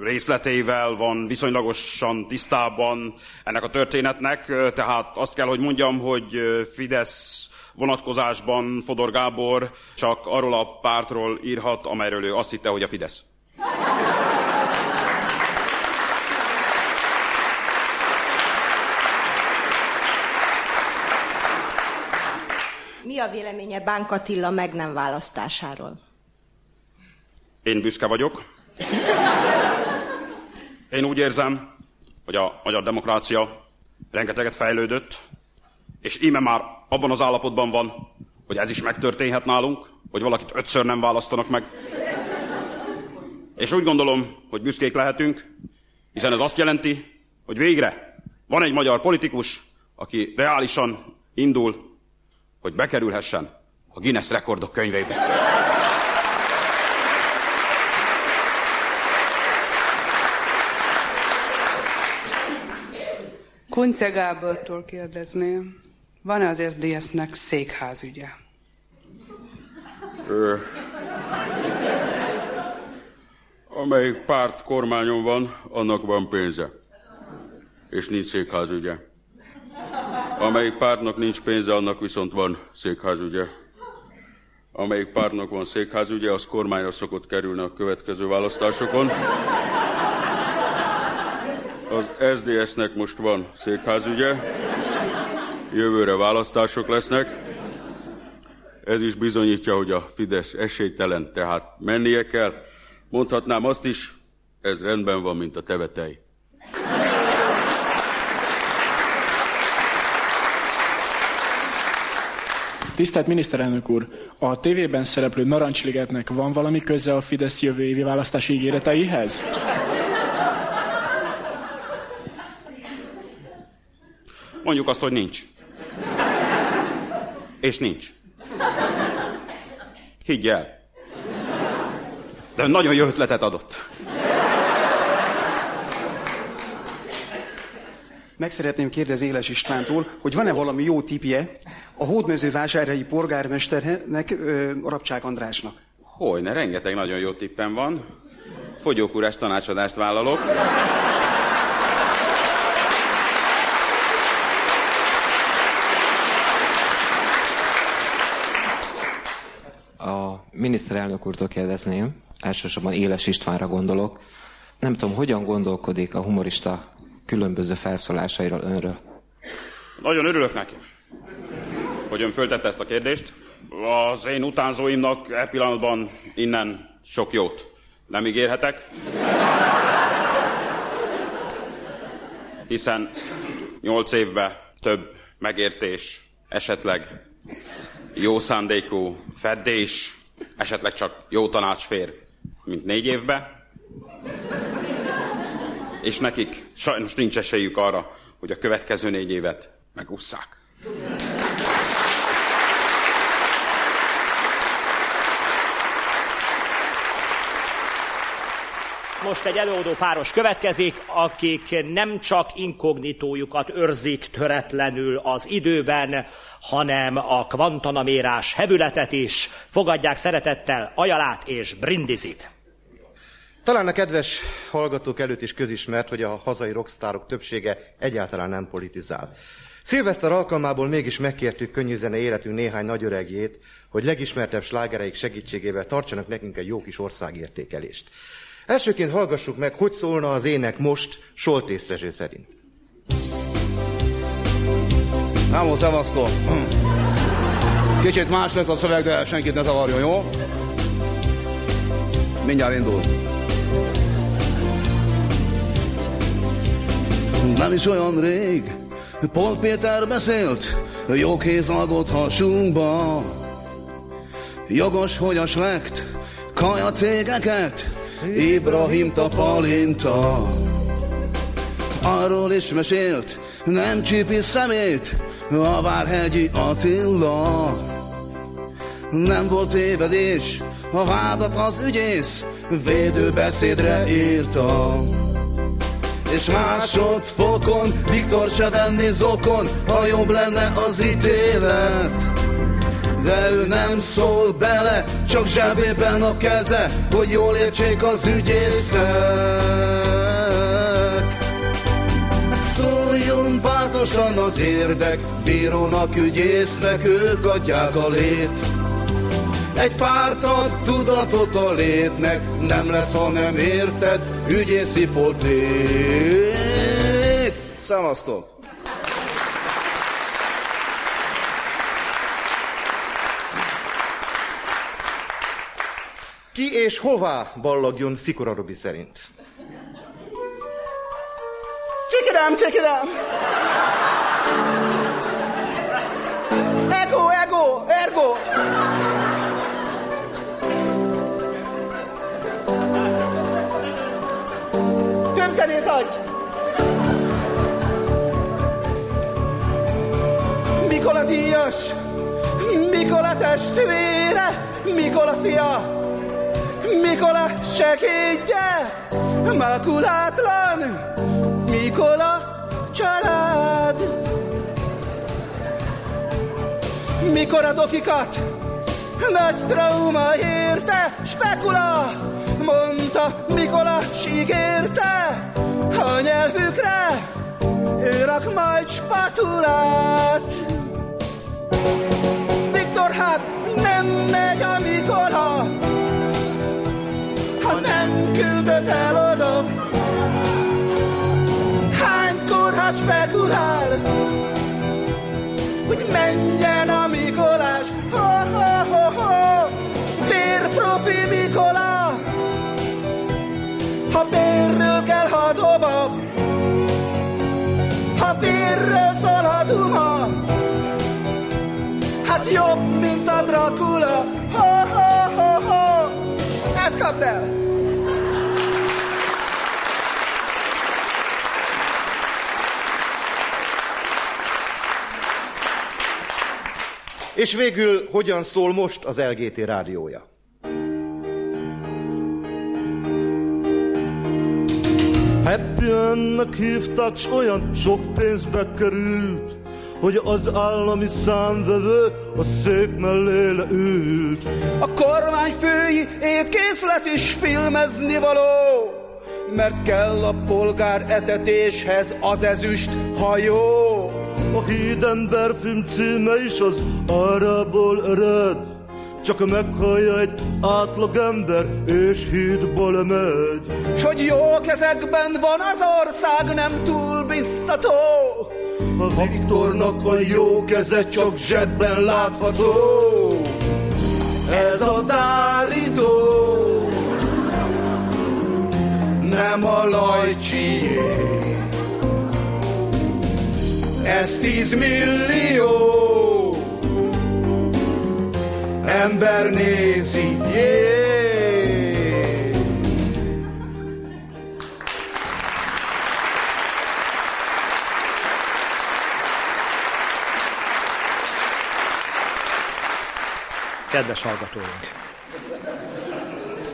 részletével van viszonylagosan tisztában ennek a történetnek, tehát azt kell, hogy mondjam, hogy Fidesz vonatkozásban Fodor Gábor csak arról a pártról írhat, amelyről ő azt hitte, hogy a Fidesz. Mi a véleménye Bánk Attila meg nem választásáról? Én büszke vagyok. Én úgy érzem, hogy a magyar demokrácia rengeteget fejlődött, és íme már abban az állapotban van, hogy ez is megtörténhet nálunk, hogy valakit ötször nem választanak meg. És úgy gondolom, hogy büszkék lehetünk, hiszen ez azt jelenti, hogy végre van egy magyar politikus, aki reálisan indul, hogy bekerülhessen a Guinness rekordok könyvébe. Kunce Gábortól kérdezném, van-e az SZDSZ-nek székházügye? Ö, amelyik párt kormányon van, annak van pénze. És nincs székházügye. Amelyik pártnak nincs pénze, annak viszont van székházügye. Amelyik pártnak van székházügye, az kormányra szokott kerülni a következő választásokon. Az SZDSZ-nek most van székházügye, jövőre választások lesznek, ez is bizonyítja, hogy a Fidesz esélytelen, tehát mennie kell. Mondhatnám azt is, ez rendben van, mint a tevetej. Tisztelt miniszterelnök úr, a tévében szereplő Narancsligetnek van valami köze a Fidesz jövő évi választási ígéreteihez? Mondjuk azt, hogy nincs. És nincs. Higgy el. De nagyon jó ötletet adott. Meg szeretném kérdezni Éles Istvántól, hogy van-e valami jó tipje a hódmezővásárhelyi polgármesternek, ö, Rabcsák Andrásnak? Hogyne, rengeteg nagyon jó tippem van. Fogyókúrás tanácsadást vállalok. A miniszterelnök úrtól kérdezném, elsősorban Éles Istvánra gondolok. Nem tudom, hogyan gondolkodik a humorista különböző felszólásairól önről. Nagyon örülök neki, hogy ön föltette ezt a kérdést. Az én utánzóimnak e pillanatban innen sok jót nem ígérhetek. Hiszen nyolc évben több megértés, esetleg jó szándékú feddés, esetleg csak jó tanács fér, mint négy évbe. És nekik sajnos nincs esélyük arra, hogy a következő négy évet megusszák. Most egy előadó páros következik, akik nem csak inkognitójukat őrzik töretlenül az időben, hanem a kvantanamérás hevületet is. Fogadják szeretettel Ajalát és Brindizit. Talán a kedves hallgatók előtt is közismert, hogy a hazai rockstárok többsége egyáltalán nem politizál. Szilveszter alkalmából mégis megkértük könnyűzene életünk néhány nagyöregjét, hogy legismertebb slágereik segítségével tartsanak nekünk egy jó kis országértékelést. Elsőként hallgassuk meg, hogy szólna az ének most Soltész Rezső szerint. Rámon, szevasztok! Kicsit más lesz a szöveg, de senkit ne zavarjon, jó? Mindjárt indul. Nem is olyan rég, Pol Péter beszélt, jó kézalgot hasunkba. Jogos, hogy a slekt, kaja cégeket, Ibrahim tapalinta. Arról is mesélt, nem csipi szemét, a Várhegyi Attila. Nem volt tévedés, a vádat az ügyész védőbeszédre írta. És másodfokon Viktor se venni zokon, ha jobb lenne az ítélet. De ő nem szól bele, csak zsebében a keze, hogy jól értsék az ügyészek. Szóljon pártosan az érdek, bírónak, ügyésznek, ők adják a lét. Egy pártad tudatot a létnek, nem lesz, ha nem érted, ügyészi poték. Szevasztok! Ki és hová ballagjon Szikora Robi szerint? Check it out, check! Ego, ego, ergo! Több zenét adj! Mikola díjas, Mikola testvére, Mikola fia, Mikola segédje, makulátlan, Mikola család. Mikor a dokikat nagy trauma érte, spekula, mondta Mikola sígérte, a nyelvükre ő rak majd spatulát. Viktor hát nem megy a Mikola, ha nem küldöd, eladom Hány kórház spekulál Hogy menjen a Mikolás. Ho, ho, ho, ho Vérprofi Mikolá Ha bérről kell, ha dobom Ha vérről szól, ha duma. Hát jobb, mint a Dracula. Ho, ho, ho, ho. Kapd el! És végül hogyan szól most az LGT rádiója? Happy ennek hívták, s olyan sok pénzbe került, hogy az állami számvevő a szék mellé leült. A kormányfői étkészlet is filmezni való, mert kell a polgár etetéshez az ezüst hajó. A hídember film címe is az árából ered, csak meghallja egy átlagember, és hídból megy. S hogy jó kezekben van az ország, nem túl biztató. A Viktornak a jó keze csak zsebben látható. Ez a tárító nem a lajcsié. Ez tízmillió ember nézi. Yeah. Kedves hallgatóink!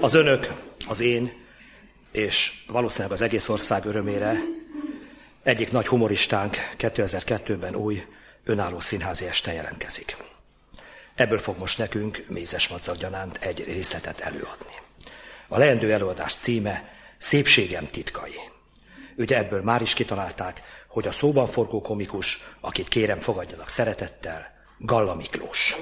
Az önök, az én, és valószínűleg az egész ország örömére egyik nagy humoristánk 2002-ben új önálló színházi este jelentkezik. Ebből fog most nekünk Mézes Madzag egy részletet előadni. A leendő előadás címe Szépségem titkai. Ugye ebből már is kitalálták, hogy a szóban forgó komikus, akit kérem fogadjanak szeretettel, Galla Miklós.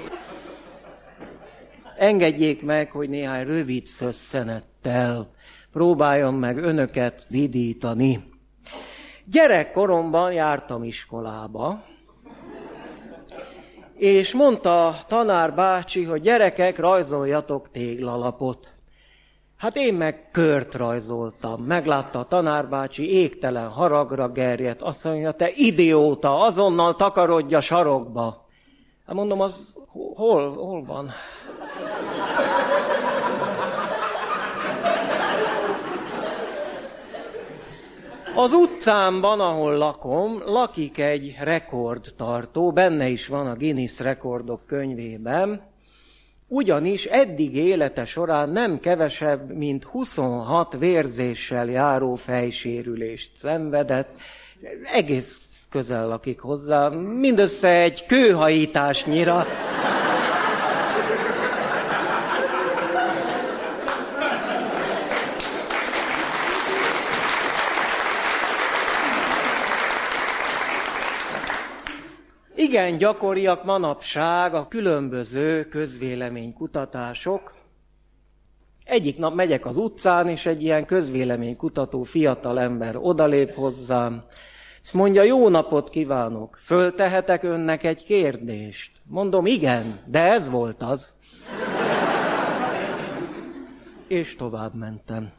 Engedjék meg, hogy néhány rövid szösszenettel próbáljam meg önöket vidítani. Gyerekkoromban jártam iskolába, és mondta tanár bácsi, hogy gyerekek, rajzoljatok téglalapot. Hát én meg kört rajzoltam. Meglátta a tanárbácsi, égtelen haragra gerjedt. Azt mondja, te idióta, azonnal takarodj a sarokba. Hát mondom, az hol, hol van? Az utcámban, ahol lakom, lakik egy rekordtartó, benne is van a Guinness rekordok könyvében, ugyanis eddig élete során nem kevesebb, mint 26 vérzéssel járó fejsérülést szenvedett, egész közel lakik hozzá, mindössze egy kőhajításnyira. Igen gyakoriak manapság a különböző közvéleménykutatások. Egyik nap megyek az utcán, és egy ilyen közvéleménykutató fiatal ember odalép hozzám, és mondja, jó napot kívánok, föltehetek önnek egy kérdést? Mondom, igen, de ez volt az. és tovább mentem.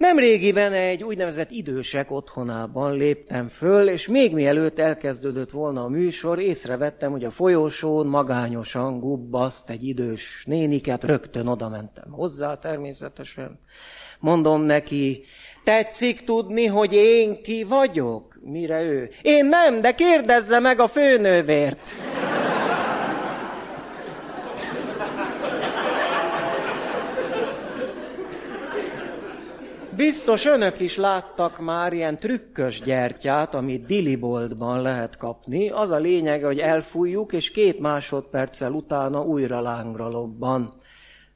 Nemrégiben egy úgynevezett idősek otthonában léptem föl, és még mielőtt elkezdődött volna a műsor, észrevettem, hogy a folyosón magányosan gubbaszt egy idős néniket, rögtön oda mentem hozzá természetesen. Mondom neki, tetszik tudni, hogy én ki vagyok? Mire ő? Én nem, de kérdezze meg a főnővért. Biztos önök is láttak már ilyen trükkös gyertyát, amit diliboltban lehet kapni. Az a lényege, hogy elfújjuk, és két másodperccel utána újra lángra lobban.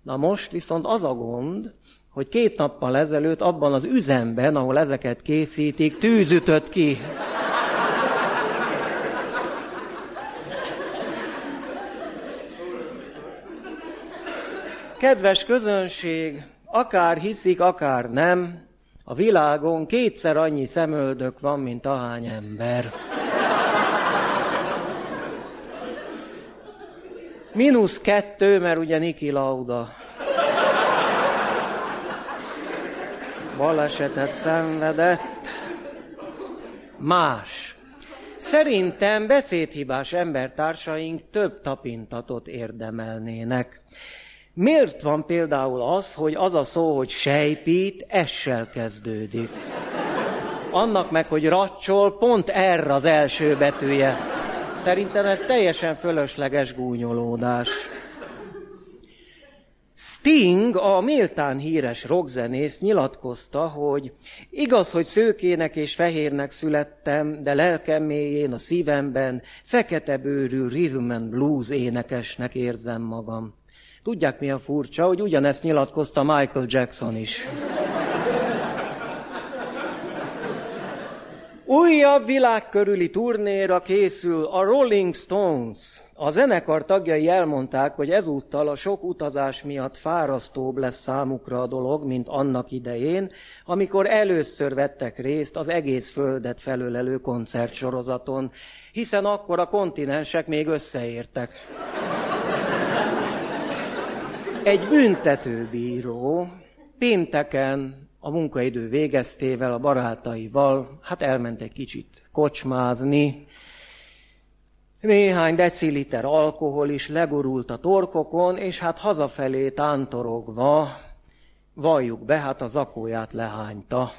Na most viszont az a gond, hogy két nappal ezelőtt abban az üzemben, ahol ezeket készítik, tűz ki. Kedves közönség, akár hiszik, akár nem, a világon kétszer annyi szemöldök van, mint ahány ember. Minusz kettő, mert ugye Niki Lauda balesetet szenvedett. más. Szerintem beszédhibás embertársaink több tapintatot érdemelnének. Miért van például az, hogy az a szó, hogy sejpít, essel kezdődik? Annak meg, hogy racsol, pont erre az első betűje. Szerintem ez teljesen fölösleges gúnyolódás. Sting, a méltán híres rockzenész nyilatkozta, hogy igaz, hogy szőkének és fehérnek születtem, de lelkem mélyén, a szívemben fekete bőrű rhythm and blues énekesnek érzem magam. Tudják, mi a furcsa, hogy ugyanezt nyilatkozta Michael Jackson is. Újabb világkörüli turnéra készül a Rolling Stones. A zenekar tagjai elmondták, hogy ezúttal a sok utazás miatt fárasztóbb lesz számukra a dolog, mint annak idején, amikor először vettek részt az egész földet felölelő koncertsorozaton, hiszen akkor a kontinensek még összeértek. Egy büntetőbíró pénteken a munkaidő végeztével a barátaival, hát elment egy kicsit kocsmázni, néhány deciliter alkohol is legurult a torkokon, és hát hazafelé tántorogva, valljuk be, hát a zakóját lehányta.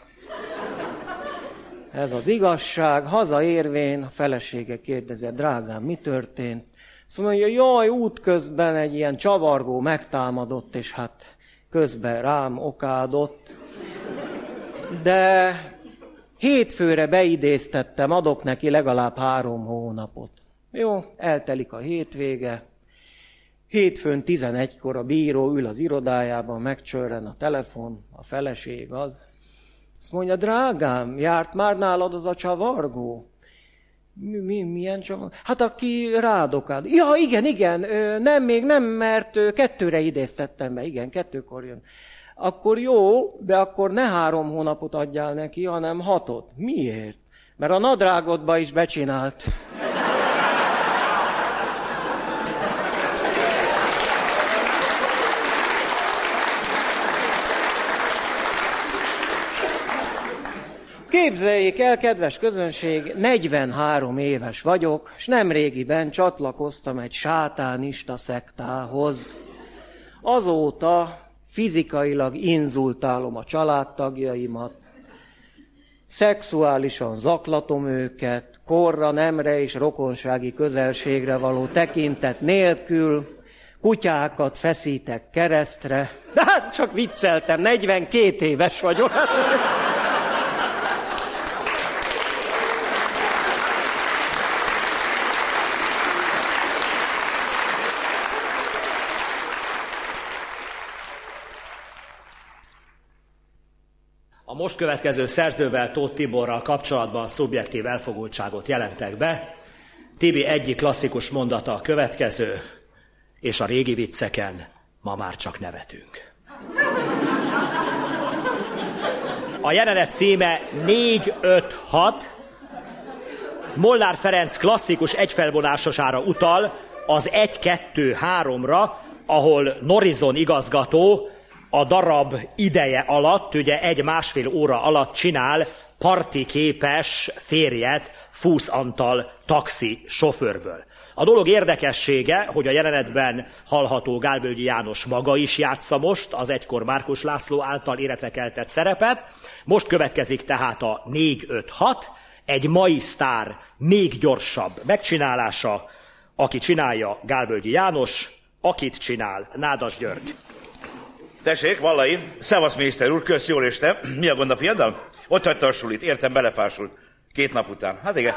Ez az igazság. Hazaérvén a felesége kérdezett, drágám, mi történt? Azt mondja, jaj, útközben egy ilyen csavargó megtámadott, és hát közben rám okádott. De hétfőre beidéztettem, adok neki legalább három hónapot. Jó, eltelik a hétvége. Hétfőn 11-kor a bíró ül az irodájában, megcsörren a telefon, a feleség az. Azt mondja, drágám, járt már nálad az a csavargó? Mi, mi, milyen csavar? Hát aki rádokád. Ja, igen, igen, nem, még nem, mert kettőre idéztettem be, igen, kettőkor jön. Akkor jó, de akkor ne három hónapot adjál neki, hanem hatot. Miért? Mert a nadrágodba is becsinált. Képzeljék el, kedves közönség, 43 éves vagyok, és nem régiben csatlakoztam egy sátánista szektához. Azóta fizikailag inzultálom a családtagjaimat, szexuálisan zaklatom őket, korra, nemre és rokonsági közelségre való tekintet nélkül, kutyákat feszítek keresztre. Hát csak vicceltem, 42 éves vagyok. Most következő szerzővel, Tóth Tiborral kapcsolatban szubjektív elfogultságot jelentek be. Tibi egyik klasszikus mondata a következő, és a régi vicceken ma már csak nevetünk. A jelenet címe 456. Molnár Ferenc klasszikus egyfelvonásosára utal az 1-2-3-ra, ahol Norizon igazgató a darab ideje alatt, ugye egy-másfél óra alatt csinál parti képes férjet Fúsz Antal taxi sofőrből. A dolog érdekessége, hogy a jelenetben hallható Gálvölgyi János maga is játsza most az egykor Márkus László által életre keltett szerepet. Most következik tehát a 4-5-6, egy mai sztár még gyorsabb megcsinálása, aki csinálja Gálvölgyi János, akit csinál Nádas György. Tessék, Vallai, szevasz miniszter úr, kösz jól és te. Mi a gond a fiaddal? Ott hagyta a sulit, értem, belefásult. Két nap után. Hát igen,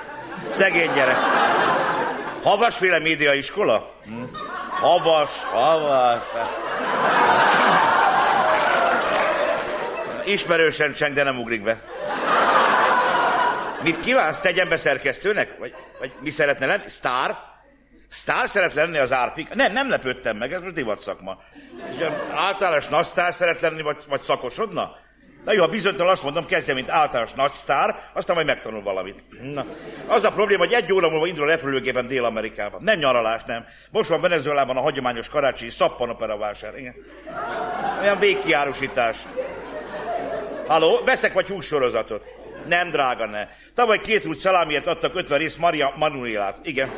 szegény gyerek. Havasféle média iskola? Hm. Havas, havas. Ismerősen cseng, de nem ugrik be. Mit kívánsz, tegyen be szerkesztőnek? Vagy, vagy mi szeretne lenni? Sztár? Sztár szeret lenni az árpik? Nem, nem lepődtem meg, ez most divat szakma. És általános nagy sztár szeret lenni, vagy, vagy szakosodna? Na jó, ha bizonytalan azt mondom, kezdje, mint általános nagy sztár, aztán majd megtanul valamit. Na, az a probléma, hogy egy óra múlva indul a repülőgépen Dél-Amerikában. Nem nyaralás, nem. Most van Venezuelában a hagyományos karácsi szappanopera vásár. Igen. Olyan végkiárusítás. Halló, veszek vagy hússorozatot? Nem, drága, ne. Tavaly két rúd szalámiért adtak 50 rész Maria Manuelát. Igen.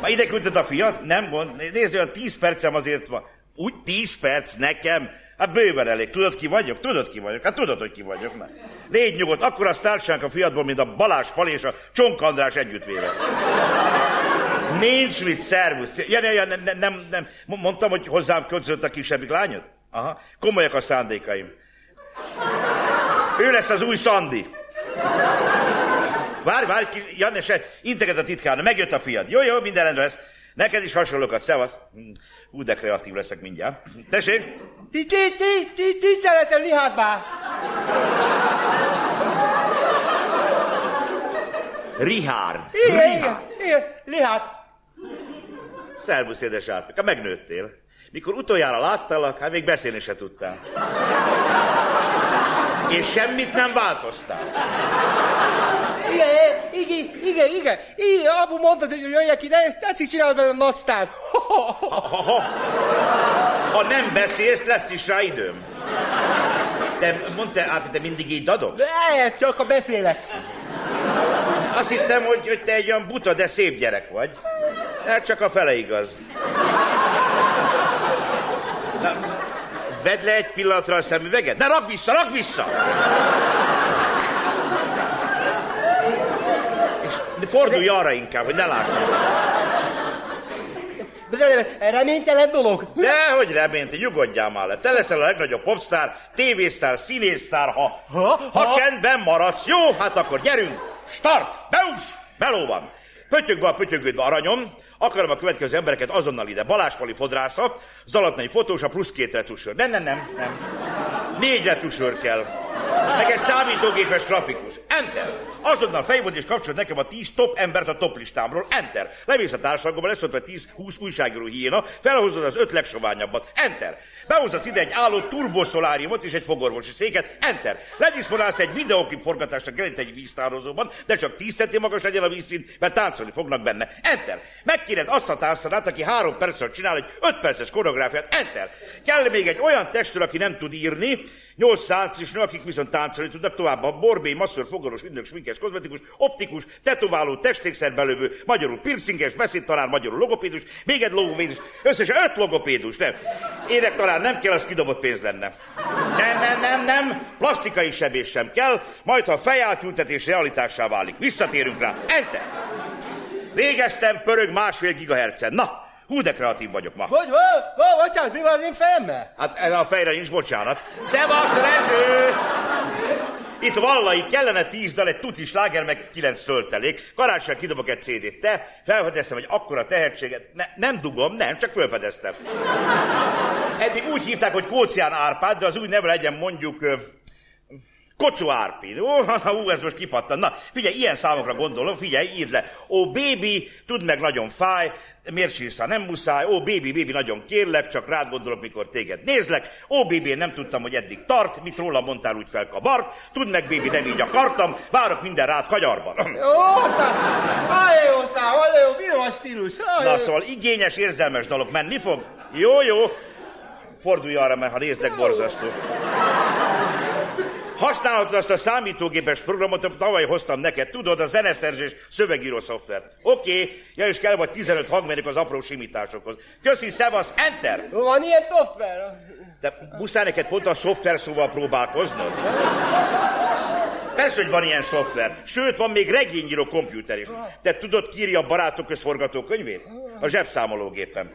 Már ide küldted a fiat? Nem gond. Nézd, olyan 10 percem azért van. Úgy 10 perc nekem? Hát bőven elég. Tudod, ki vagyok? Tudod, ki vagyok? Hát tudod, hogy ki vagyok. Na. Légy nyugodt, akkor a sztárcsánk a fiatból, mint a Balázs Pali és a Csonk András együttvéve. Nincs mit, szervusz. Ja, ja, ja, nem, nem, nem. Mondtam, hogy hozzám költözött a kisebbik lányod? Aha. Komolyak a szándékaim. Ő lesz az új Szandi. Várj, várj, ki, Janne, se, integet a titkárna, megjött a fiad. Jó, jó, minden rendben lesz. Neked is hasonlókat, szevasz. Ú, de kreatív leszek mindjárt. Tessék? Ti, ti, ti, ti, ti szeretem Lihátbá. Richard. Igen, igen, igen, Lihát. Szervusz, édes Árpika, megnőttél. Mikor utoljára láttalak, hát még beszélni se tudtál. És semmit nem változtál. Igen, igen, igen, igen. Apu mondtad, hogy jöjjek ide, és tetszik csinálni belőle nagy sztár. Ha, ha, ha, ha nem beszélsz, lesz is rá időm. Te mondtál, Árpi, te mindig így dadogsz? Ne, csak a beszélek. Azt hittem, hogy, hogy te egy olyan buta, de szép gyerek vagy. Hát csak a fele igaz. Na, vedd le egy pillanatra a szemüveget. Ne, rak vissza, rak vissza! És fordulj arra inkább, hogy ne lássam. Reménytelen dolog. De, hogy reményt, nyugodjál már le. Te leszel a legnagyobb popstar, tévésztár, színésztár, ha, ha, ha csendben maradsz. Jó, hát akkor gyerünk. Start! Beus! Meló van. Pötyög be a pötyögődbe aranyom, akarom a következő embereket azonnal ide. Balázsfali fodrásza, Zalatnai fotós, a plusz két retusőr. Nem, nem, nem, nem. Négy retusőr kell. Meg egy számítógépes grafikus. Enter. Azonnal fejvod és kapcsolod nekem a 10 top embert a top listámról. Enter. Lemész a társadalomba, lesz ott a 10-20 újságíró hiéna, felhozod az öt legsoványabbat. Enter. Behozhatsz ide egy álló turboszoláriumot és egy fogorvosi széket. Enter. Ledisponálsz egy videoklip forgatásra gelint egy víztározóban, de csak 10 centi magas legyen a vízszint, mert táncolni fognak benne. Enter. Megkéred azt a társadalmat, aki három percet csinál egy 5 perces koreográfiát. Enter. Kell még egy olyan testről, aki nem tud írni, Nyolc szálcis nő, akik viszont táncolni tudnak tovább. A borbé, masször, fogoros, ügynök, sminkes, kozmetikus, optikus, tetováló, testékszerbelövő, magyarul piercinges, beszédtanár, magyarul logopédus, még egy logopédus, összesen öt logopédus, nem. Ének talán nem kell, az kidobott pénz lenne. Nem, nem, nem, nem, plastikai sebés sem kell, majd ha fejátültetés realitássá válik. Visszatérünk rá. Enter! Végeztem, pörög másfél gigahertzen. Na, Hú, de kreatív vagyok ma. Hogy, hogy, hogy, bocsánat, mi van az én fejemmel? Hát erre a fejre nincs bocsánat. Szevasz, Rezső! Itt vallai, kellene tíz dal, egy tuti sláger, meg kilenc töltelék. Karácsony kidobok egy CD-t. Te felfedeztem, hogy akkora tehetséget. Ne, nem dugom, nem, csak felfedeztem. Eddig úgy hívták, hogy Kócián Árpád, de az új neve legyen mondjuk... Kocó Árpi. Ó, hú, ez most kipattan. Na, figyelj, ilyen számokra gondolom, figyelj, írd le. Ó, baby, tudd meg, nagyon fáj, miért sírsz, ha nem muszáj? Ó, baby, baby, nagyon kérlek, csak rád gondolok, mikor téged nézlek. Ó, baby, én nem tudtam, hogy eddig tart, mit róla mondtál, úgy felkabart. Tudd meg, baby, nem így akartam, várok minden rád kagyarban. Jó, szám, aj, jó szám, aj, jó, mi a stílus? Na, szóval igényes, érzelmes dalok menni fog? Jó, jó. Fordulj arra, mert ha nézlek, borzasztó. Használhatod azt a számítógépes programot, amit tavaly hoztam neked. Tudod, a zeneszerzés szövegíró szoftver. Oké, okay. ja, és kell vagy 15 hangmérnök az apró simításokhoz. Köszi, szevasz, enter! Van ilyen szoftver? De muszáj neked pont a szoftver szóval próbálkoznod? Persze, hogy van ilyen szoftver. Sőt, van még regényíró kompjúter is. Te tudod, ki írja a barátok közt forgatókönyvét? A zsebszámológépen.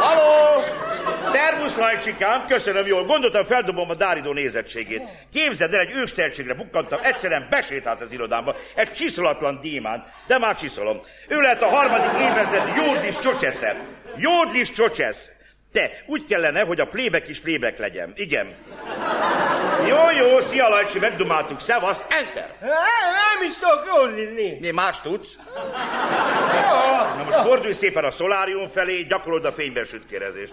Haló! Szervusz, Lajcsikám, köszönöm jól. Gondoltam, feldobom a Dáridó nézettségét. Képzeld el, egy őstehetségre bukkantam, egyszerűen besétált az irodámba. Egy csiszolatlan dímánt, de már csiszolom. Ő lehet a harmadik évezred Jódlis Csocsesze. Jódlis Csocsesz. Te, úgy kellene, hogy a plébek is plébek legyen. Igen. Jó, jó, szia Lajcsi, megdumáltuk, szevasz, enter. Nem is tudok józlizni. Mi más tudsz? Na most fordulj szépen a szolárium felé, gyakorold a fényben sütkérezést.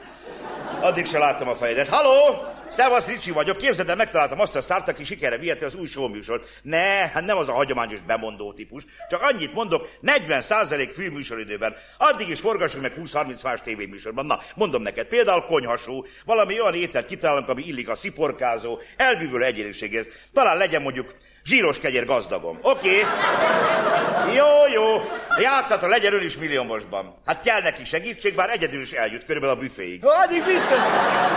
Addig se láttam a fejedet. Haló? Szevasz, Ricsi vagyok. Képzeld el, megtaláltam azt a sztárt, aki sikerre viheti az új showműsort. Ne, hát nem az a hagyományos bemondó típus. Csak annyit mondok, 40% főműsoridőben. Addig is forgassunk meg 20-30 más tévéműsorban. Na, mondom neked, például konyhasó, valami olyan ételt kitalálunk, ami illik a sziporkázó, elbűvölő egyéniséghez. Talán legyen mondjuk zsíros kegyér gazdagom. Oké. Okay. Jó, jó. Játszhatta legyen ön is milliómosban. Hát kell neki segítség, bár egyedül is eljut körülbelül a büféig. Ó, addig biztos.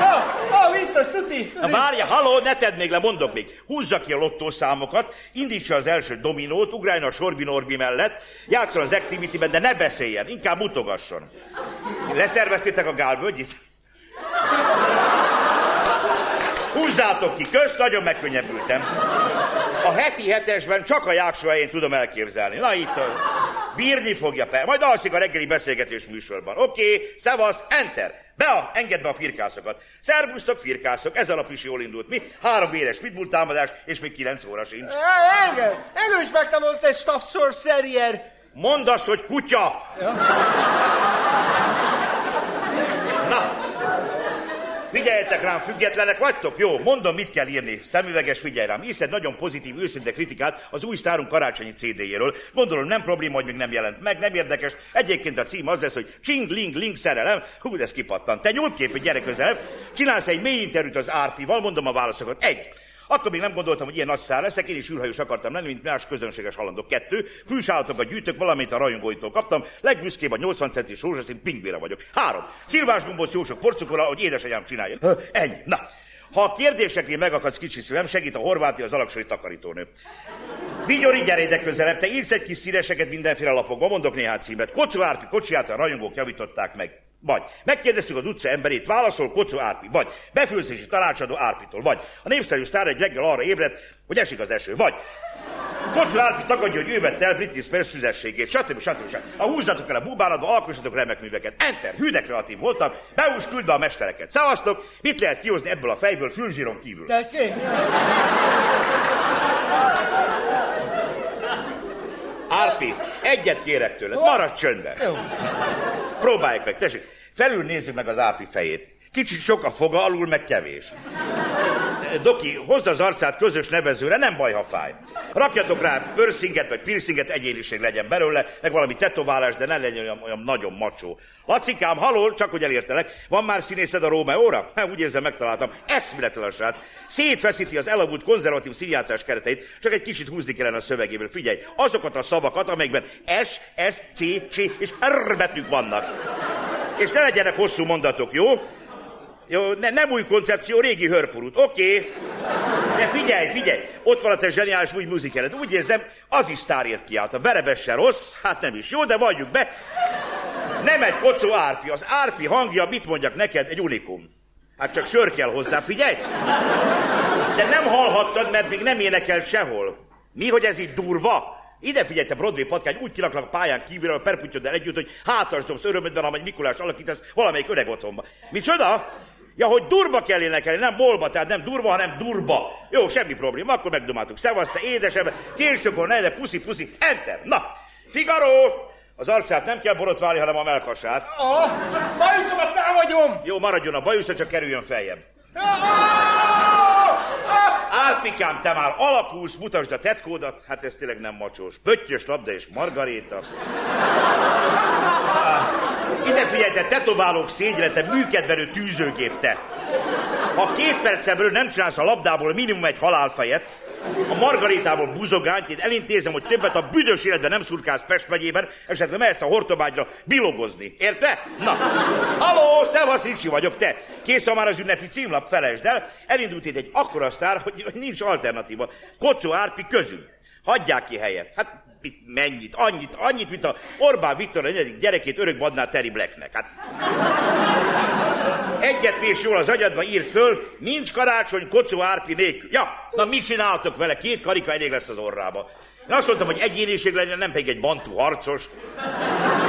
Ó, ó, biztos, tuti. tuti. Na várja, haló, ne tedd még le, mondok még. Húzza ki a lottószámokat, indítsa az első dominót, ugráljon a Sorbi Norbi mellett, játszon az Activity-ben, de ne beszéljen, inkább mutogasson. Leszerveztétek a gálvölgyit? Húzzátok ki, közt, nagyon megkönnyebbültem. A heti hetesben csak a jáksó helyén tudom elképzelni. Na itt, a... bírni fogja per. Majd alszik a reggeli beszélgetés műsorban. Oké, okay, szevasz, enter. Be a, engedd be a firkászokat. Szervusztok, firkászok, ez alap is jól indult. Mi? Három éres pitbull támadás, és még kilenc óra sincs. Engem, engem is megtámadott egy Stafford Terrier. Mondd azt, hogy kutya! Ja. Na, Figyeljetek rám, függetlenek vagytok? Jó, mondom, mit kell írni. Szemüveges, figyelj rám. Írsz egy nagyon pozitív, őszinte kritikát az új sztárunk karácsonyi CD-jéről. Gondolom, nem probléma, hogy még nem jelent meg, nem érdekes. Egyébként a cím az lesz, hogy Csing, Ling, Ling szerelem. Hú, ez kipattan. Te nyúlképű gyere közelebb. Csinálsz egy mély interjút az Árpival, mondom a válaszokat. Egy. Akkor még nem gondoltam, hogy ilyen nagy szár leszek, én is űrhajós akartam lenni, mint más közönséges halandók. Kettő, fűsálatokat gyűjtök, valamint a rajongóitól kaptam, legbüszkébb a 80 centis rózsaszín pingvére vagyok. Három, szilvás gombóc jó sok porcukola, hogy édesanyám csinálja. Ennyi. Na, ha a kérdéseknél megakadsz kicsi szívem, segít a horváti az alaksói takarítónő. Vigyori, gyere ide közelebb, te írsz egy kis szíreseket mindenféle lapokba, mondok néhány címet. Kocó Árpi kocsiját a rajongók javították meg. Vagy megkérdeztük az utca emberét, válaszol Kocó Árpi, vagy befőzési tanácsadó Árpitól, vagy a népszerű sztár egy reggel arra ébredt, hogy esik az eső, vagy Kocó Árpi tagadja, hogy ő vette el Britney Spears szüzességét, stb. stb. stb. A húzzatok el a búbánatba, alkossatok remek műveket. Enter, hűde kreatív voltam, beús küldve a mestereket. Szavaztok, mit lehet kihozni ebből a fejből fülzsíron kívül? Tessék? Árpi, egyet kérek tőled, maradj csöndben. Jó. Próbáljuk meg, tessék. Felül nézzük meg az Árpi fejét. Kicsit sok a foga, alul meg kevés. Doki, hozd az arcát közös nevezőre, nem baj, ha fáj. Rakjatok rá pörszinget vagy piercinget, egyéniség legyen belőle, meg valami tetoválás, de ne legyen olyan, olyan nagyon macsó. Lacikám, halol, csak hogy elértelek, van már színészed a Rómeóra? Hát, úgy érzem, megtaláltam. Eszméletlen srác. Szétfeszíti az elavult konzervatív színjátszás kereteit, csak egy kicsit húzni kellene a szövegéből. Figyelj, azokat a szavakat, amelyekben S, S, C, C és R betűk vannak. És ne legyenek hosszú mondatok, jó? Jó, ne, nem új koncepció, régi hörpurút. Oké. Okay. De figyelj, figyelj, ott van a te zseniális új muzikered. Úgy érzem, az is sztárért kiállt. A verebes se rossz, hát nem is jó, de valljuk be. Nem egy kocó árpi. Az árpi hangja, mit mondjak neked, egy unikum. Hát csak sör kell hozzá, figyelj! De nem hallhattad, mert még nem énekelt sehol. Mi, hogy ez így durva? Ide figyelj, te Broadway patkány, úgy kilaklak a pályán kívülről a perputyodel együtt, hogy hátas dobsz örömödben, amely Mikulás alakítasz valamelyik öreg otthonba. Micsoda? Ja, hogy durba kell énekelni, nem bolba, tehát nem durva, hanem durba. Jó, semmi probléma, akkor megdomáltuk. Szevasz, te édesem, kércsokor, ne, de puszi, puszi, enter. Na, Figaro! Az arcát nem kell borotválni, hanem a melkasát. Ah, bajuszomat támadjom! Jó, maradjon a bajusza, csak kerüljön feljebb. Álpikám, te már alakulsz, mutasd a tetkódat. Hát ez tényleg nem macsós. Pöttyös labda és margaréta. Ide figyelj, te tetoválók szégyre, te műkedvelő tűzőgép, te. Ha két percemről nem csinálsz a labdából minimum egy halálfejet, a margaritából buzogányt, én elintézem, hogy többet a büdös életben nem szurkálsz Pest megyében, esetleg mehetsz a hortobágyra bilogozni. Érte? Na. Haló, szevasz, Ricsi vagyok, te. Kész a már az ünnepi címlap, felejtsd el. Elindult itt egy akkora sztár, hogy nincs alternatíva. Kocó Árpi közül. Hagyják ki helyet. Hát mit, mennyit, annyit, annyit, mint a Orbán Viktor a negyedik gyerekét örökbadná Terry Blacknek. Hát... Egyet és jól az agyadba írt föl, nincs karácsony kocó árpi nélkül. Ja, na mit csináltok vele? Két karika elég lesz az orrába. Én azt mondtam, hogy egyéniség legyen, nem pedig egy bantú harcos.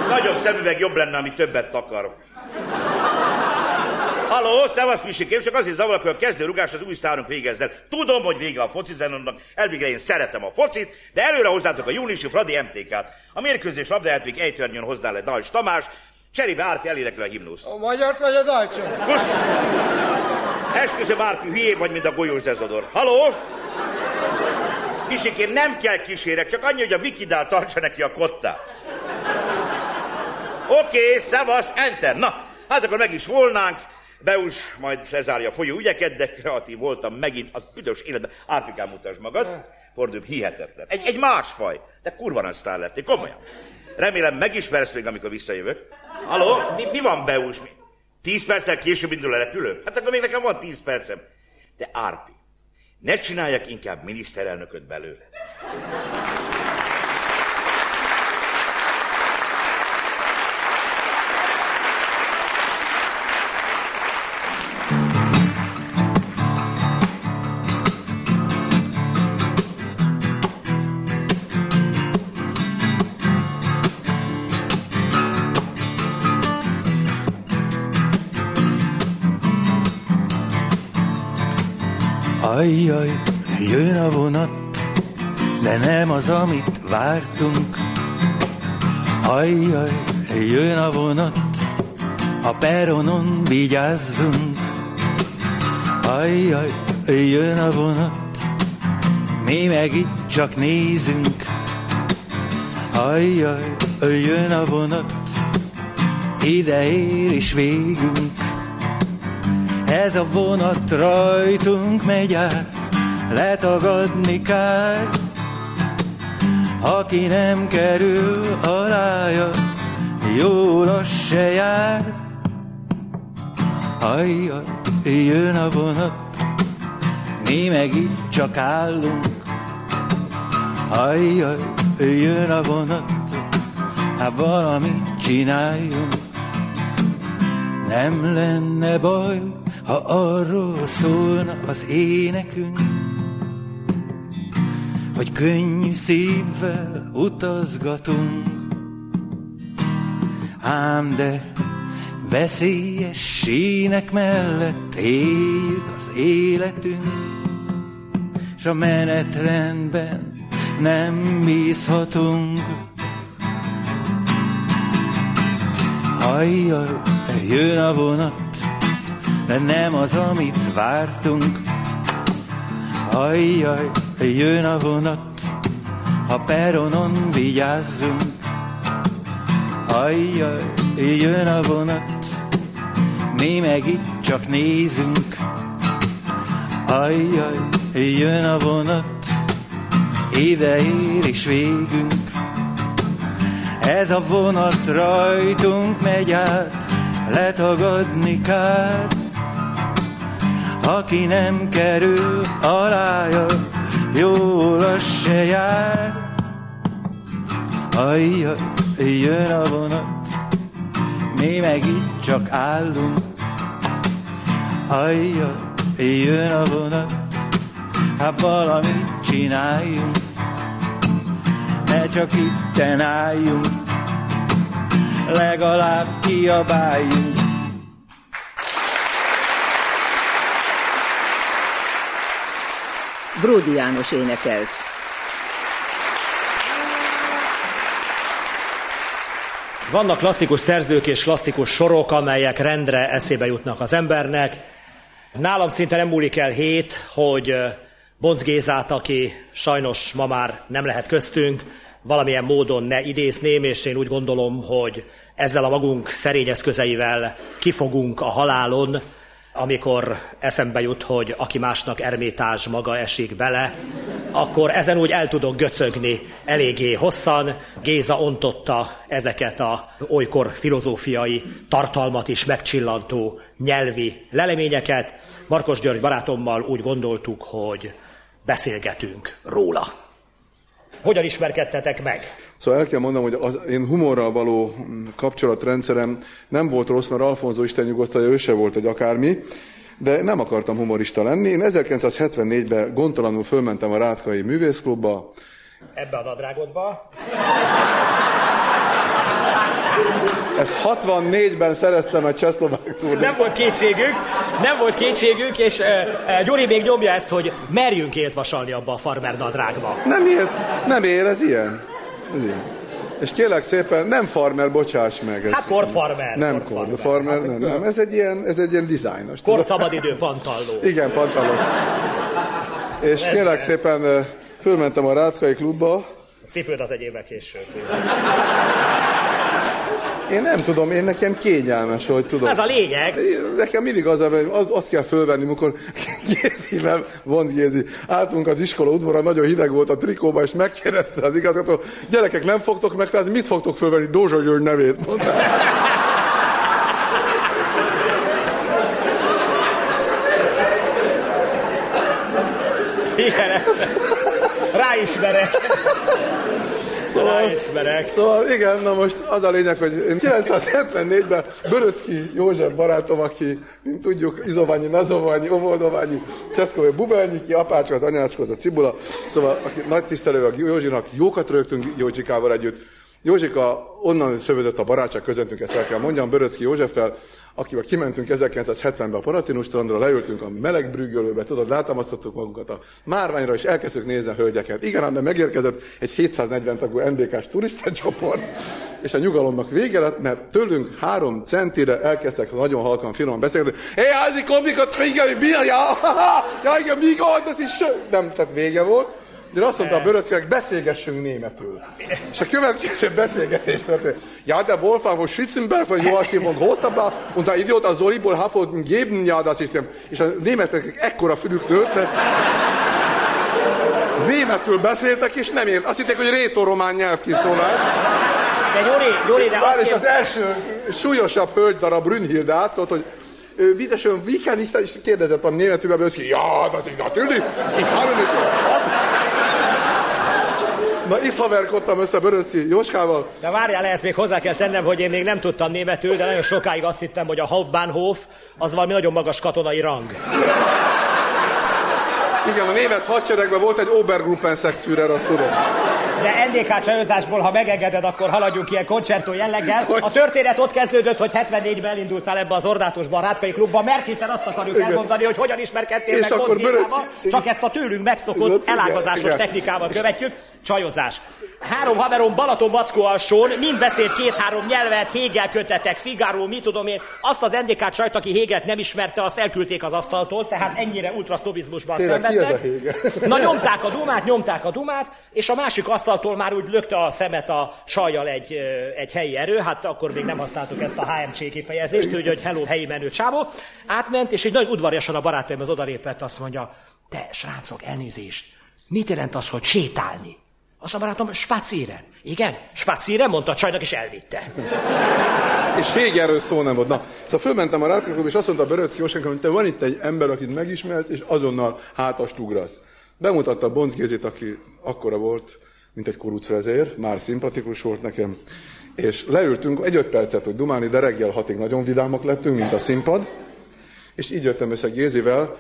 Nagyobb szemüveg jobb lenne, ami többet takar. Halló, szevasz Pisikém, csak azért zavarok, hogy a kezdőrugás az új sztárunk végezzel. Tudom, hogy vége a foci zenonnak, elvégre én szeretem a focit, de előre hozzátok a júniusi Fradi MTK-t. A mérkőzés labdáját még ejtőernyőn hozná le Dajs Tamás, cserébe Árpi elérekli a himnuszt. A magyart vagy az ajcsot? Kus! Esküszöm, Árpi, hülyé vagy, mint a golyós dezodor. Haló? Pisikém, nem kell kísérek, csak annyi, hogy a Wikidál tartsa neki a kottát. Oké, okay, szevasz, enter. Na, hát akkor meg is volnánk. Beus majd lezárja a folyó ügyeket, de kreatív voltam megint a büdös életben. Árpikán mutasd magad. Fordulj, hihetetlen. Egy, egy más faj. De kurva nagy sztár lettél, komolyan. Remélem megismersz még, amikor visszajövök. Haló? Mi, mi van, Beus? Mi? Tíz perccel később indul a repülő? Hát akkor még nekem van tíz percem. De Árpi, ne csináljak inkább miniszterelnököt belőle. Ajjaj, jön a vonat, de nem az, amit vártunk. Ajjaj, jön a vonat, a peronon vigyázzunk. Ajjaj, jön a vonat, mi meg itt csak nézünk. Ajjaj, jön a vonat, ide ér is végünk. Ez a vonat rajtunk megy át, letagadni kár. Aki nem kerül alája, jól az se jár. Ajjaj, jön a vonat, mi meg itt csak állunk. Ajjaj, jön a vonat, hát valamit csináljunk. Nem lenne baj, ha arról szólna az énekünk, hogy könnyű szívvel utazgatunk. Ám de veszélyes sínek mellett éljük az életünk, s a menetrendben nem bízhatunk. Ajjaj, jön a vonat, de nem az, amit vártunk. Ajjaj, jön a vonat, ha peronon vigyázzunk. Ajjaj, jön a vonat, mi meg itt csak nézünk. Ajjaj, jön a vonat, ide ér is végünk. Ez a vonat rajtunk megy át, letagadni kár. Aki nem kerül alája, jól az se jár. Ajjaj, jön a vonat, mi meg itt csak állunk. Ajjaj, jön a vonat, hát valamit csináljunk. Ne csak itten álljunk, legalább kiabáljunk. Bródi János énekelt. Vannak klasszikus szerzők és klasszikus sorok, amelyek rendre eszébe jutnak az embernek. Nálam szinte nem múlik el hét, hogy Bonc Gézát, aki sajnos ma már nem lehet köztünk, valamilyen módon ne idézném, és én úgy gondolom, hogy ezzel a magunk szerény eszközeivel kifogunk a halálon, amikor eszembe jut, hogy aki másnak ermétázs maga esik bele, akkor ezen úgy el tudok göcögni eléggé hosszan. Géza ontotta ezeket a olykor filozófiai tartalmat is megcsillantó nyelvi leleményeket. Markos György barátommal úgy gondoltuk, hogy beszélgetünk róla. Hogyan ismerkedtetek meg? Szóval el kell mondanom, hogy az én humorral való kapcsolatrendszerem nem volt rossz, mert Alfonso Isten nyugosztalja, ő se volt egy akármi, de nem akartam humorista lenni. Én 1974-ben gondtalanul fölmentem a Rátkai Művészklubba. Ebbe a nadrágodba. Ezt 64-ben szereztem egy csehszlovák turnét. Nem volt kétségünk, nem volt kétségünk, és uh, uh, Gyuri még nyomja ezt, hogy merjünk élt vasalni abba a farmer nadrágba. Nem ér, nem ér, ez ilyen. Ilyen. És kérlek szépen, nem farmer, bocsáss meg. Ez Hát Kord farmer. Nem Kord kord, farmer. farmer, nem, nem. Ez egy ilyen, ez egy ilyen dizájnos. Kord szabadidő pantalló. Igen, pantalon. És kérlek szépen, ö, fölmentem a Rátkai klubba, Cipőd az egy évvel később. Én nem tudom, én nekem kényelmes, hogy tudom. Ez a lényeg. Nekem mindig az, azt kell fölvenni, amikor Gézivel, Vonz Gézi, álltunk az iskola udvara, nagyon hideg volt a trikóba, és megkérdezte az igazgató, gyerekek, nem fogtok megkvázni, mit fogtok fölvenni? Dózsa György nevét, mondta. Igen, ráismerek. Szóval, Ráismerek. szóval igen, na most az a lényeg, hogy én 974-ben Böröcki József barátom, aki, mint tudjuk, Izoványi, Nazoványi, Ovoldoványi, Cseszkovai, Bubelnyiki, apácska, az anyácska, a Cibula, szóval aki nagy tisztelő a Józsinak, jókat rögtünk Józsikával együtt. Józsika onnan szövődött a barátság közöttünk, ezt el kell mondjam, Böröcki Józseffel, akivel kimentünk 1970-ben a Paratinus strandra, leültünk a meleg brüggölőbe, tudod, látámasztottuk magunkat a márványra, és elkezdtük nézni a hölgyeket. Igen, ám, de megérkezett egy 740 tagú NDK-s turistacsoport, és a nyugalomnak vége lett, mert tőlünk három centire elkezdtek nagyon halkan, finoman beszélni. Hé, házi kombikat, trinken, mi a, ja, ja, igen, mi volt, ez is. Nem, tehát vége volt. De azt mondta a böröckének, beszélgessünk németül. És a következő beszélgetés történt. Ja, der Wolfgang von Schützenberg von Joachim von Großtabach und der Idiot az Zoliból Hafoten geben ja das System. És a németek ekkora fülük nőtt, mert németül beszéltek, és nem ért. Azt hitték, hogy rétoromán nyelvkiszólás. De Gyuri, Gyuri, de azt és az kérdez... első súlyosabb hölgydarab Brünnhilde átszólt, hogy bitte schön, wie kann ich das? És kérdezett van németül, hogy ja, das ist natürlich, ich habe nicht Na itt haverkodtam össze Böröcki Jóskával. De várjál, ezt még hozzá kell tennem, hogy én még nem tudtam németül, de nagyon sokáig azt hittem, hogy a Hauptbahnhof az valami nagyon magas katonai rang. Igen, a német hadseregben volt egy Obergruppen-Sexführer, azt tudom. De NDK csajozásból, ha megengeded, akkor haladjunk ilyen koncertó jelleggel. A történet ott kezdődött, hogy 74-ben elindultál ebbe az ordátusba, a Rátkai klubba, mert hiszen azt akarjuk Igen. elmondani, hogy hogyan ismerkedtél És meg akkor Böröcki- csak ezt a tőlünk megszokott elágazásos technikával követjük. Csajozás. Három haverom Balaton Mackó alsón, mind beszélt két-három nyelvet, Hégel kötetek, Figaro, mit tudom én. Azt az NDK csajt, aki Hégelt nem ismerte, azt elküldték az asztaltól, tehát ennyire ultrasztobizmusban szenvedtek. Na nyomták a dumát, nyomták a dumát, és a másik asztaltól már úgy lökte a szemet a csajjal egy, egy helyi erő, hát akkor még nem használtuk ezt a HMC kifejezést, úgy, hogy hello, helyi menő csávó. Átment, és egy nagyon udvariasan a barátaim az odalépett, azt mondja, te srácok, elnézést, mit jelent az, hogy sétálni? Az a barátom, spacíren. Igen, spacíren, mondta a csajnak, és elvitte. És Hégerről szó nem volt. Na, szóval fölmentem a Rátkakóba, és azt mondta a Böröcki Jósánk, hogy te van itt egy ember, akit megismert, és azonnal hátast ugrasz. Bemutatta a Gézit, aki akkora volt, mint egy kurucvezér, már szimpatikus volt nekem, és leültünk egy öt percet, hogy dumálni, de reggel hatig nagyon vidámak lettünk, mint a színpad, és így jöttem össze Gézivel,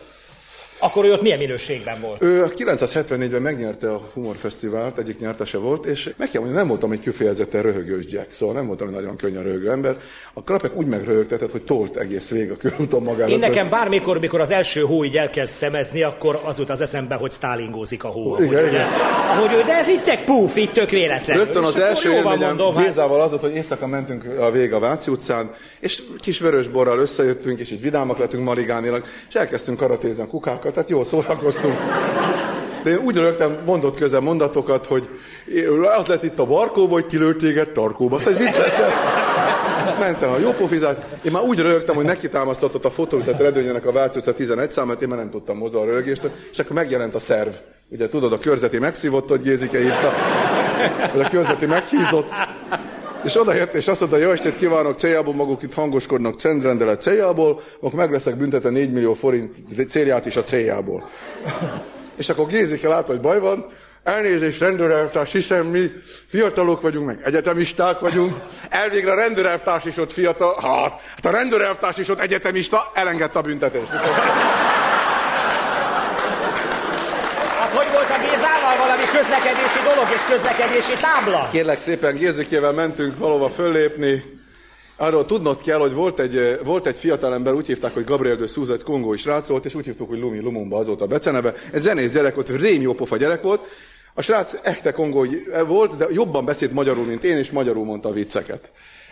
Akkor ő ott milyen minőségben volt? ő 974-ben megnyerte a Humorfesztivált, egyik nyertese volt, és meg kell mondani, nem voltam egy kifejezetten röhögős Jack, szóval nem voltam egy nagyon könnyen röhögő ember. A krapek úgy megröhögtetett, hogy tolt egész végig a körúton magára. Én nekem bármikor, mikor az első hó így elkezd szemezni, akkor az jut az eszembe, hogy sztálingózik a hó. Igen, ahogy, igen. Ahogy ő, de ez itt egy puf, itt tök véletlen. Rögtön az első élményem mondom, hát- Gézával az volt, hogy éjszaka mentünk a vég a Váci utcán, és kis vörös borral összejöttünk, és így vidámak lettünk marigánilag, és elkezdtünk karatézni a kukákkal, tehát jól szórakoztunk. De én úgy rögtön mondott közben mondatokat, hogy az lett itt a barkóba, hogy kilőtt téged tarkóba. Szóval egy viccesen. Mentem a jó pofizát. Én már úgy rögtem, hogy neki támasztott a fotó, tehát redőnyenek a Váci utca 11 számát, én már nem tudtam mozdulni a rögéstől, és akkor megjelent a szerv. Ugye tudod, a körzeti megszívott, hogy Gézike hívta, a körzeti meghízott. És odajött, és azt mondta, jó estét kívánok, céljából maguk itt hangoskodnak centrendelet céljából, akkor meg leszek büntetve 4 millió forint célját is a céljából. És akkor Gézike látta, hogy baj van, elnézést rendőrelvtárs, hiszen mi fiatalok vagyunk, meg egyetemisták vagyunk. Elvégre a rendőrelvtárs is ott fiatal, hát, hát a rendőrelvtárs is ott egyetemista, elengedte a büntetést. Az hogy volt a Gézával valami közlekedési dolog és közlekedési tábla? Kérlek szépen, Gézikével mentünk valóban föllépni. Arról tudnod kell, hogy volt egy, volt egy fiatalember, úgy hívták, hogy Gabriel de Souza, egy kongói srác volt, és úgy hívtuk, hogy Lumi Lumumba azóta a beceneve. Egy zenész gyerek volt, rém jó pofa gyerek volt. A srác echte kongói volt, de jobban beszélt magyarul, mint én, és magyarul mondta a vicceket.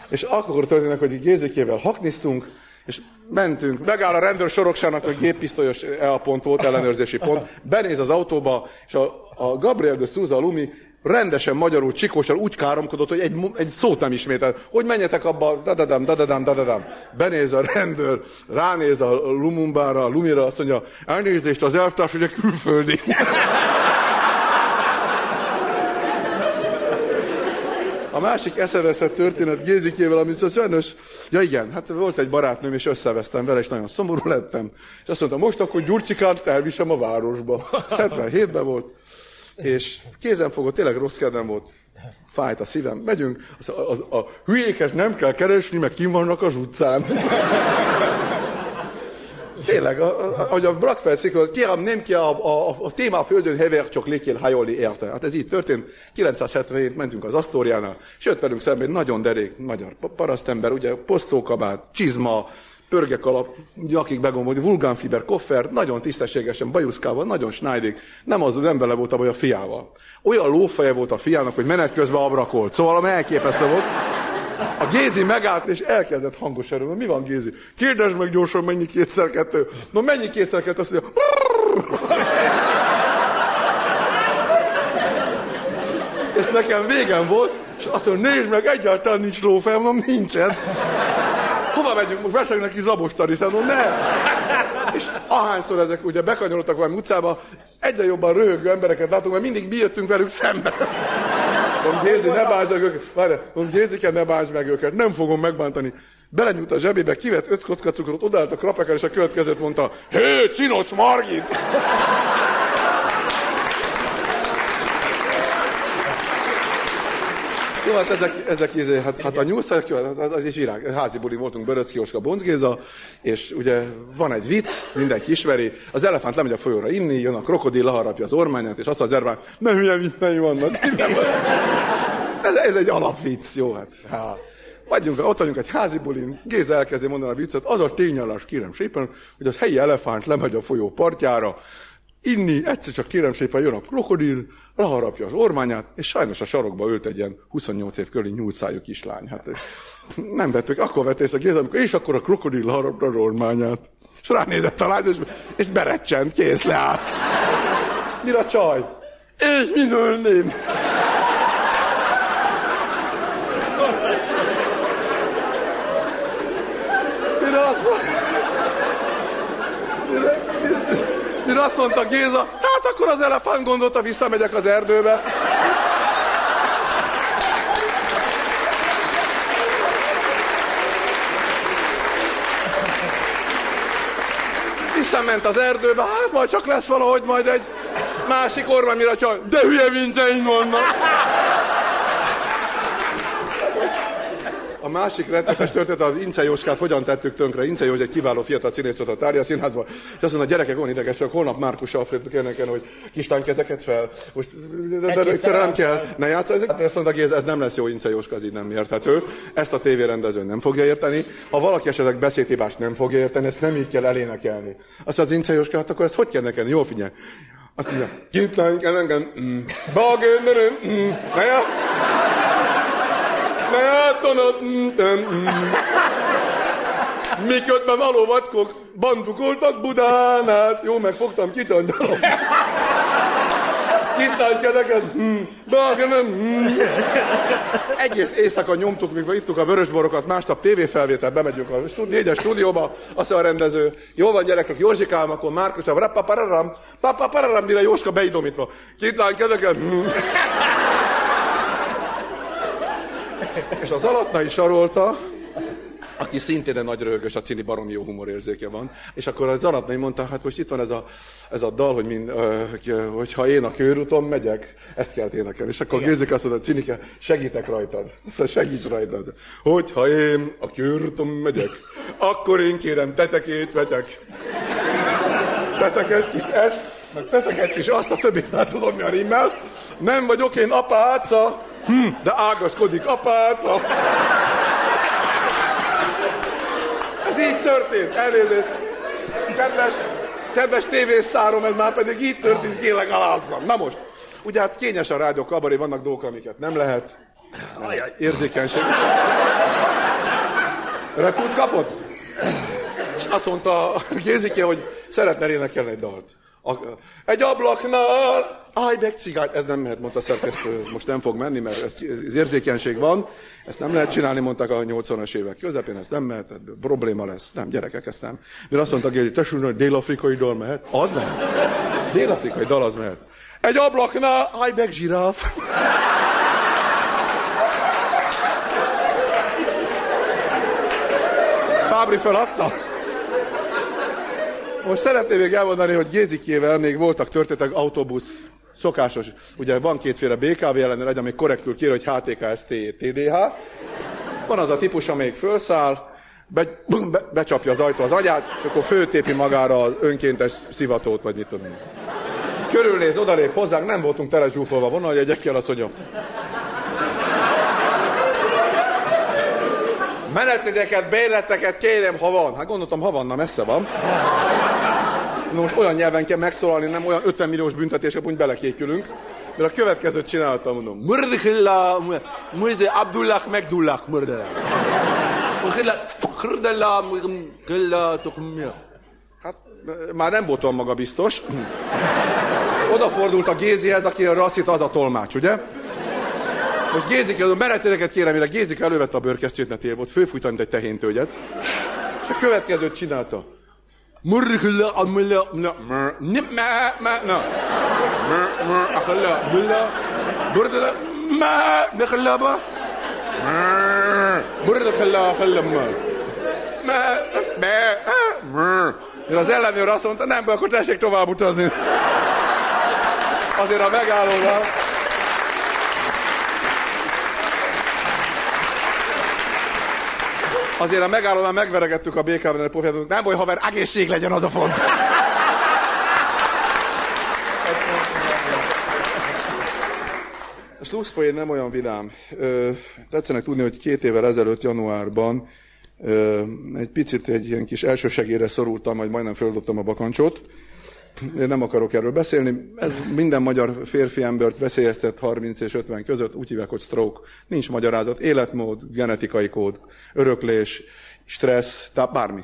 És akkor történik, hogy Gézikével hakniztunk, és mentünk, megáll a rendőr soroksának, hogy géppisztolyos EA pont volt, ellenőrzési pont, benéz az autóba, és a, a Gabriel de Souza Lumi rendesen magyarul csikósan úgy káromkodott, hogy egy, egy szót nem ismétel. Hogy menjetek abba, dadadam, dadadam, dadadam. Benéz a rendőr, ránéz a Lumumbára, a Lumira, azt mondja, elnézést, az elvtárs ugye külföldi. A másik eszeveszett történet Gézikével, amit sajnos, ja igen, hát volt egy barátnőm, és összevesztem vele, és nagyon szomorú lettem. És azt mondta, most akkor Gyurcsikát elvisem a városba. 77-ben volt, és kézen fogott, tényleg rossz kedvem volt, fájt a szívem, megyünk, a, a, a hülyéket nem kell keresni, mert kim vannak az utcán. Tényleg, ahogy a Brackfeld szikról, kérem, nem ki a, a, a téma a földön hever, csak lékél hajolni érte. Hát ez így történt. 977 mentünk az Asztóriánál, jött velünk szemben egy nagyon derék magyar parasztember, ugye posztókabát, csizma, pörgek alap, nyakig begombolni, vulgánfiber, koffer, nagyon tisztességesen, bajuszkával, nagyon snajdik. Nem az, nem bele volt a baj a fiával. Olyan lófeje volt a fiának, hogy menet közben abrakolt. Szóval ami elképesztő volt. A Gézi megállt, és elkezdett hangos erőn. Mi van, Gézi? Kérdezd meg gyorsan, mennyi kétszer kettő. No, mennyi kétszer kettő? Azt mondja, és nekem végem volt, és azt mondja, nézd meg, egyáltalán nincs lófejem, mondom, nincsen. Hova megyünk? Most vesek neki zabostari, mondom, ne. És ahányszor ezek ugye bekanyarodtak valami utcába, egyre jobban röhögő embereket látunk, mert mindig mi jöttünk velük szembe. Mondom, Gézi, ne bántsd meg őket. Várj, mondom, Gézike, ne bántsd meg őket. Nem fogom megbántani. Belenyúlt a zsebébe, kivett öt kocka cukrot, odaállt a krapekkel, és a következőt mondta, hé, csinos Margit! Jó, hát ezek, ezek izé, hát, hát a nyúlszak, hát az, az is virág. Házi buli voltunk, Böröcki Oska, Bonc és ugye van egy vicc, mindenki ismeri, az elefánt lemegy a folyóra inni, jön a krokodil, leharapja az ormányát, és azt az erbán, ne hülye viccei vannak. ez, ez egy alapvicc, jó, hát. Há. Vagyunk, ott vagyunk egy házi bulin, Géza elkezdi mondani a viccet, az a tényállás, kérem szépen, hogy az helyi elefánt lemegy a folyó partjára, inni, egyszer csak kérem szépen jön a krokodil, leharapja az ormányát, és sajnos a sarokba ült egy ilyen 28 év körüli nyúlcájú kislány. Hát nem vettük, akkor vett észre Géza, amikor, és akkor a krokodil leharapta az ormányát. És ránézett a lány, és, és berecsent, kész leállt. Mire a csaj? És mi nőném? Mire azt mondta, mire, mire, azt mondta Géza, hát akkor az elefánt gondolta, visszamegyek az erdőbe. Visszament az erdőbe, hát majd csak lesz valahogy majd egy másik orva, mire csak, de hülye vinceim vannak. A másik rettetes történet az Ince Jóskát hogyan tettük tönkre. Ince Józs egy kiváló fiatal színész volt a Tárja színházban, és azt mondta, gyerekek, olyan idegesek, holnap Márkus Alfred kérnek hogy kistán kezeket fel. Most de, nem kell, ne játsz. Ezt mondta Géz, ez nem lesz jó, Ince Jóska, ez így nem érthető. Ezt a tévérendező nem fogja érteni. Ha valaki esetleg beszédhibás nem fogja érteni, ezt nem így kell elénekelni. Azt az Ince Jóska, hát akkor ezt hogy kell nekelni? Jó, figyelj. Azt mondja, kint lánk, engem, mm, bagönderön, mm, ne Látonat, miközben való vatkok bandukoltak Budán át. Jó, megfogtam, kitanyalom. Kitánykedeket. nem. Egész éjszaka nyomtuk, mikor ittuk a vörösborokat, másnap tévéfelvétel, bemegyünk a stúdi, négyes stúdióba, azt a rendező, jó van gyerekek, Józsikám, akkor Márkus, a rapapararam, papapararam, mire Jóska beidomítva. Kitánykedeket. És az alatnai sarolta, aki szintén egy nagy röhögös, a Cini baromi jó humorérzéke van. És akkor az Aratnai mondta, hát most itt van ez a, ez a dal, hogy, mind, uh, hogy ha én a körúton megyek, ezt kell énekelni. És akkor Gézik azt mondta, Cinike, segítek rajtad. Szóval segíts rajtad. Hogyha én a körúton megyek, akkor én kérem tetekét vetek. Teszek egy kis ezt, meg teszek egy kis azt, a többit már tudom mi a rimmel. Nem vagyok én apáca, hm, de ágaskodik apáca. Ez így történt, elnézést. Kedves, kedves tévésztárom, ez már pedig így történt, kérlek alázzam. Na most, Ugye hát kényes a rádió kabaré, vannak dolgok, amiket nem lehet. Ajaj. Érzékenység. Repült kapott? És azt mondta a Gézike, hogy szeretne énekelni egy dalt. A, egy ablaknál, állj meg cigány, ez nem mehet, mondta a szerkesztő, ez most nem fog menni, mert ez, ez érzékenység van, ezt nem lehet csinálni, mondták a 80-as évek közepén, ez nem mehet, probléma lesz, nem, gyerekek, ezt nem. De azt mondta Gézi, tessék, hogy dél-afrikai dal mehet, az mehet. Dél-afrikai dal az mehet. Egy ablaknál, állj meg zsiráf. Fábri feladta. Most szeretném még elmondani, hogy Gézikével még voltak történetek autóbusz szokásos. Ugye van kétféle BKV ellenőr, egy, ami korrektül kér, hogy HTKST, TDH. Van az a típus, amelyik felszáll, be, be, becsapja az ajtó az agyát, és akkor főtépi magára az önkéntes szivatót, vagy mit tudom. Körülnéz, odalép hozzánk, nem voltunk tele zsúfolva vonaljegyekkel, azt mondja. Menetjegyeket, bérleteket kérem, ha van. Hát gondoltam, ha van, na messze van. Na most olyan nyelven kell megszólalni, nem olyan 50 milliós büntetés, hogy belekékülünk. Mert a következőt csináltam, mondom. Murdikilla, murzi Abdullah megdullah, murdela. Hát már nem voltam maga biztos. Odafordult a Gézihez, aki a rasszit az a tolmács, ugye? Most Gézik, meneteteket kérem, mire Gézik elővette a bőrkesztyűt, mert volt, főfújta, mint egy tehéntőgyet. És a következőt csinálta. Murrhülla, amulla, na, mur, nip, ma, ma, na. Akhalla, bulla, burda, ma, nakhallaba. Mur, burda, khalla, khalla, ma. Ma, ma, mur. Mire az ellenőr azt mondta, nem, akkor tessék tovább utazni. Azért a megállóval. Azért a megállónál megveregettük a BKV-nek a pofját, nem baj, haver, egészség legyen az a font. A slusszpoén nem olyan vidám. Ö, tetszenek tudni, hogy két évvel ezelőtt, januárban egy picit egy ilyen kis elsősegére szorultam, majd majdnem földobtam a bakancsot. Én nem akarok erről beszélni. Ez minden magyar férfi embert veszélyeztet 30 és 50 között, úgy hívják, hogy stroke. Nincs magyarázat. Életmód, genetikai kód, öröklés, stressz, tehát bármi.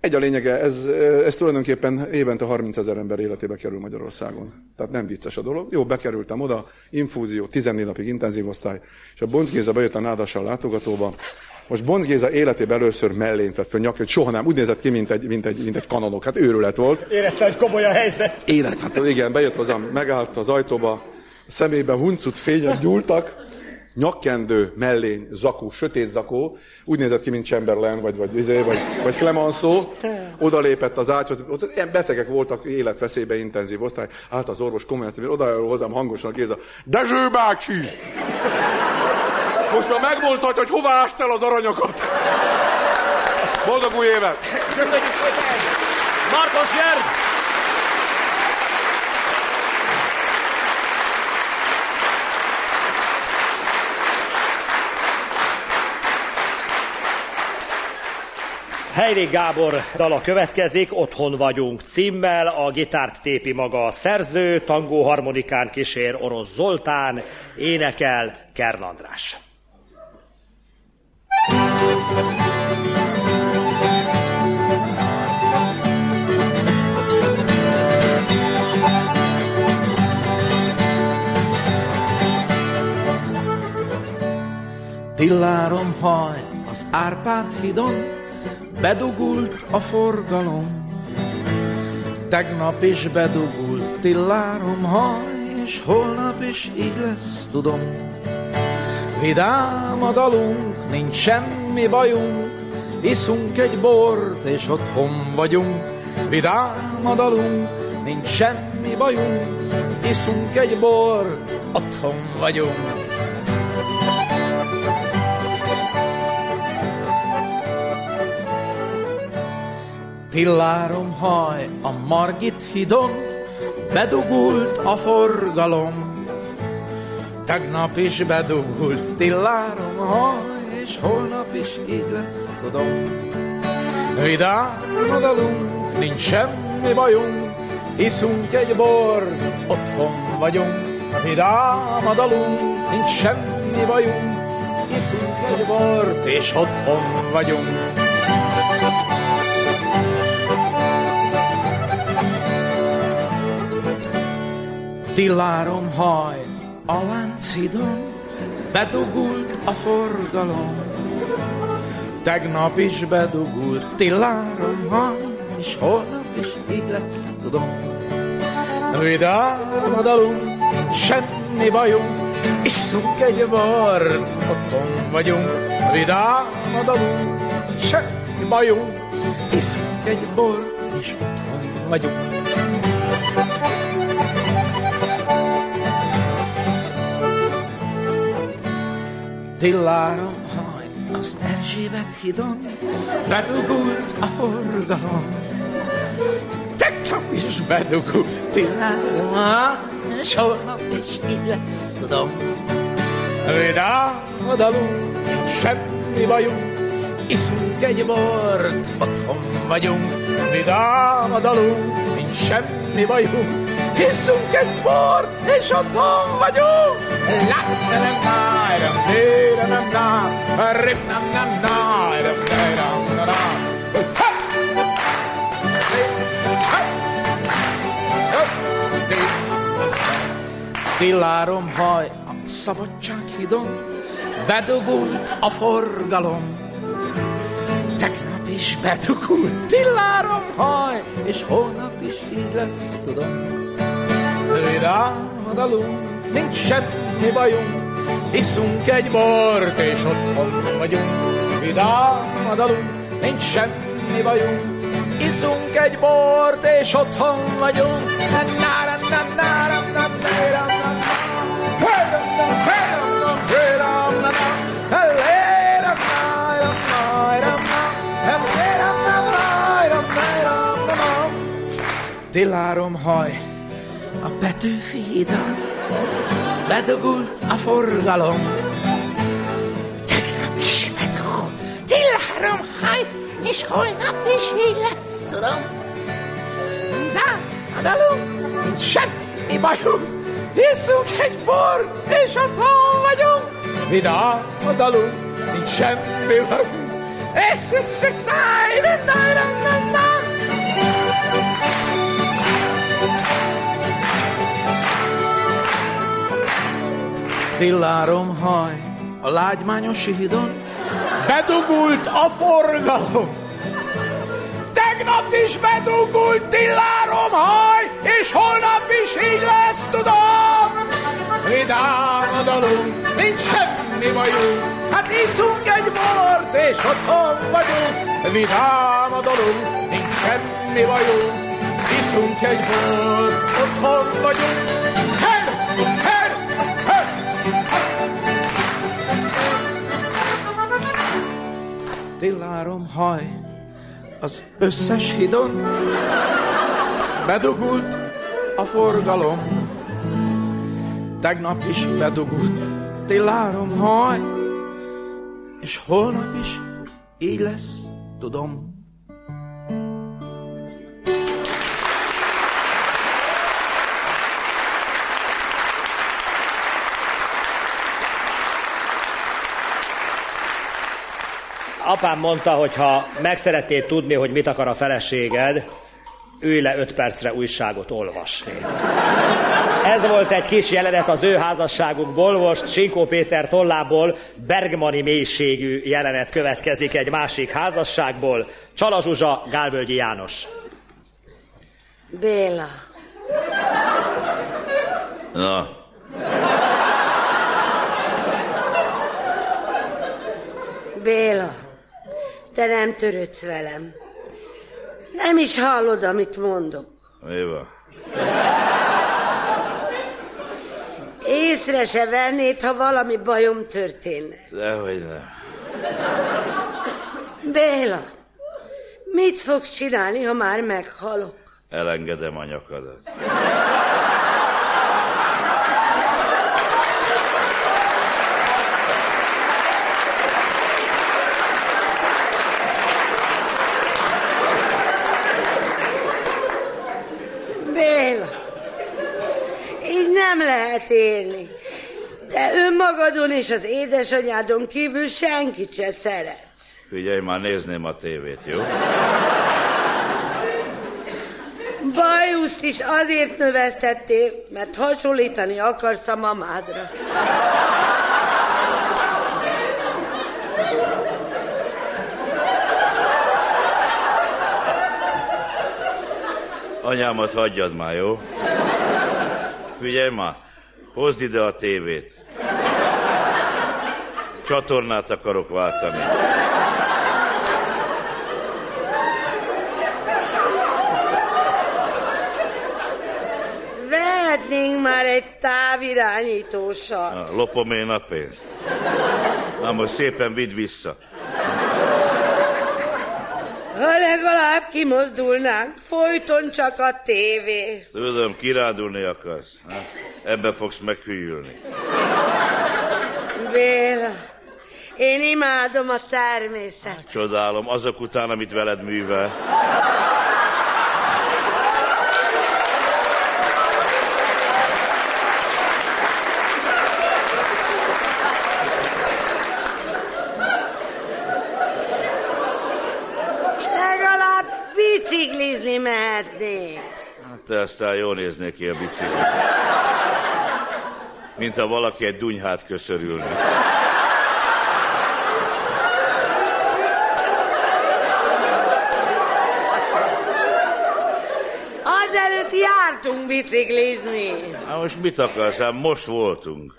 Egy a lényege, ez, ez tulajdonképpen évente 30 ezer ember életébe kerül Magyarországon. Tehát nem vicces a dolog. Jó, bekerültem oda, infúzió, 14 napig intenzív osztály, és a Bonc Géza bejött a nádassal látogatóba, most Bonc Géza életében először mellényt vett föl nyakja, hogy soha nem. Úgy nézett ki, mint egy, mint egy, mint egy kanonok. Hát őrület volt. Érezte, hogy komoly a helyzet. Érezte, hát igen, bejött hozzám, megállt az ajtóba, a szemében huncut fények gyúltak, nyakkendő, mellény, zakó, sötét zakó, úgy nézett ki, mint Chamberlain, vagy, vagy, vagy, vagy, vagy Clemenceau, oda lépett az ágyhoz, ott ilyen betegek voltak, életveszélybe intenzív osztály, állt az orvos komolyan, oda hozzám hangosan Géza, Dezső bácsi! Most már megmondtad, hogy hova ástál az aranyokat. Boldog új évet! Köszönjük szépen! Markos Jerd! Helyri Gábor dala következik, Otthon vagyunk címmel, a gitárt tépi maga a szerző, tangó harmonikán kísér Orosz Zoltán, énekel Kern András. Tillárom haj az Árpád hidon, bedugult a forgalom. Tegnap is bedugult tillárom haj, és holnap is így lesz, tudom. Vidám a dalunk, nincs semmi bajunk, iszunk egy bort, és otthon vagyunk. Vidám a dalunk, nincs semmi bajunk, iszunk egy bort, otthon vagyunk. Tillárom haj a Margit hidon, bedugult a forgalom. Tegnap is bedugult tillárom haj, és holnap is így lesz, tudom. Vidám a dalunk, nincs semmi bajunk, iszunk egy bort, otthon vagyunk. Vidám a dalunk, nincs semmi bajunk, iszunk egy bort, és otthon vagyunk. Tillárom haj a láncidon, bedugult a forgalom. Tegnap is bedugult, tillárom haj, és holnap is így lesz, tudom. Vidám a dalunk, semmi bajunk, iszunk egy bort, otthon vagyunk. Vidám a dalunk, semmi bajunk, iszunk egy bort, és otthon vagyunk. Tillárom haj az Erzsébet hidon, bedugult a forgalom. Tegnap is bedugult és holnap is így lesz, tudom. Vidám a dalunk, semmi bajunk, iszunk egy bort, otthon vagyunk. Vidám a dalunk, nincs semmi bajunk, Hiszunk egy bort, és otthon vagyunk! Láttelem nájram, dérem nám, rim nem. nam nájram, dérem nám. Villárom haj a szabadsághidon, bedugult a forgalom. Tegnap is bedugult, tillárom haj, és holnap is így lesz, tudom. Rávadalunk, nincs semmi bajunk, Iszunk egy bort, és otthon vagyunk. Vidámadalunk, nincs semmi bajunk. Iszunk egy bort, és otthon vagyunk. Náram, nem, náram, nem, náram, nem, Télárom haj, a Petőfi hídon, bedugult a forgalom. Tegnap is bedugult, tillárom haj, és holnap is így lesz, tudom. De a dalunk, nincs semmi bajunk, Iszunk egy bor, és otthon vagyunk. Vidám a dalunk, nincs semmi bajunk. És és és száj, de na, na, na, na. Tillárom haj a lágymányos hídon, bedugult a forgalom. Tegnap is bedugult tillárom haj, és holnap is így lesz, tudom. Vidám a nincs semmi bajunk, hát iszunk egy bort, és otthon vagyunk. Vidám a nincs semmi bajunk, iszunk egy bort, otthon vagyunk. Tillárom haj, az összes hidon bedugult a forgalom. Tegnap is bedugult, tillárom haj, és holnap is így lesz, tudom. Apám mondta, hogy ha meg szeretnéd tudni, hogy mit akar a feleséged, ülj le öt percre újságot olvasni. Ez volt egy kis jelenet az ő házasságukból, most Sinkó Péter tollából Bergmani mélységű jelenet következik egy másik házasságból. Csala Zsuzsa, Gálvölgyi János. Béla. Na, Béla, te nem törődsz velem. Nem is hallod, amit mondok. mi van? Észre se vennéd, ha valami bajom történne. Dehogy nem. Béla, mit fogsz csinálni, ha már meghalok? Elengedem a nyakadat. Béla, így nem lehet élni. De önmagadon és az édesanyádon kívül senkit se szeretsz. Figyelj, már nézném a tévét, jó? Bajuszt is azért növesztettél, mert hasonlítani akarsz a mamádra. Anyámat hagyjad már, jó? Figyelj már, hozd ide a tévét. Csatornát akarok váltani. Vehetnénk már egy távirányítósat. Na, lopom én a pénzt. Na most szépen vidd vissza. Ha legalább kimozdulnánk, folyton csak a tévé. Tudom, kirándulni akarsz. Ha? Ebbe fogsz meghűlni. Béla, én imádom a természet. Csodálom, azok után, amit veled művel. Legalább biciklizni mehetnénk. Te aztán jól néznék ki a biciklit. Mint ha valaki egy dunyhát köszörülne. Azelőtt jártunk biciklizni. Na most mit akarsz? Hát most voltunk.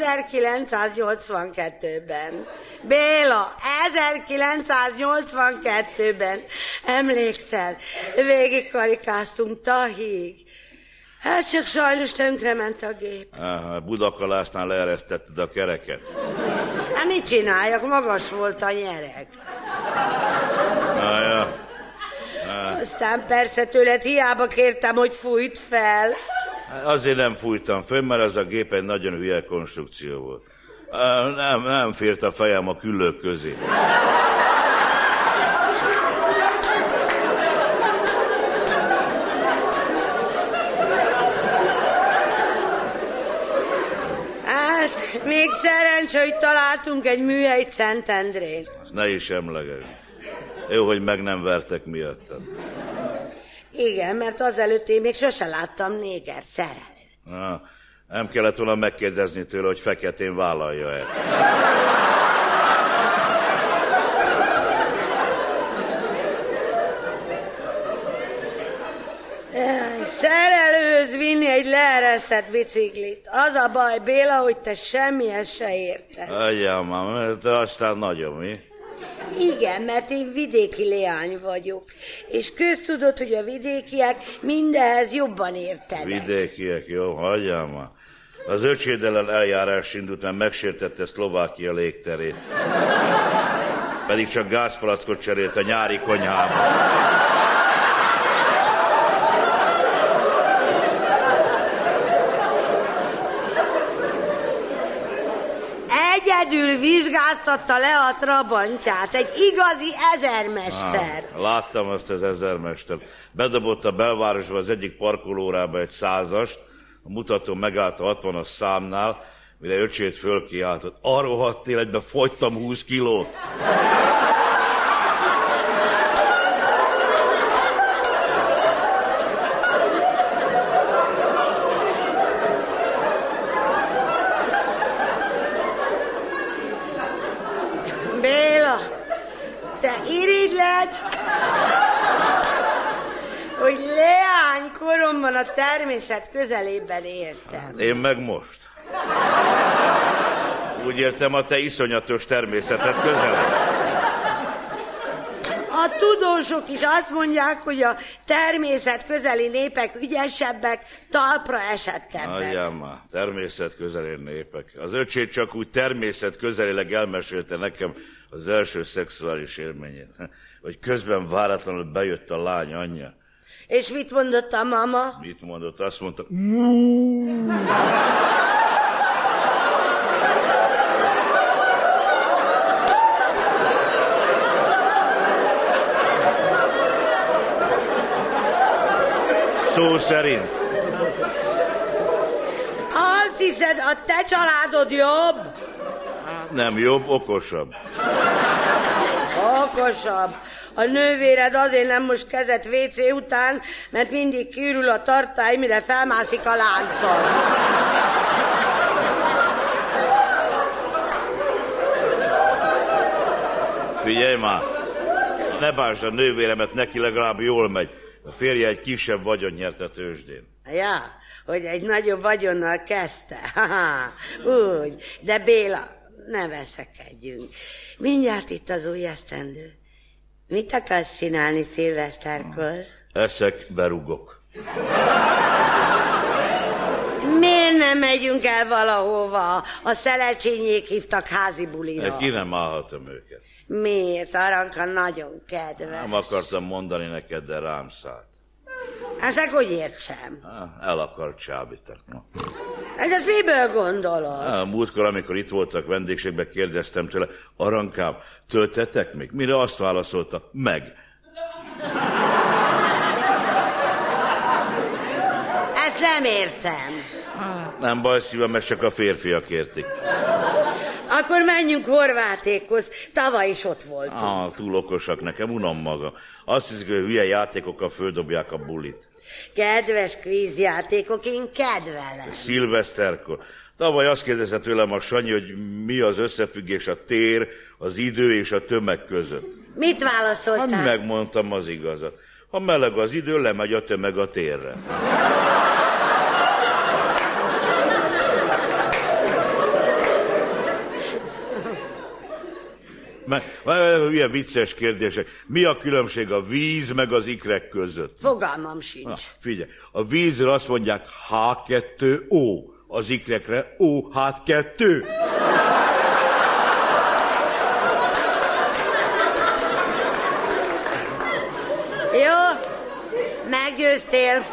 1982-ben. Béla, 1982-ben. Emlékszel, végig karikáztunk Tahig. Hát csak sajnos tönkrement a gép. Aha, Budakalásznál leeresztetted a kereket. Hát mit csináljak, magas volt a nyereg. Na, ja. Na, Aztán persze tőled hiába kértem, hogy fújt fel. Azért nem fújtam föl, mert az a gép egy nagyon hülye konstrukció volt. Nem, nem fért a fejem a küllők közé. Hát, még szerencsé, hogy találtunk egy műhelyt Szentendrén. Azt ne is emleges. Jó, hogy meg nem vertek miattam. Igen, mert azelőtt én még sose láttam néger szerelőt. Na, nem kellett volna megkérdezni tőle, hogy feketén vállalja-e. Jaj, Szerelőhöz vinni egy leeresztett biciklit. Az a baj, Béla, hogy te semmihez se értesz. Adjam már, de aztán nagyon mi? Igen, mert én vidéki leány vagyok. És köztudott, hogy a vidékiek mindenhez jobban értenek. Vidékiek, jó, hagyjál már. Az öcséd ellen eljárás indult, mert megsértette Szlovákia légterét. Pedig csak gázpalackot cserélt a nyári konyhába. Egyedül vizsgáztatta le a trabantját, egy igazi ezermester. Á, láttam azt az ezermestert. Bedobott a belvárosba az egyik parkolórába egy százast, a mutató megállt a 60-as számnál, mire öcsét fölkiáltott. Arról rohadt életbe fogytam 20 kilót. Béla, te irigyled, hogy leány koromban a természet közelében éltem. Én meg most. Úgy értem, a te iszonyatos természetet közel. A tudósok is azt mondják, hogy a természet közeli népek ügyesebbek, talpra esettebbek. Adjál már, természet közeli népek. Az öcsét csak úgy természet közelileg elmesélte nekem az első szexuális élményét. Hogy közben váratlanul bejött a lány anyja. És mit mondott a mama? Mit mondott? Azt mondta, szó szerint. hiszed, a te családod jobb? Nem jobb, okosabb. Okosabb. A nővéred azért nem most kezet WC után, mert mindig kiürül a tartály, mire felmászik a láncon. Figyelj már! Ne bánsd a nővéremet, neki legalább jól megy. A férje egy kisebb vagyon nyert a tőzsdén. Ja, hogy egy nagyobb vagyonnal kezdte. Úgy. De Béla, ne veszekedjünk. Mindjárt itt az új esztendő. Mit akarsz csinálni szilveszterkor? Eszek, berugok. Miért nem megyünk el valahova? A szelecsényék hívtak házi bulira. Ki nem állhatom őket. Miért? Aranka nagyon kedves. Nem akartam mondani neked, de rám szállt. Ezt hogy értsem? El akart csábítani. Ez ezt miből gondolod? Ah, múltkor, amikor itt voltak vendégségben, kérdeztem tőle, Arankám, töltetek még? Mire azt válaszolta, meg. Ezt nem értem. Nem baj, szívem, mert csak a férfiak értik. Akkor menjünk Horvátékhoz. Tavaly is ott voltunk. Ah, túl okosak nekem, unom maga. Azt hiszik, hogy hülye játékokkal földobják a bulit. Kedves kvízjátékok, én kedvelem. Szilveszterkor. Tavaly azt kérdezte tőlem a Sanyi, hogy mi az összefüggés a tér, az idő és a tömeg között. Mit válaszoltál? Hát megmondtam az igazat. Ha meleg az idő, lemegy a tömeg a térre. Meg, ilyen vicces kérdések. Mi a különbség a víz meg az ikrek között? Fogalmam sincs. Na, figyelj, a vízre azt mondják H2O, az ikrekre OH2. Jó, meggyőztél.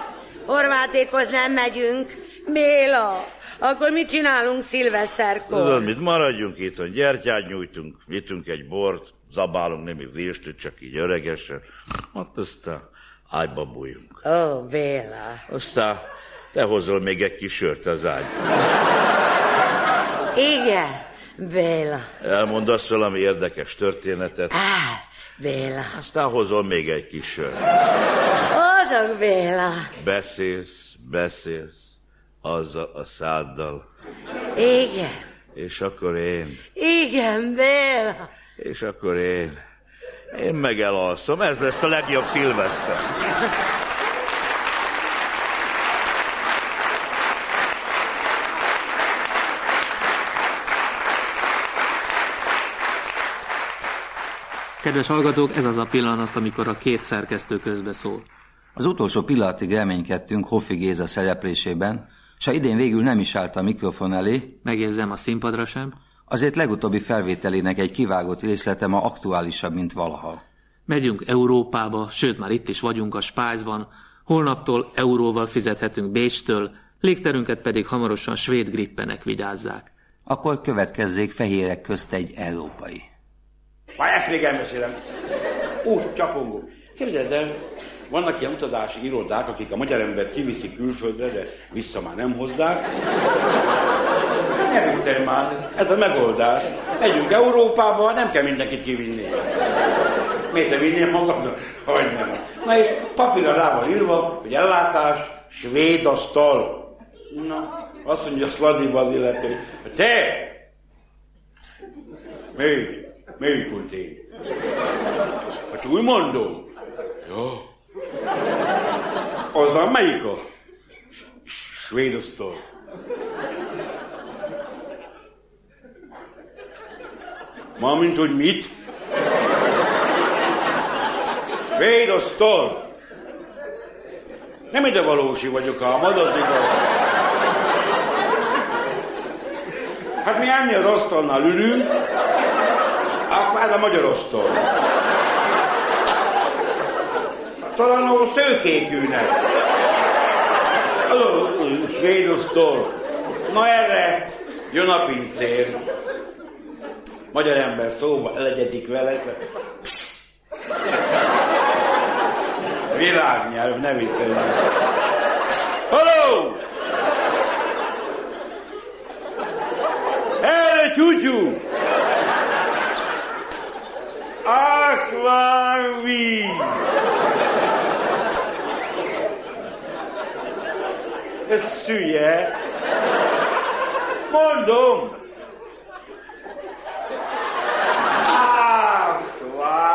Horvátékhoz nem megyünk. Béla, akkor mit csinálunk szilveszterkor? Tudod, mit maradjunk itt, gyertyát nyújtunk, nyitunk egy bort, zabálunk némi vérstőt, csak így öregesen. Hát aztán ágyba bújunk. Ó, Béla. Aztán te hozol még egy kis sört az ágy. Igen, Béla. Elmondasz valami érdekes történetet. Á, Béla. Aztán hozol még egy kis sört. Hozok, Béla. Beszélsz, beszélsz, azzal a száddal. Igen, És akkor én, igen, Béla. és akkor én. Én meg elalszom, ez lesz a legjobb szilveszter. Kedves hallgatók, ez az a pillanat, amikor a két szerkesztő közbeszól. Az utolsó pillanatig reménykedtünk Hoffi Géza szereplésében, s ha idén végül nem is állt a mikrofon elé, Megjegyzem a színpadra sem. azért legutóbbi felvételének egy kivágott részlete ma aktuálisabb, mint valaha. Megyünk Európába, sőt már itt is vagyunk a Spájzban, holnaptól euróval fizethetünk Bécstől, légterünket pedig hamarosan svéd grippenek vigyázzák. Akkor következzék fehérek közt egy európai. Már ezt még elmesélem. Úgy, csapongó. Képzeld el, vannak ilyen utazási irodák, akik a magyar embert kiviszik külföldre, de vissza már nem hozzák. Ne viccelj már, ez a megoldás. Megyünk Európába, nem kell mindenkit kivinni. Miért te vinnél magad? Hogy nem. Na és papírra rá van írva, hogy ellátás, svéd asztal. Na, azt mondja a Szladiba az illető, hogy te! Mi? Mi pont én? Hát úgy mondom. Jó. Az van melyik a? Svéd asztal. Mármint, hogy mit? Svéd asztal. Nem ide valósi vagyok ám, az az igaz. Hát mi ennyi az asztalnál ülünk, akkor ez a magyar asztal. Talán ahol szőkékűnek. Asztal. Na erre jön a pincér. Magyar ember szóba elegyedik vele. Psz. Világnyelv, ne viccelj. Halló! tyútyú! Ásványvíz! Ez szülye. Mondom. Ásvány.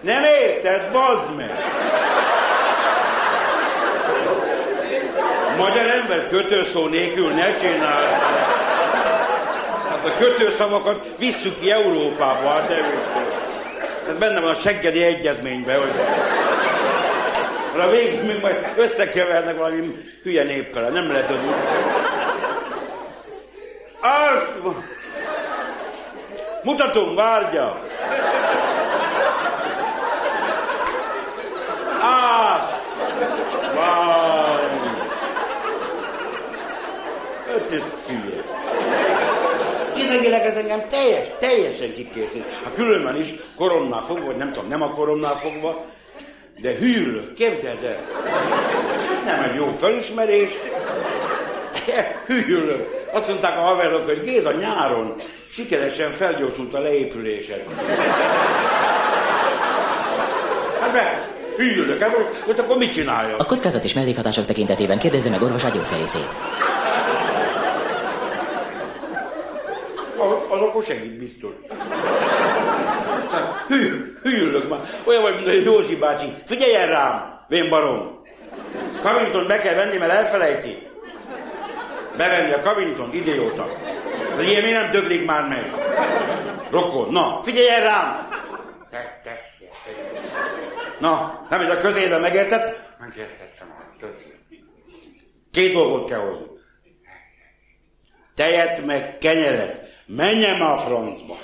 Nem érted, bazd meg! Magyar ember kötőszó nélkül ne csinál. Hát a kötőszavakat visszük ki Európába, hát de ez benne van a seggedi egyezményben, hogy a végig még majd összekevernek valami hülye néppel, nem lehet, hogy Azt... Mutatom, várja! Azt! Várj! Öt ez szülye. Idegileg ez engem teljes, teljesen kikészít. Ha különben is, koronnál fogva, vagy nem tudom, nem a koronnál fogva, de hűlök, képzeld el. Nem egy jó felismerés. Hűlök. Azt mondták a haverok, hogy Géza nyáron sikeresen felgyorsult a leépülésed. Hát be, hűlök, hát akkor mit csinálja? A kockázat és mellékhatások tekintetében kérdezze meg orvosát gyógyszerészét. Az, az akkor segít biztos. Hű, hűlök már. Olyan vagy, mint a Józsi bácsi. Figyeljen rám, vén barom. Covington be kell venni, mert elfelejti. Bevenni a Covington, idióta. Az ilyen mi nem döglik már meg. Rokon, na, figyeljen rám! Na, nem, hogy a közébe megértett? Megértettem a. Két dolgot kell hozni. Tejet meg kenyeret. Menjem a francba.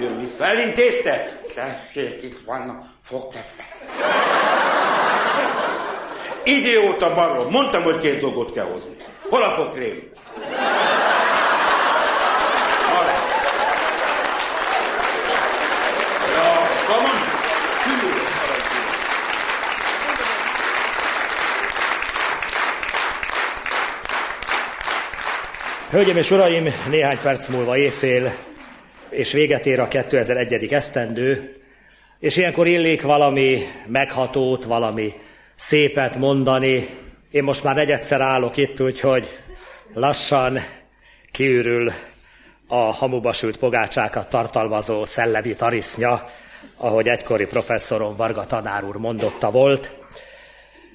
Jön vissza. Elintézte? Tessék, itt van a fogkefe. Idióta barom. Mondtam, hogy két dolgot kell hozni. Hol a fogkrém? Hol? Ja, come on. Hölgyeim és uraim, néhány perc múlva évfél, és véget ér a 2001. esztendő, és ilyenkor illik valami meghatót, valami szépet mondani. Én most már negyedszer állok itt, úgyhogy lassan kiürül a hamuba sült pogácsákat tartalmazó szellemi tarisznya, ahogy egykori professzorom Varga tanár úr mondotta volt.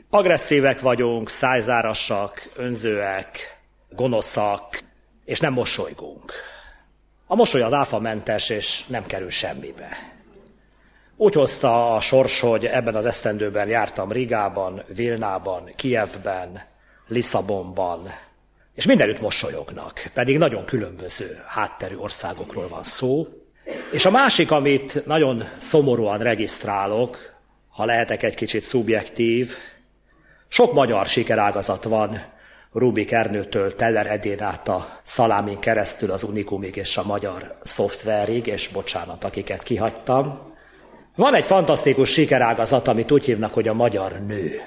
Agresszívek vagyunk, szájzárasak, önzőek, gonoszak, és nem mosolygunk. A mosoly az áfamentes, és nem kerül semmibe. Úgy hozta a sors, hogy ebben az esztendőben jártam Rigában, Vilnában, Kievben, Lisszabonban, és mindenütt mosolyognak, pedig nagyon különböző hátterű országokról van szó. És a másik, amit nagyon szomorúan regisztrálok, ha lehetek egy kicsit szubjektív, sok magyar sikerágazat van, Rubik Ernőtől Teller Edén át a Szalámin keresztül az Unikumig és a magyar szoftverig, és bocsánat, akiket kihagytam. Van egy fantasztikus sikerágazat, amit úgy hívnak, hogy a magyar nő.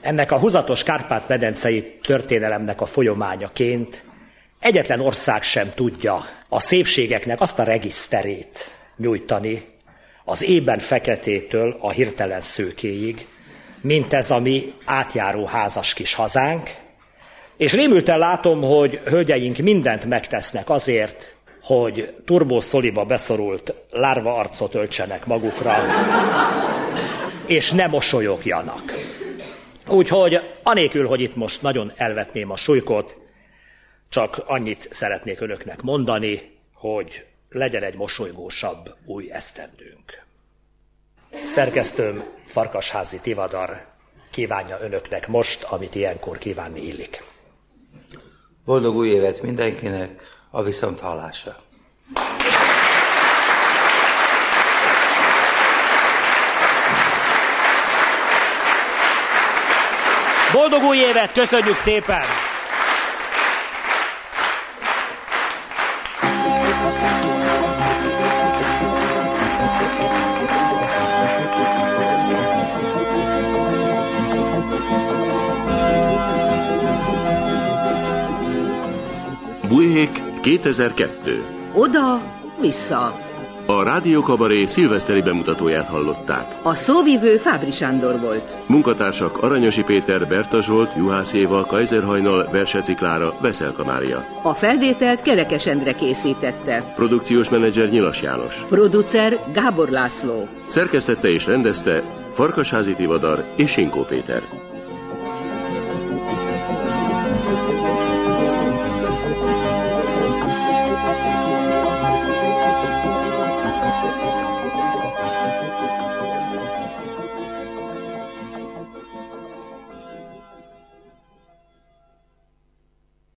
Ennek a húzatos Kárpát-medencei történelemnek a folyamányaként egyetlen ország sem tudja a szépségeknek azt a regiszterét nyújtani, az ében feketétől a hirtelen szőkéig, mint ez a mi átjáró házas kis hazánk, és rémülten látom, hogy hölgyeink mindent megtesznek azért, hogy turbó szoliba beszorult lárva arcot öltsenek magukra, és ne mosolyogjanak. Úgyhogy anélkül, hogy itt most nagyon elvetném a súlykot, csak annyit szeretnék önöknek mondani, hogy legyen egy mosolygósabb új esztendőnk. Szerkesztőm Farkasházi Tivadar kívánja önöknek most, amit ilyenkor kívánni illik. Boldog új évet mindenkinek, a viszont hallásra. Boldog új évet, köszönjük szépen! Buék 2002. Oda, vissza. A Rádió Kabaré szilveszteri bemutatóját hallották. A szóvivő Fábri Sándor volt. Munkatársak Aranyosi Péter, Berta Zsolt, Juhász Éva, Kaiser Hajnal, Verseci Klára, Veszelka Mária. A felvételt Kerekes Endre készítette. Produkciós menedzser Nyilas János. Producer Gábor László. Szerkesztette és rendezte Farkasházi Tivadar és Sinkó Péter.